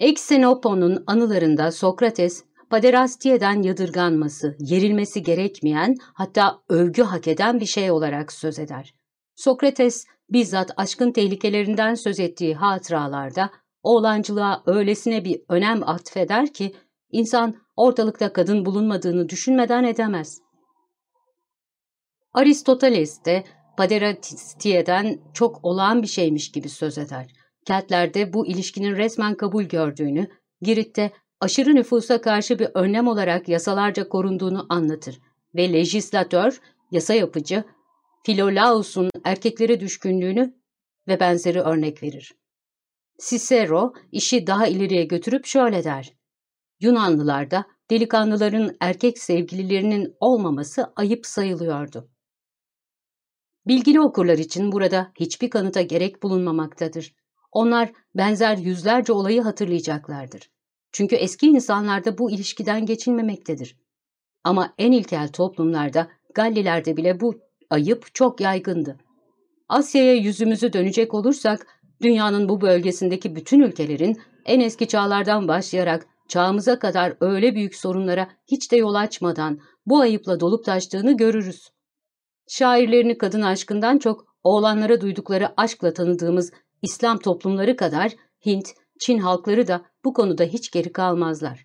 Eksenopon'un anılarında Sokrates, Paderastiye'den yadırganması, yerilmesi gerekmeyen, hatta övgü hak eden bir şey olarak söz eder. Sokrates, bizzat aşkın tehlikelerinden söz ettiği hatıralarda, oğlancılığa öylesine bir önem atfeder ki, insan ortalıkta kadın bulunmadığını düşünmeden edemez. Aristoteles de Paderastiyeden çok olağan bir şeymiş gibi söz eder. Keltlerde bu ilişkinin resmen kabul gördüğünü, Girit'te aşırı nüfusa karşı bir önlem olarak yasalarca korunduğunu anlatır ve lejislatör, yasa yapıcı, Filolaus'un erkeklere düşkünlüğünü ve benzeri örnek verir. Cicero işi daha ileriye götürüp şöyle der. Yunanlılarda delikanlıların erkek sevgililerinin olmaması ayıp sayılıyordu. Bilgili okurlar için burada hiçbir kanıta gerek bulunmamaktadır. Onlar benzer yüzlerce olayı hatırlayacaklardır. Çünkü eski insanlarda bu ilişkiden geçilmemektedir. Ama en ilkel toplumlarda, Gallilerde bile bu ayıp çok yaygındı. Asya'ya yüzümüzü dönecek olursak, dünyanın bu bölgesindeki bütün ülkelerin en eski çağlardan başlayarak çağımıza kadar öyle büyük sorunlara hiç de yol açmadan bu ayıpla dolup taştığını görürüz. Şairlerini kadın aşkından çok oğlanlara duydukları aşkla tanıdığımız İslam toplumları kadar Hint, Çin halkları da bu konuda hiç geri kalmazlar.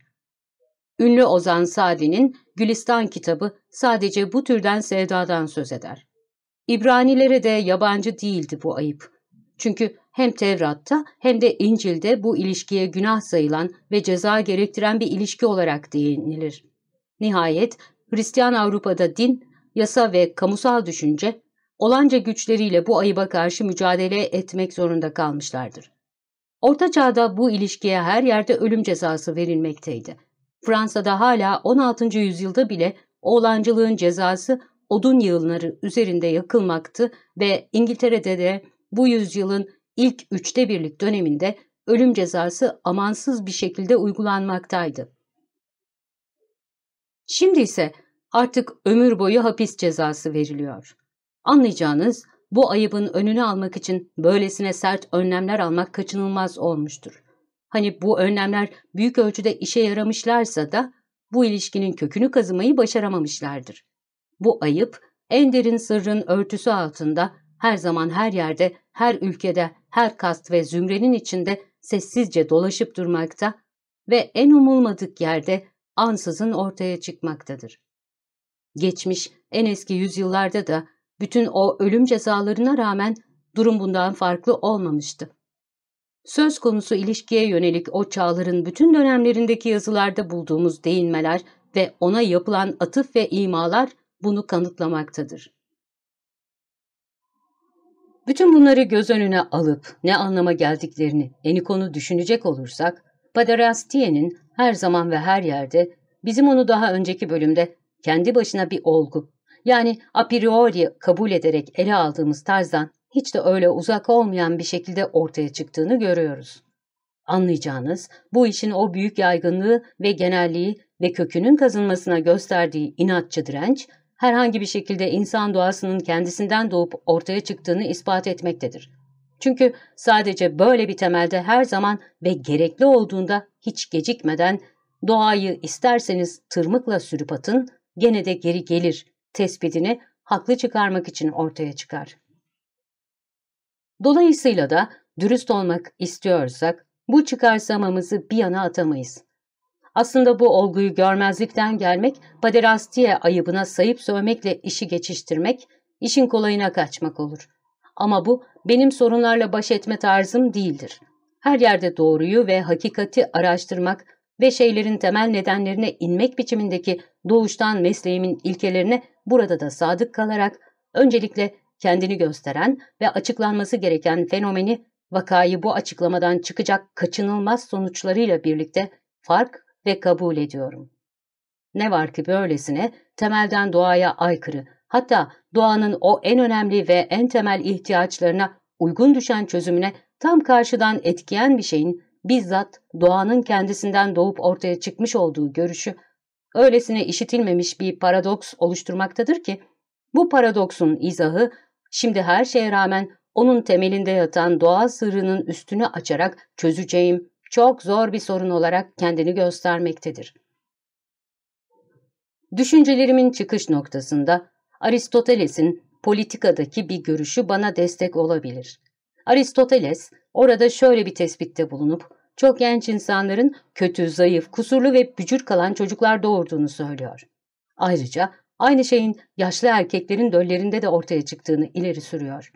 Ünlü Ozan Sadi'nin Gülistan kitabı sadece bu türden sevdadan söz eder. İbranilere de yabancı değildi bu ayıp. Çünkü hem Tevrat'ta hem de İncil'de bu ilişkiye günah sayılan ve ceza gerektiren bir ilişki olarak değinilir. Nihayet Hristiyan Avrupa'da din, yasa ve kamusal düşünce olanca güçleriyle bu ayıba karşı mücadele etmek zorunda kalmışlardır. Orta Çağ'da bu ilişkiye her yerde ölüm cezası verilmekteydi. Fransa'da hala 16. yüzyılda bile oğlancılığın cezası odun yığınları üzerinde yakılmaktı ve İngiltere'de de bu yüzyılın ilk üçte birlik döneminde ölüm cezası amansız bir şekilde uygulanmaktaydı. Şimdi ise artık ömür boyu hapis cezası veriliyor. Anlayacağınız bu ayıbın önünü almak için böylesine sert önlemler almak kaçınılmaz olmuştur. Hani bu önlemler büyük ölçüde işe yaramışlarsa da bu ilişkinin kökünü kazımayı başaramamışlardır. Bu ayıp en derin sırrın örtüsü altında her zaman her yerde, her ülkede, her kast ve zümrenin içinde sessizce dolaşıp durmakta ve en umulmadık yerde ansızın ortaya çıkmaktadır. Geçmiş en eski yüzyıllarda da bütün o ölüm cezalarına rağmen durum bundan farklı olmamıştı. Söz konusu ilişkiye yönelik o çağların bütün dönemlerindeki yazılarda bulduğumuz değinmeler ve ona yapılan atıf ve imalar bunu kanıtlamaktadır. Bütün bunları göz önüne alıp ne anlama geldiklerini Enikon'u düşünecek olursak, Padarastiye'nin her zaman ve her yerde bizim onu daha önceki bölümde kendi başına bir olgu, yani a priori kabul ederek ele aldığımız tarzdan hiç de öyle uzak olmayan bir şekilde ortaya çıktığını görüyoruz. Anlayacağınız bu işin o büyük yaygınlığı ve genelliği ve kökünün kazınmasına gösterdiği inatçı direnç, herhangi bir şekilde insan doğasının kendisinden doğup ortaya çıktığını ispat etmektedir. Çünkü sadece böyle bir temelde her zaman ve gerekli olduğunda hiç gecikmeden doğayı isterseniz tırmıkla sürüp atın, gene de geri gelir tespitini haklı çıkarmak için ortaya çıkar. Dolayısıyla da dürüst olmak istiyorsak bu çıkarsamamızı bir yana atamayız. Aslında bu olguyu görmezlikten gelmek, paderastiye ayıbına sayıp sövmekle işi geçiştirmek, işin kolayına kaçmak olur. Ama bu benim sorunlarla baş etme tarzım değildir. Her yerde doğruyu ve hakikati araştırmak ve şeylerin temel nedenlerine inmek biçimindeki doğuştan mesleğimin ilkelerine burada da sadık kalarak öncelikle kendini gösteren ve açıklanması gereken fenomeni vakayı bu açıklamadan çıkacak kaçınılmaz sonuçlarıyla birlikte fark ve kabul ediyorum. Ne var ki böylesine temelden doğaya aykırı, hatta doğanın o en önemli ve en temel ihtiyaçlarına uygun düşen çözümüne tam karşıdan etkiyen bir şeyin bizzat doğanın kendisinden doğup ortaya çıkmış olduğu görüşü öylesine işitilmemiş bir paradoks oluşturmaktadır ki, bu paradoksun izahı şimdi her şeye rağmen onun temelinde yatan doğa sırrının üstünü açarak çözeceğim çok zor bir sorun olarak kendini göstermektedir. Düşüncelerimin çıkış noktasında Aristoteles'in politikadaki bir görüşü bana destek olabilir. Aristoteles orada şöyle bir tespitte bulunup çok genç insanların kötü, zayıf, kusurlu ve bücür kalan çocuklar doğurduğunu söylüyor. Ayrıca aynı şeyin yaşlı erkeklerin döllerinde de ortaya çıktığını ileri sürüyor.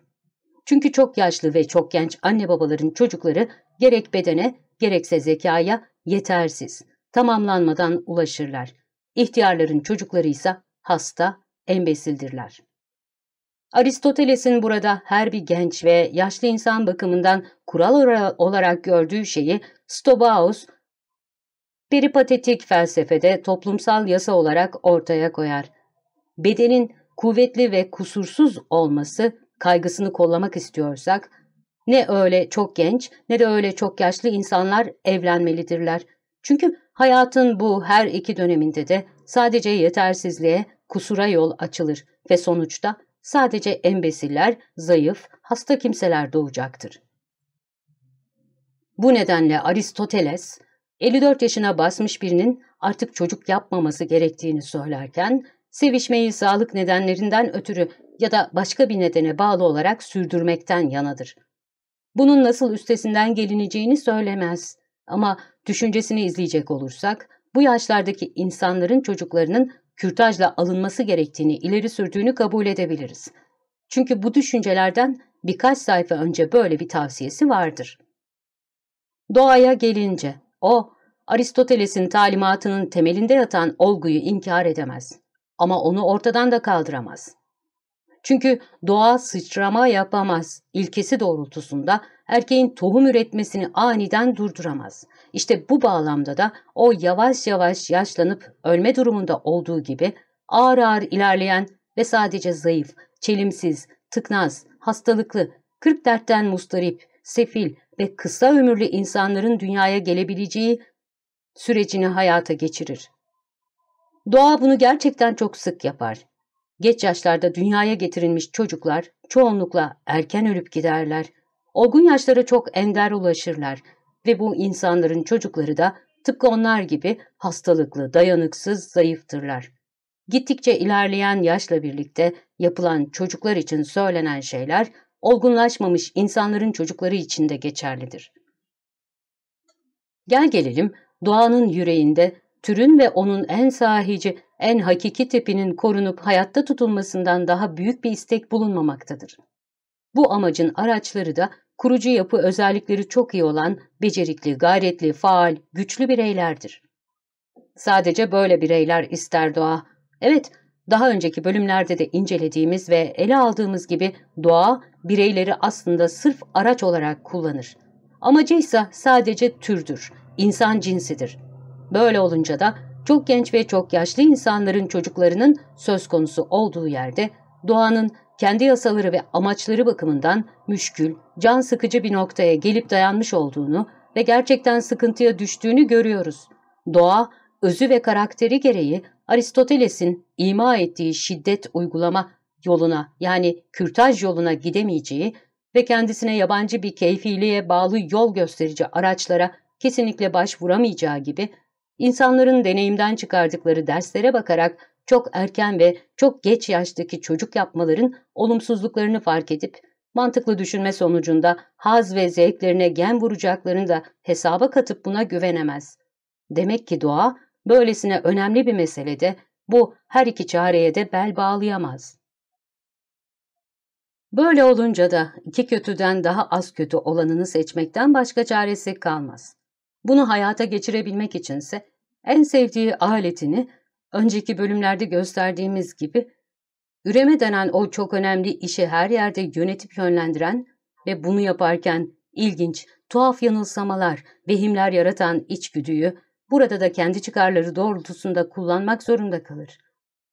Çünkü çok yaşlı ve çok genç anne babaların çocukları gerek bedene gerekse zekaya yetersiz, tamamlanmadan ulaşırlar. İhtiyarların çocukları ise hasta, embesildirler. Aristoteles'in burada her bir genç ve yaşlı insan bakımından kural olarak gördüğü şeyi Stobaus, peripatetik felsefede toplumsal yasa olarak ortaya koyar. Bedenin kuvvetli ve kusursuz olması kaygısını kollamak istiyorsak, ne öyle çok genç ne de öyle çok yaşlı insanlar evlenmelidirler. Çünkü hayatın bu her iki döneminde de sadece yetersizliğe, kusura yol açılır ve sonuçta sadece embesiller, zayıf, hasta kimseler doğacaktır. Bu nedenle Aristoteles, 54 yaşına basmış birinin artık çocuk yapmaması gerektiğini söylerken, sevişmeyi sağlık nedenlerinden ötürü ya da başka bir nedene bağlı olarak sürdürmekten yanadır. Bunun nasıl üstesinden gelineceğini söylemez ama düşüncesini izleyecek olursak, bu yaşlardaki insanların çocuklarının kürtajla alınması gerektiğini ileri sürdüğünü kabul edebiliriz. Çünkü bu düşüncelerden birkaç sayfa önce böyle bir tavsiyesi vardır. Doğaya gelince, o, Aristoteles'in talimatının temelinde yatan olguyu inkar edemez. Ama onu ortadan da kaldıramaz. Çünkü doğa sıçrama yapamaz ilkesi doğrultusunda erkeğin tohum üretmesini aniden durduramaz. İşte bu bağlamda da o yavaş yavaş yaşlanıp ölme durumunda olduğu gibi ağır ağır ilerleyen ve sadece zayıf, çelimsiz, tıknaz, hastalıklı, kırk dertten mustarip, sefil ve kısa ömürlü insanların dünyaya gelebileceği sürecini hayata geçirir. Doğa bunu gerçekten çok sık yapar. Geç yaşlarda dünyaya getirilmiş çocuklar çoğunlukla erken ölüp giderler. Olgun yaşlara çok ender ulaşırlar ve bu insanların çocukları da tıpkı onlar gibi hastalıklı, dayanıksız, zayıftırlar. Gittikçe ilerleyen yaşla birlikte yapılan çocuklar için söylenen şeyler olgunlaşmamış insanların çocukları için de geçerlidir. Gel gelelim doğanın yüreğinde türün ve onun en sahici, en hakiki tipinin korunup hayatta tutulmasından daha büyük bir istek bulunmamaktadır. Bu amacın araçları da kurucu yapı özellikleri çok iyi olan, becerikli, gayretli, faal, güçlü bireylerdir. Sadece böyle bireyler ister doğa. Evet, daha önceki bölümlerde de incelediğimiz ve ele aldığımız gibi doğa bireyleri aslında sırf araç olarak kullanır. Amacı ise sadece türdür, insan cinsidir. Böyle olunca da çok genç ve çok yaşlı insanların çocuklarının söz konusu olduğu yerde doğanın kendi yasaları ve amaçları bakımından müşkül, can sıkıcı bir noktaya gelip dayanmış olduğunu ve gerçekten sıkıntıya düştüğünü görüyoruz. Doğa, özü ve karakteri gereği Aristoteles'in ima ettiği şiddet uygulama yoluna yani kürtaj yoluna gidemeyeceği ve kendisine yabancı bir keyfiliğe bağlı yol gösterici araçlara kesinlikle başvuramayacağı gibi insanların deneyimden çıkardıkları derslere bakarak çok erken ve çok geç yaştaki çocuk yapmaların olumsuzluklarını fark edip mantıklı düşünme sonucunda haz ve zevklerine gen vuracaklarını da hesaba katıp buna güvenemez. Demek ki doğa böylesine önemli bir meselede bu her iki çareye de bel bağlayamaz. Böyle olunca da iki kötüden daha az kötü olanını seçmekten başka çaresi kalmaz. Bunu hayata geçirebilmek içinse en sevdiği aletini önceki bölümlerde gösterdiğimiz gibi üreme denen o çok önemli işi her yerde yönetip yönlendiren ve bunu yaparken ilginç, tuhaf yanılsamalar, vehimler yaratan içgüdüyü burada da kendi çıkarları doğrultusunda kullanmak zorunda kalır.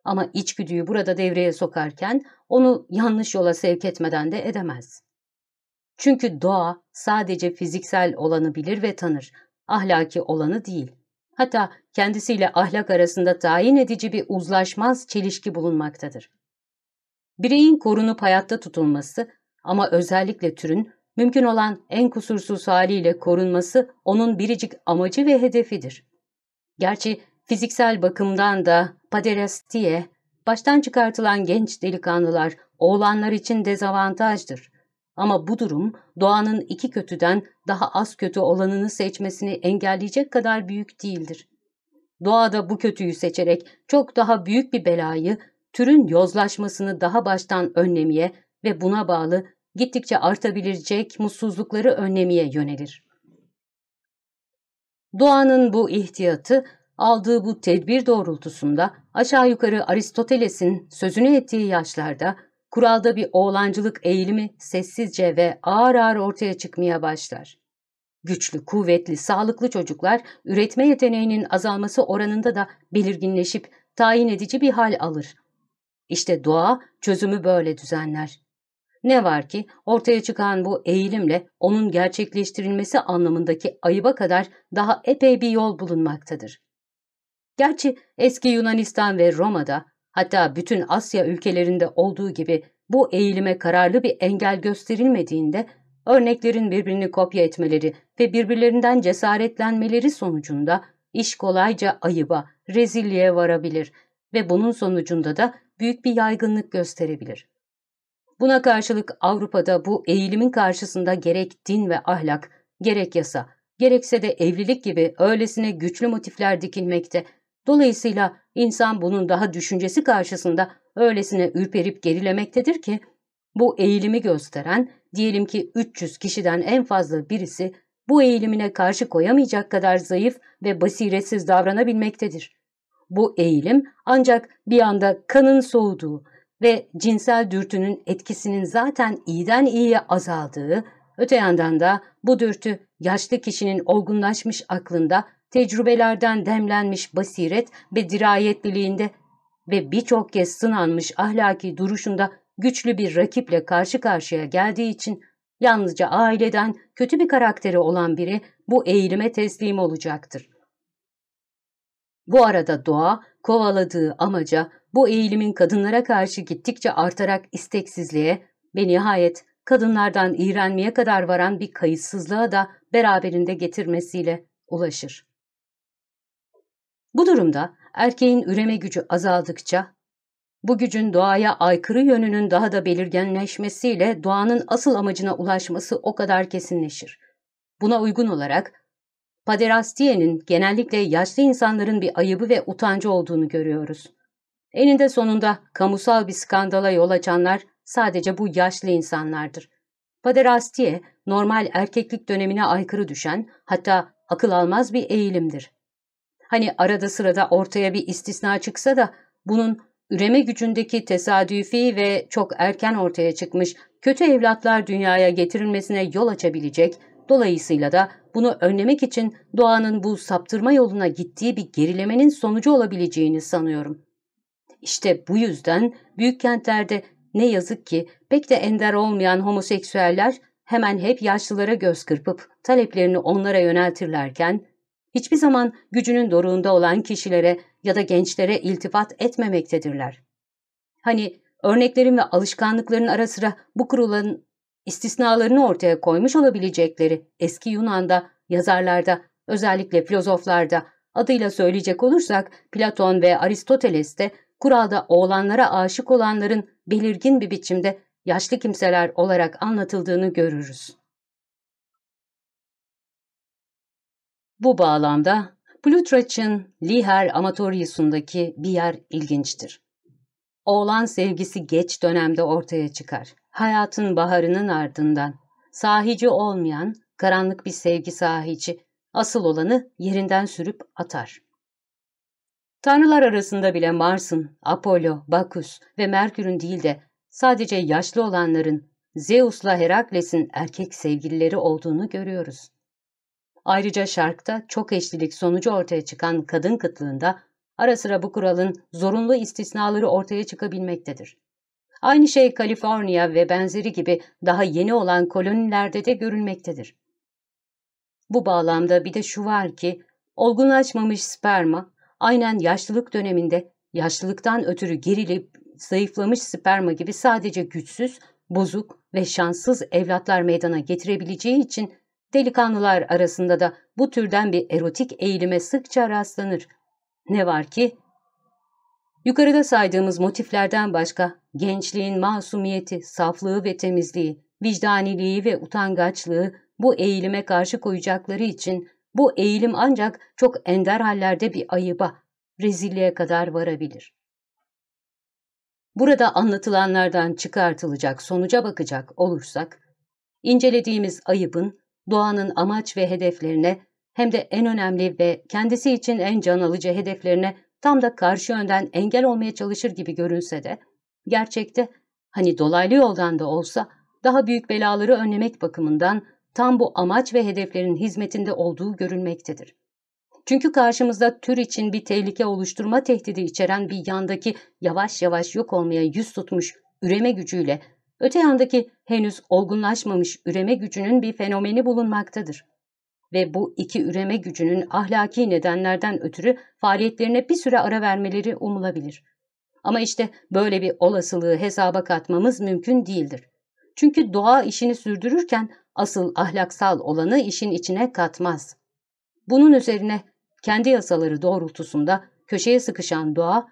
Ama içgüdüyü burada devreye sokarken onu yanlış yola sevk etmeden de edemez. Çünkü doğa sadece fiziksel olanı bilir ve tanır, ahlaki olanı değil. Hatta kendisiyle ahlak arasında tayin edici bir uzlaşmaz çelişki bulunmaktadır. Bireyin korunup hayatta tutulması ama özellikle türün mümkün olan en kusursuz haliyle korunması onun biricik amacı ve hedefidir. Gerçi fiziksel bakımdan da paderestiye, baştan çıkartılan genç delikanlılar oğlanlar için dezavantajdır. Ama bu durum doğanın iki kötüden daha az kötü olanını seçmesini engelleyecek kadar büyük değildir. Doğada bu kötüyü seçerek çok daha büyük bir belayı, türün yozlaşmasını daha baştan önlemeye ve buna bağlı gittikçe artabilecek mutsuzlukları önlemeye yönelir. Doğanın bu ihtiyatı, aldığı bu tedbir doğrultusunda aşağı yukarı Aristoteles'in sözünü ettiği yaşlarda kuralda bir oğlancılık eğilimi sessizce ve ağır ağır ortaya çıkmaya başlar. Güçlü, kuvvetli, sağlıklı çocuklar üretme yeteneğinin azalması oranında da belirginleşip tayin edici bir hal alır. İşte doğa çözümü böyle düzenler. Ne var ki ortaya çıkan bu eğilimle onun gerçekleştirilmesi anlamındaki ayıba kadar daha epey bir yol bulunmaktadır. Gerçi eski Yunanistan ve Roma'da hatta bütün Asya ülkelerinde olduğu gibi bu eğilime kararlı bir engel gösterilmediğinde örneklerin birbirini kopya etmeleri ve birbirlerinden cesaretlenmeleri sonucunda iş kolayca ayıba, rezilliğe varabilir ve bunun sonucunda da büyük bir yaygınlık gösterebilir. Buna karşılık Avrupa'da bu eğilimin karşısında gerek din ve ahlak, gerek yasa, gerekse de evlilik gibi öylesine güçlü motifler dikilmekte. Dolayısıyla insan bunun daha düşüncesi karşısında öylesine ürperip gerilemektedir ki, Bu eğilimi gösteren, diyelim ki 300 kişiden en fazla birisi bu eğilimine karşı koyamayacak kadar zayıf ve basiretsiz davranabilmektedir. Bu eğilim ancak bir anda kanın soğuduğu ve cinsel dürtünün etkisinin zaten iyiden iyiye azaldığı, öte yandan da bu dürtü yaşlı kişinin olgunlaşmış aklında, tecrübelerden demlenmiş basiret ve dirayetliliğinde ve birçok kez sınanmış ahlaki duruşunda güçlü bir rakiple karşı karşıya geldiği için yalnızca aileden kötü bir karakteri olan biri bu eğilime teslim olacaktır. Bu arada doğa kovaladığı amaca bu eğilimin kadınlara karşı gittikçe artarak isteksizliğe ve nihayet kadınlardan iğrenmeye kadar varan bir kayıtsızlığa da beraberinde getirmesiyle ulaşır. Bu durumda erkeğin üreme gücü azaldıkça, bu gücün doğaya aykırı yönünün daha da belirgenleşmesiyle doğanın asıl amacına ulaşması o kadar kesinleşir. Buna uygun olarak, Paderastiye'nin genellikle yaşlı insanların bir ayıbı ve utancı olduğunu görüyoruz. Eninde sonunda kamusal bir skandala yol açanlar sadece bu yaşlı insanlardır. Paderastiye, normal erkeklik dönemine aykırı düşen, hatta akıl almaz bir eğilimdir. Hani arada sırada ortaya bir istisna çıksa da bunun üreme gücündeki tesadüfi ve çok erken ortaya çıkmış kötü evlatlar dünyaya getirilmesine yol açabilecek, dolayısıyla da bunu önlemek için doğanın bu saptırma yoluna gittiği bir gerilemenin sonucu olabileceğini sanıyorum. İşte bu yüzden büyük kentlerde ne yazık ki pek de ender olmayan homoseksüeller hemen hep yaşlılara göz kırpıp taleplerini onlara yöneltirlerken, hiçbir zaman gücünün doruğunda olan kişilere ya da gençlere iltifat etmemektedirler. Hani örneklerin ve alışkanlıkların ara sıra bu kurulan istisnalarını ortaya koymuş olabilecekleri eski Yunan'da, yazarlarda, özellikle filozoflarda adıyla söyleyecek olursak Platon ve Aristoteles'te kuralda oğlanlara aşık olanların belirgin bir biçimde yaşlı kimseler olarak anlatıldığını görürüz. Bu bağlamda Plutarch'ın Liher Amatorius'undaki bir yer ilginçtir. Oğlan sevgisi geç dönemde ortaya çıkar. Hayatın baharının ardından. Sahici olmayan, karanlık bir sevgi sahici, asıl olanı yerinden sürüp atar. Tanrılar arasında bile Mars'ın, Apollo, Bakus ve Merkür'ün değil de sadece yaşlı olanların Zeus'la Herakles'in erkek sevgilileri olduğunu görüyoruz. Ayrıca şarkta çok eşlilik sonucu ortaya çıkan kadın kıtlığında ara sıra bu kuralın zorunlu istisnaları ortaya çıkabilmektedir. Aynı şey Kaliforniya ve benzeri gibi daha yeni olan kolonilerde de görülmektedir. Bu bağlamda bir de şu var ki, olgunlaşmamış sperma, aynen yaşlılık döneminde yaşlılıktan ötürü gerilip zayıflamış sperma gibi sadece güçsüz, bozuk ve şanssız evlatlar meydana getirebileceği için delikanlılar arasında da bu türden bir erotik eğilime sıkça rastlanır. Ne var ki, yukarıda saydığımız motiflerden başka gençliğin masumiyeti, saflığı ve temizliği, vicdaniliği ve utangaçlığı bu eğilime karşı koyacakları için bu eğilim ancak çok ender hallerde bir ayıba, rezilliğe kadar varabilir. Burada anlatılanlardan çıkartılacak sonuca bakacak olursak, incelediğimiz ayıbın doğanın amaç ve hedeflerine hem de en önemli ve kendisi için en can alıcı hedeflerine tam da karşı yönden engel olmaya çalışır gibi görünse de, gerçekte hani dolaylı yoldan da olsa daha büyük belaları önlemek bakımından tam bu amaç ve hedeflerin hizmetinde olduğu görülmektedir. Çünkü karşımızda tür için bir tehlike oluşturma tehdidi içeren bir yandaki yavaş yavaş yok olmaya yüz tutmuş üreme gücüyle öte yandaki henüz olgunlaşmamış üreme gücünün bir fenomeni bulunmaktadır. Ve bu iki üreme gücünün ahlaki nedenlerden ötürü faaliyetlerine bir süre ara vermeleri umulabilir. Ama işte böyle bir olasılığı hesaba katmamız mümkün değildir. Çünkü doğa işini sürdürürken asıl ahlaksal olanı işin içine katmaz. Bunun üzerine kendi yasaları doğrultusunda köşeye sıkışan doğa,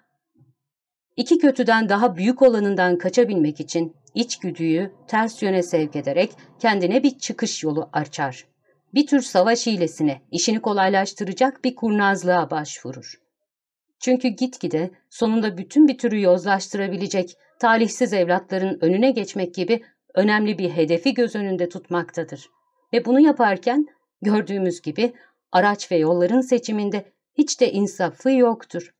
iki kötüden daha büyük olanından kaçabilmek için içgüdüyü ters yöne sevk ederek kendine bir çıkış yolu açar. Bir tür savaş hilesine, işini kolaylaştıracak bir kurnazlığa başvurur. Çünkü gitgide sonunda bütün bir türü yozlaştırabilecek, talihsiz evlatların önüne geçmek gibi önemli bir hedefi göz önünde tutmaktadır. Ve bunu yaparken gördüğümüz gibi araç ve yolların seçiminde hiç de insafı yoktur.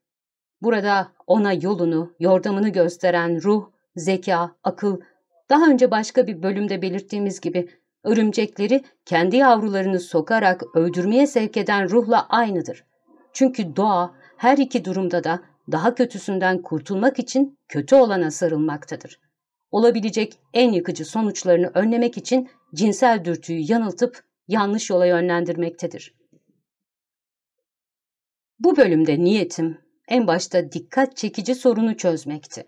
Burada ona yolunu, yordamını gösteren ruh, zeka, akıl, daha önce başka bir bölümde belirttiğimiz gibi örümcekleri kendi yavrularını sokarak öldürmeye sevk eden ruhla aynıdır. Çünkü doğa her iki durumda da daha kötüsünden kurtulmak için kötü olana sarılmaktadır. Olabilecek en yıkıcı sonuçlarını önlemek için cinsel dürtüyü yanıltıp yanlış yola yönlendirmektedir. Bu bölümde niyetim en başta dikkat çekici sorunu çözmekti.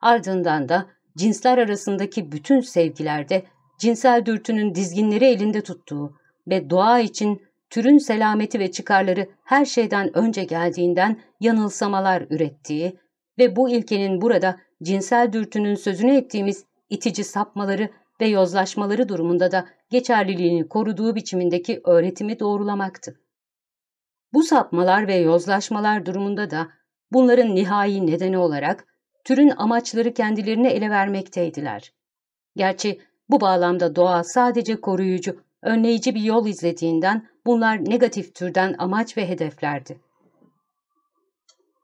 Ardından da cinsler arasındaki bütün sevgilerde cinsel dürtünün dizginleri elinde tuttuğu ve doğa için türün selameti ve çıkarları her şeyden önce geldiğinden yanılsamalar ürettiği ve bu ilkenin burada cinsel dürtünün sözünü ettiğimiz itici sapmaları ve yozlaşmaları durumunda da geçerliliğini koruduğu biçimindeki öğretimi doğrulamaktı. Bu sapmalar ve yozlaşmalar durumunda da bunların nihai nedeni olarak türün amaçları kendilerini ele vermekteydiler. Gerçi bu bağlamda doğa sadece koruyucu, önleyici bir yol izlediğinden bunlar negatif türden amaç ve hedeflerdi.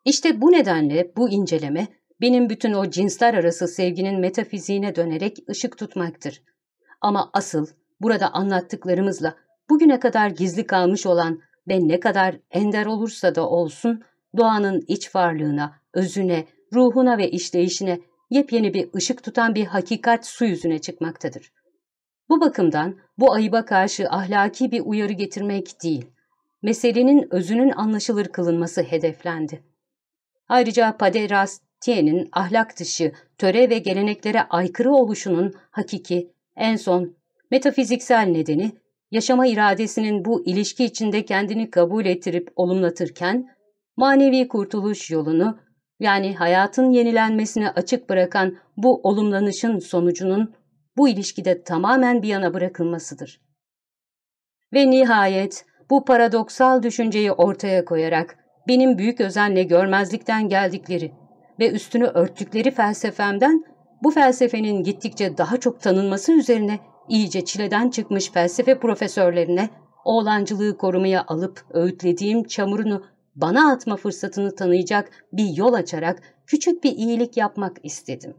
İşte bu nedenle bu inceleme benim bütün o cinsler arası sevginin metafiziğine dönerek ışık tutmaktır. Ama asıl burada anlattıklarımızla bugüne kadar gizli kalmış olan ve ne kadar ender olursa da olsun doğanın iç varlığına, özüne, ruhuna ve işleyişine yepyeni bir ışık tutan bir hakikat su yüzüne çıkmaktadır. Bu bakımdan bu ayıba karşı ahlaki bir uyarı getirmek değil, meselenin özünün anlaşılır kılınması hedeflendi. Ayrıca Paderas Tien'in ahlak dışı, töre ve geleneklere aykırı oluşunun hakiki, en son metafiziksel nedeni, yaşama iradesinin bu ilişki içinde kendini kabul ettirip olumlatırken, manevi kurtuluş yolunu, yani hayatın yenilenmesine açık bırakan bu olumlanışın sonucunun bu ilişkide tamamen bir yana bırakılmasıdır. Ve nihayet bu paradoksal düşünceyi ortaya koyarak benim büyük özenle görmezlikten geldikleri ve üstünü örttükleri felsefemden bu felsefenin gittikçe daha çok tanınması üzerine iyice çileden çıkmış felsefe profesörlerine oğlancılığı korumaya alıp öğütlediğim çamurunu bana atma fırsatını tanıyacak bir yol açarak küçük bir iyilik yapmak istedim.